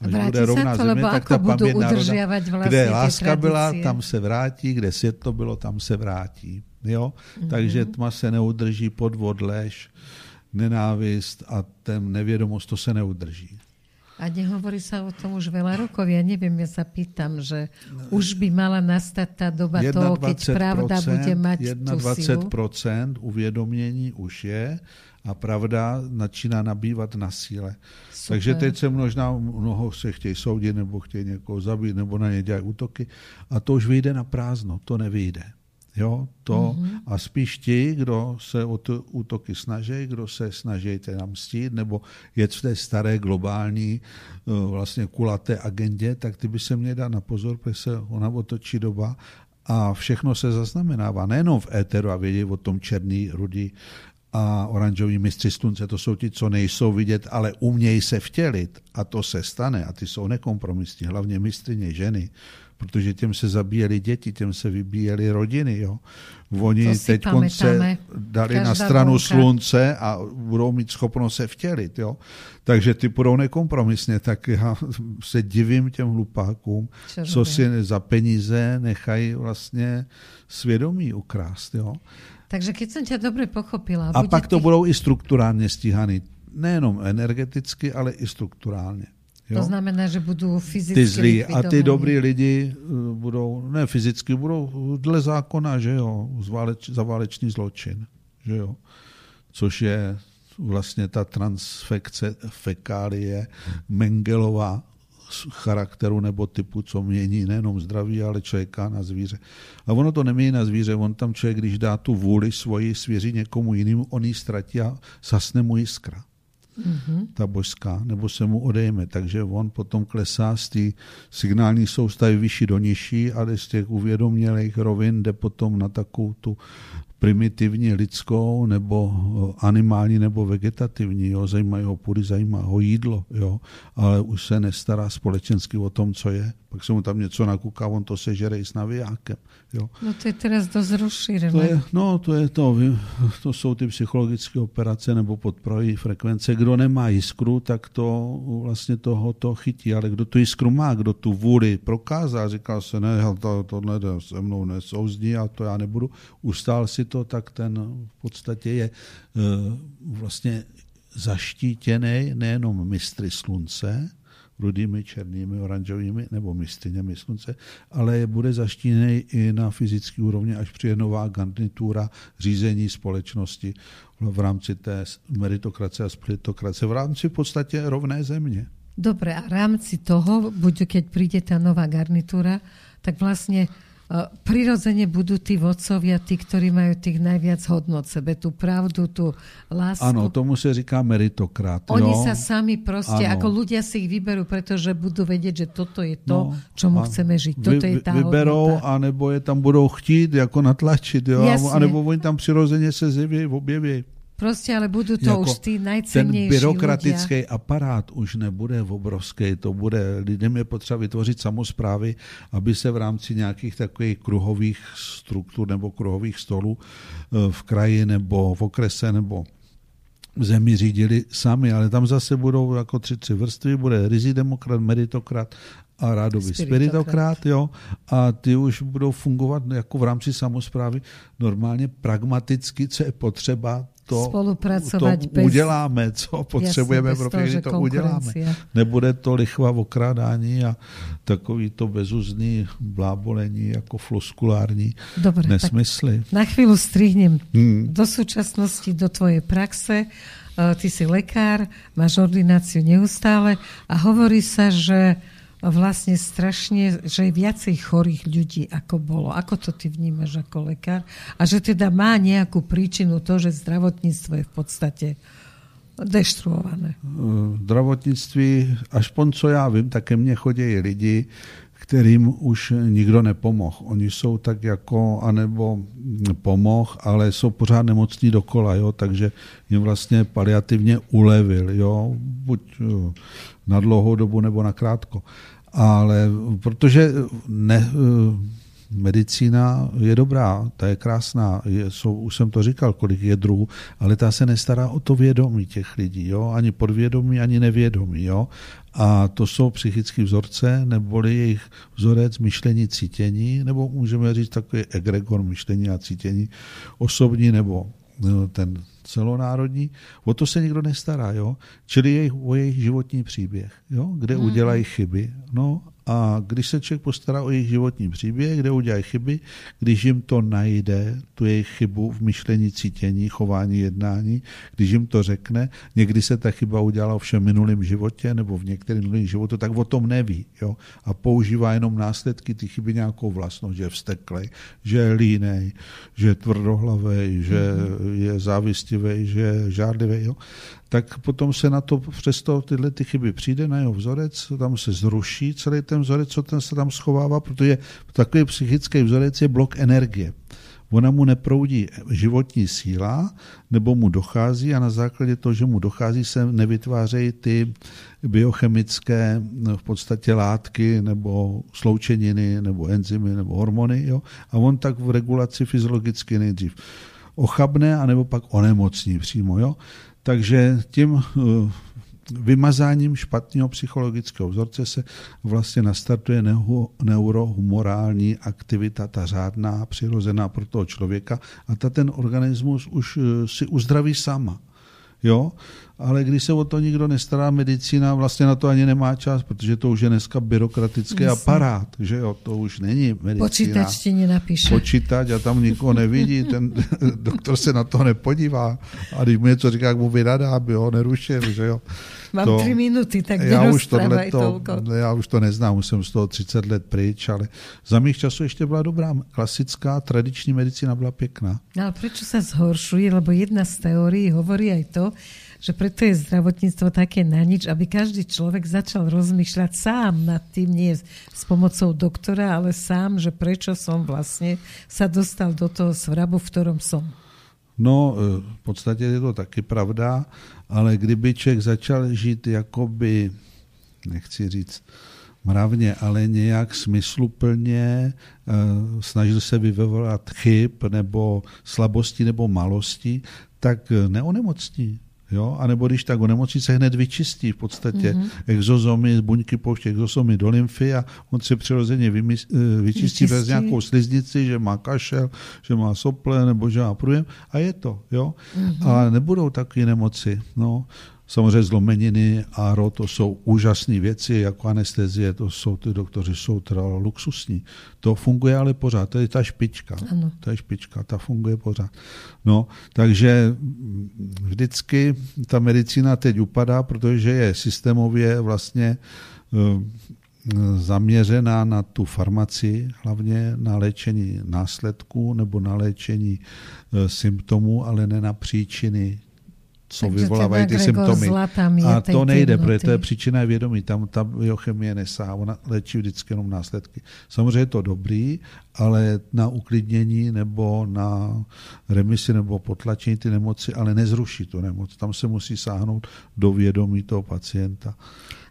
Až vrátí bude rovná to, země, tak ta paměť národa, vlastně kde láska byla, tam se vrátí, kde světlo bylo, tam se vrátí. Jo? Mm-hmm. Takže tma se neudrží, podvod, lež, nenávist a ten nevědomost, to se neudrží. A nehovorí sa o tom už veľa rokov. Ja neviem, ja sa pýtam, že už by mala nastať tá doba toho, keď pravda bude mať 21 tú silu. 21% uvědomění už je a pravda začíná nabývat na síle. Super. Takže teď se možná mnoho se chtějí soudit, nebo chtějí někoho zabít, nebo na ně dělají útoky. A to už vyjde na prázdno, to nevyjde. Jo, to mm-hmm. a spíš ti, kdo se o ty útoky snaží, kdo se snaží teda mstít, nebo je v té staré globální eh, vlastně kulaté agendě, tak ty by se měli dát na pozor, protože se ona otočí doba a všechno se zaznamenává. Nejenom v éteru a vědí o tom černý, rudý a oranžový mistři slunce, to jsou ti, co nejsou vidět, ale umějí se vtělit a to se stane a ty jsou nekompromisní, hlavně mistrině ženy protože těm se zabíjeli děti, těm se vybíjeli rodiny. Jo. Oni teď se dali Každá na stranu volka. slunce a budou mít schopnost se vtělit. Jo. Takže ty budou nekompromisně, tak já se divím těm hlupákům, co, co si za peníze nechají vlastně svědomí ukrást. Jo. Takže keď jsem tě dobře pochopila. A pak to tých... budou i strukturálně stíhaný. Nejenom energeticky, ale i strukturálně. Jo? To znamená, že budou fyzicky Ty zlí a ty dobrý lidi eh, budou, ne fyzicky, budou dle zákona, že jo, za válečný zločin, že jo. Což je vlastně ta transfekce fekálie Mengelová charakteru nebo typu, co mění nejenom zdraví, ale člověka na zvíře. A ono to nemění na zvíře, on tam člověk, když dá tu vůli svoji svěří někomu jinému, on ji ztratí a sasne mu jiskra mm-hmm. ta božská, nebo se mu odejme. Takže on potom klesá z té signální soustavy vyšší do nižší a z těch uvědomělých rovin jde potom na takovou tu primitivní lidskou nebo eh, animální nebo vegetativní. Jo. Zajímají ho půdy, zajímá ho jídlo, jo. ale už se nestará společensky o tom, co je. Pak se mu tam něco nakuká, on to sežere i s navijákem. Jo. No to je teraz dost rozšířené. To je, no to je to, to jsou ty psychologické operace nebo podporové frekvence. Kdo nemá jiskru, tak to vlastně toho to chytí, ale kdo tu jiskru má, kdo tu vůli prokázá, říká se, ne, to, tohle se mnou nesouzdí a to já nebudu, ustál si to, tak ten v podstatě je eh, vlastně zaštítěný nejenom mistry slunce, rudými, černými, oranžovými nebo mistyněmi slunce, ale bude zaštíněný i na fyzické úrovni, až přijde nová garnitura řízení společnosti v rámci té meritokracie a splitokracie, v rámci v podstatě rovné země. Dobre, a v rámci toho, buď keď príde tá nová garnitúra, tak vlastne prirodzene budú tí vodcovia, tí, ktorí majú tých najviac hodnot sebe, tú pravdu, tú lásku. Ano, tomu se říká meritokrat. Oni jo? sa sami proste, ano. ako ľudia si ich vyberú, pretože budú vedieť, že toto je to, no, čomu chceme žiť. Toto vy, je tá vyberou, hodnota. anebo je tam budou chtít jako natlačit, jo? Jasne. anebo oni tam přirozeně se zjeví, objeví. Prostě, ale budou to jako už ty nejcennější Ten byrokratický ľudia. aparát už nebude obrovský, to bude, lidem je potřeba vytvořit samozprávy, aby se v rámci nějakých takových kruhových struktur nebo kruhových stolů eh, v kraji nebo v okrese nebo v zemi řídili sami, ale tam zase budou jako tři, tři vrstvy, bude rizí demokrat, meritokrat a rádoby spiritokrat, jo, a ty už budou fungovat jako v rámci samozprávy normálně pragmaticky, co je potřeba, to, spolupracovat to bez... uděláme, co potřebujeme, jasně, pro všechny to uděláme. Nebude to lichva v okrádání a takový to bezuzný blábolení jako floskulární Dobre, nesmysly. Na chvíli strihnem hmm. do současnosti, do tvojej praxe. E, ty si lekár, máš ordináciu neustále a hovorí sa, že vlastne strašne, že je viacej chorých ľudí, ako bolo. Ako to ty vnímaš ako lekár? A že teda má nejakú príčinu to, že zdravotníctvo je v podstate deštruované. Zdravotnictví, aspoň co já vím, tak ke mně chodí lidi, kterým už nikdo nepomohl. Oni jsou tak jako, anebo pomohl, ale jsou pořád nemocní dokola, jo, takže jim vlastně paliativně ulevil, jo, buď eh, na dlouhou dobu nebo na krátko. Ale protože ne, eh, medicína je dobrá, ta je krásná, je, jsou, už jsem to říkal, kolik je druhů, ale ta se nestará o to vědomí těch lidí, jo? ani podvědomí, ani nevědomí. Jo? A to jsou psychické vzorce, neboli jejich vzorec myšlení, cítění, nebo můžeme říct takový egregor myšlení a cítění osobní nebo no, ten celonárodní, o to se nikdo nestará, jo? čili jejich, o jejich životní příběh, jo? kde mm. udělají chyby. No a když se člověk postará o jejich životní příběh, kde udělají chyby, když jim to najde, tu jejich chybu v myšlení, cítění, chování, jednání, když jim to řekne, někdy se ta chyba udělala v všem minulém životě nebo v některém minulém životu, tak o tom neví. Jo? A používá jenom následky ty chyby nějakou vlastnost, že je vsteklej, že je línej, že je tvrdohlavý, že mm-hmm. je závistivý, že je žádlivý. Jo? Tak potom se na to přesto tyhle ty chyby přijde na jeho vzorec, tam se zruší celý ten vzorec, co ten se tam schovává, protože takový psychický vzorec je blok energie. Ona mu neproudí životní síla, nebo mu dochází a na základě toho, že mu dochází, se nevytvářejí ty biochemické v podstatě látky nebo sloučeniny nebo enzymy nebo hormony. Jo? A on tak v regulaci fyziologicky nejdřív ochabne, anebo pak onemocní přímo. Jo? Takže tím eh, vymazáním špatného psychologického vzorce se vlastně nastartuje neurohumorální aktivita, ta řádná, přirozená pro toho člověka a ta ten organismus už eh, si uzdraví sama. Jo? Ale když se o to nikdo nestará, medicína vlastně na to ani nemá čas, protože to už je dneska byrokratický Myslím. aparát, že jo, to už není medicína. Počítač ti nenapíše. Počítač a tam nikoho nevidí, ten doktor se na to nepodívá a když mu něco říká, jak mu vynadá, aby ho nerušil, že jo. Mám to, tři minuty, tak já už, tohleto, já už to neznám, už jsem z toho 30 let pryč, ale za mých časů ještě byla dobrá. Klasická, tradiční medicína byla pěkná. No, ale proč se zhoršuje? Lebo jedna z teórií hovorí aj to, že preto je zdravotníctvo také na nič, aby každý človek začal rozmýšľať sám nad tým, nie s pomocou doktora, ale sám, že prečo som vlastne sa dostal do toho svrabu, v ktorom som. No, e, v podstatě je to taky pravda, ale kdyby člověk začal žít jakoby, nechci říct, mravně, ale nějak smysluplně, e, snažil se vyvolat chyb nebo slabosti nebo malosti, tak neonemocní. Jo? A nebo když tak onemocní se hned vyčistí v podstatě mm-hmm. exozomy, buňky pouště exozomy do lymfy a on se přirozeně eh, vyčistí, vyčistí bez nějakou sliznici, že má kašel, že má sople nebo že má průjem a je to. Jo? Mm-hmm. A nebudou takové nemoci. No. Samozřejmě zlomeniny a ro, to jsou úžasné věci, jako anestezie, to jsou ty doktoři, jsou teda luxusní. To funguje ale pořád, to je ta špička. Ano. To je špička, ta funguje pořád. No, takže vždycky ta medicína teď upadá, protože je systémově vlastně eh, zaměřená na tu farmaci, hlavně na léčení následků nebo na léčení eh, symptomů, ale ne na příčiny co Takže vyvolávají ty symptomy. A to nejde, protože to je příčina vědomí. Tam ta biochemie nesá, ona léčí vždycky jenom následky. Samozřejmě je to dobrý, ale na uklidnění nebo na remisi nebo potlačení ty nemoci, ale nezruší tu nemoc. Tam se musí sáhnout do vědomí toho pacienta.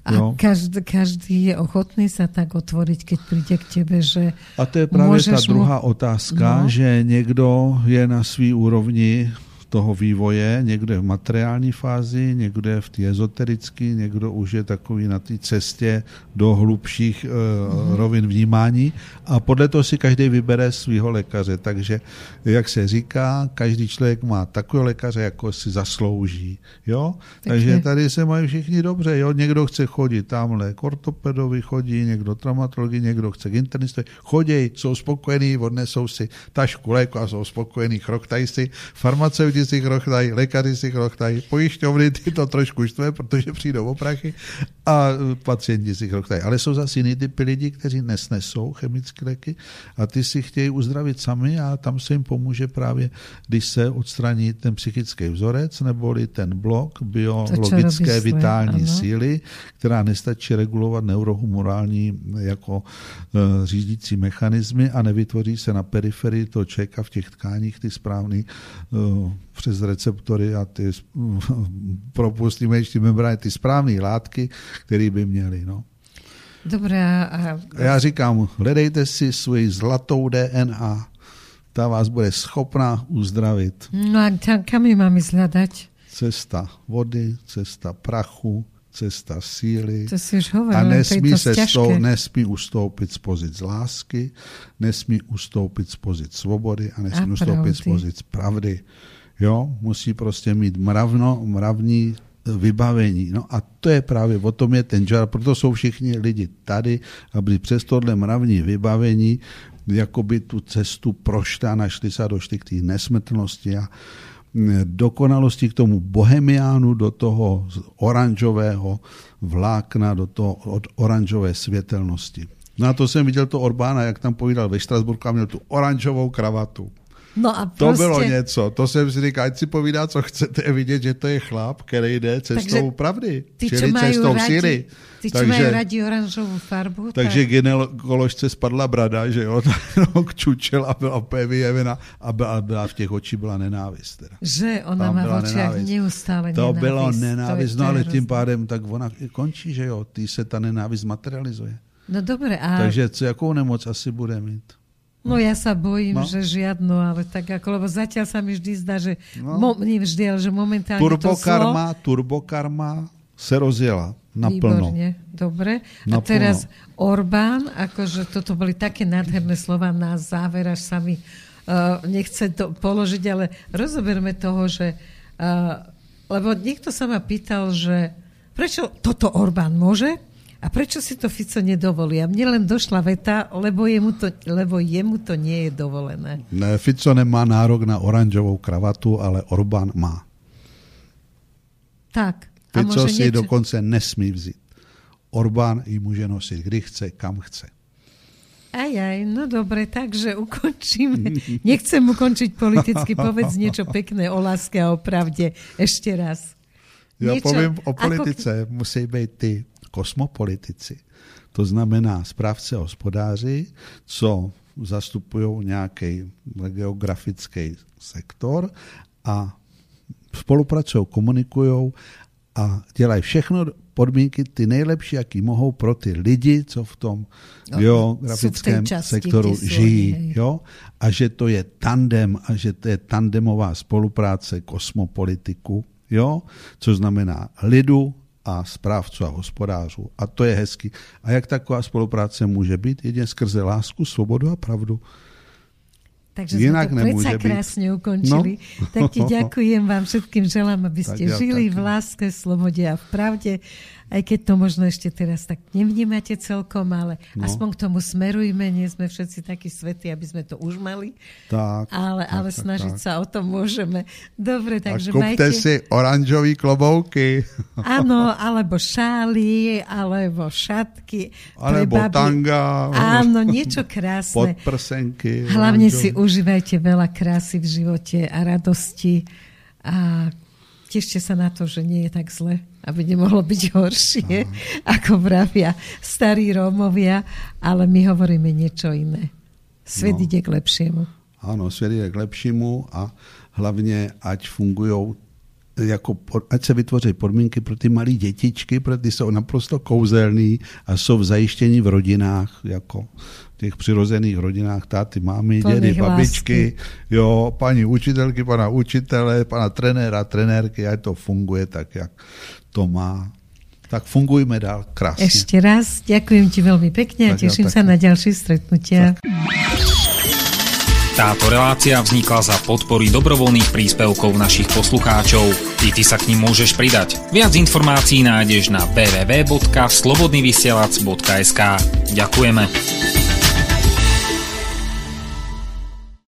A jo? každý, každý je ochotný se tak otvorit, keď přijde k tebe, že A to je právě ta druhá mu... otázka, no. že někdo je na svý úrovni toho vývoje, někdo je v materiální fázi, někdo je v té ezoterické, někdo už je takový na té cestě do hlubších uh, mm-hmm. rovin vnímání a podle toho si každý vybere svého lékaře. Takže, jak se říká, každý člověk má takového lékaře, jako si zaslouží. Jo? Takže tady se mají všichni dobře. Jo? Někdo chce chodit tamhle k ortopedovi, chodí, někdo traumatologii, někdo chce k internistovi. Chodí, jsou spokojení, odnesou si tašku léku a jsou spokojení, chroktají si. Farmaceuti Pacienti si krochtají, lékaři si krochtají, pojišťovny ty to trošku štve, protože přijdou o prachy a pacienti si krochtají. Ale jsou zase jiný typy lidí, kteří nesnesou chemické léky a ty si chtějí uzdravit sami a tam se jim pomůže právě, když se odstraní ten psychický vzorec neboli ten blok biologické vitální ano. síly, která nestačí regulovat neurohumorální jako uh, řídící mechanizmy a nevytvoří se na periferii toho člověka v těch tkáních ty správný uh, přes receptory a ty propustíme ještě membrány, ty správné látky, které by měly. No. Dobré. A... Já říkám, hledejte si svoji zlatou DNA, ta vás bude schopná uzdravit. No a kam ji mám hledat? Cesta vody, cesta prachu, cesta síly. To si už hovoril, a nesmí, se stou, nesmí ustoupit z pozic lásky, nesmí ustoupit z pozic svobody a nesmí a ustoupit z pozic pravdy. Jo, musí prostě mít mravno, mravní vybavení. No a to je právě, o tom je ten žár, proto jsou všichni lidi tady, aby přes tohle mravní vybavení jakoby tu cestu prošli a našli se a došli k té nesmrtelnosti a dokonalosti k tomu bohemiánu, do toho oranžového vlákna, do toho od oranžové světelnosti. No a to jsem viděl to Orbána, jak tam povídal ve Štrasburku a měl tu oranžovou kravatu. No a prostě... To bylo něco, to jsem si říkal, ať si povídá, co chcete, vidět, že to je chlap, který jde cestou Takže pravdy, ty, čili cestou rádi, síly. Ty, takže, mají rádi oranžovou farbu. Takže tak... gynekoložce spadla brada, že jo, tak kčučel a byla úplně vyjevena a byla, byla, v těch očích byla nenávist. Teda. Že ona Tam má v očích neustále To nenávist. bylo nenávist, to no ale tím pádem tak ona končí, že jo, ty se ta nenávist materializuje. No dobré. A... Takže co, jakou nemoc asi bude mít? No ja sa bojím, no. že žiadno, ale tak ako, lebo zatiaľ sa mi vždy zdá, že, no. mo, nie vždy, ale že momentálne turbokarma, to zlo... Turbokarma se rozjela naplno. Výborne, dobre. Naplno. A teraz Orbán, akože toto boli také nádherné slova na záver, až sa mi uh, nechce to položiť, ale rozoberme toho, že uh, lebo niekto sa ma pýtal, že prečo toto Orbán môže, a prečo si to Fico nedovolí? A mne len došla veta, lebo jemu to, lebo jemu to nie je dovolené. Ne, Fico nemá nárok na oranžovou kravatu, ale Orbán má. Tak. A Fico si niečo... dokonce nesmí vzít. Orbán ji může nosit, kdy chce, kam chce. Aj, aj, no dobre, takže ukončíme. Nechcem ukončiť politicky, povedz niečo pekné o láske a o pravde ešte raz. Ja niečo, poviem o politice, ako... musí byť ty kosmopolitici. To znamená správce hospodáři, co zastupují nějaký geografický sektor a spolupracují, komunikují a dělají všechno podmínky ty nejlepší, jaký mohou pro ty lidi, co v tom no, geografickém části, sektoru žijí. Jo? A že to je tandem a že to je tandemová spolupráce kosmopolitiku, jo? což znamená lidu, a správců a hospodářů. A to je hezky. A jak taková spolupráce může být? Jedině skrze lásku, svobodu a pravdu. Takže Jinak sme to predsa krásne ukončili. No. Tak ti ďakujem vám všetkým, želám, aby ste ja žili taky. v láske, slobode a v pravde aj keď to možno ešte teraz tak nevnímate celkom, ale no. aspoň k tomu smerujme, nie sme všetci takí svetí, aby sme to už mali. Tak, ale, tak, ale tak, snažiť tak. sa o tom môžeme. Dobre, takže a majte... si oranžový klobouky. Áno, alebo šály, alebo šatky. Alebo babi... tanga. Áno, niečo krásne. Podprsenky. Hlavne oranžový. si užívajte veľa krásy v živote a radosti a tešte sa na to, že nie je tak zle, aby nemohlo byť horšie, Aha. ako vravia starí Rómovia, ale my hovoríme niečo iné. Svet no. ide k lepšiemu. Ano, svět jde k lepšímu a hlavně ať fungují jako, ať se vytvoří podmínky pro ty malé dětičky, protože ty jsou naprosto kouzelný a jsou v zajištění v rodinách, jako těch přirozených rodinách, táty, mámy, dědy, babičky, jo, paní učitelky, pana učitele, pana trenéra, trenérky, ať to funguje tak, jak to má. Tak fungujme dál krásne. Ešte raz, ďakujem ti veľmi pekne a teším ja, sa na ďalšie stretnutia. Táto relácia vznikla za podpory dobrovoľných príspevkov našich poslucháčov. I ty sa k ním môžeš pridať. Viac informácií nájdeš na www.slobodnyvysielac.sk Ďakujeme.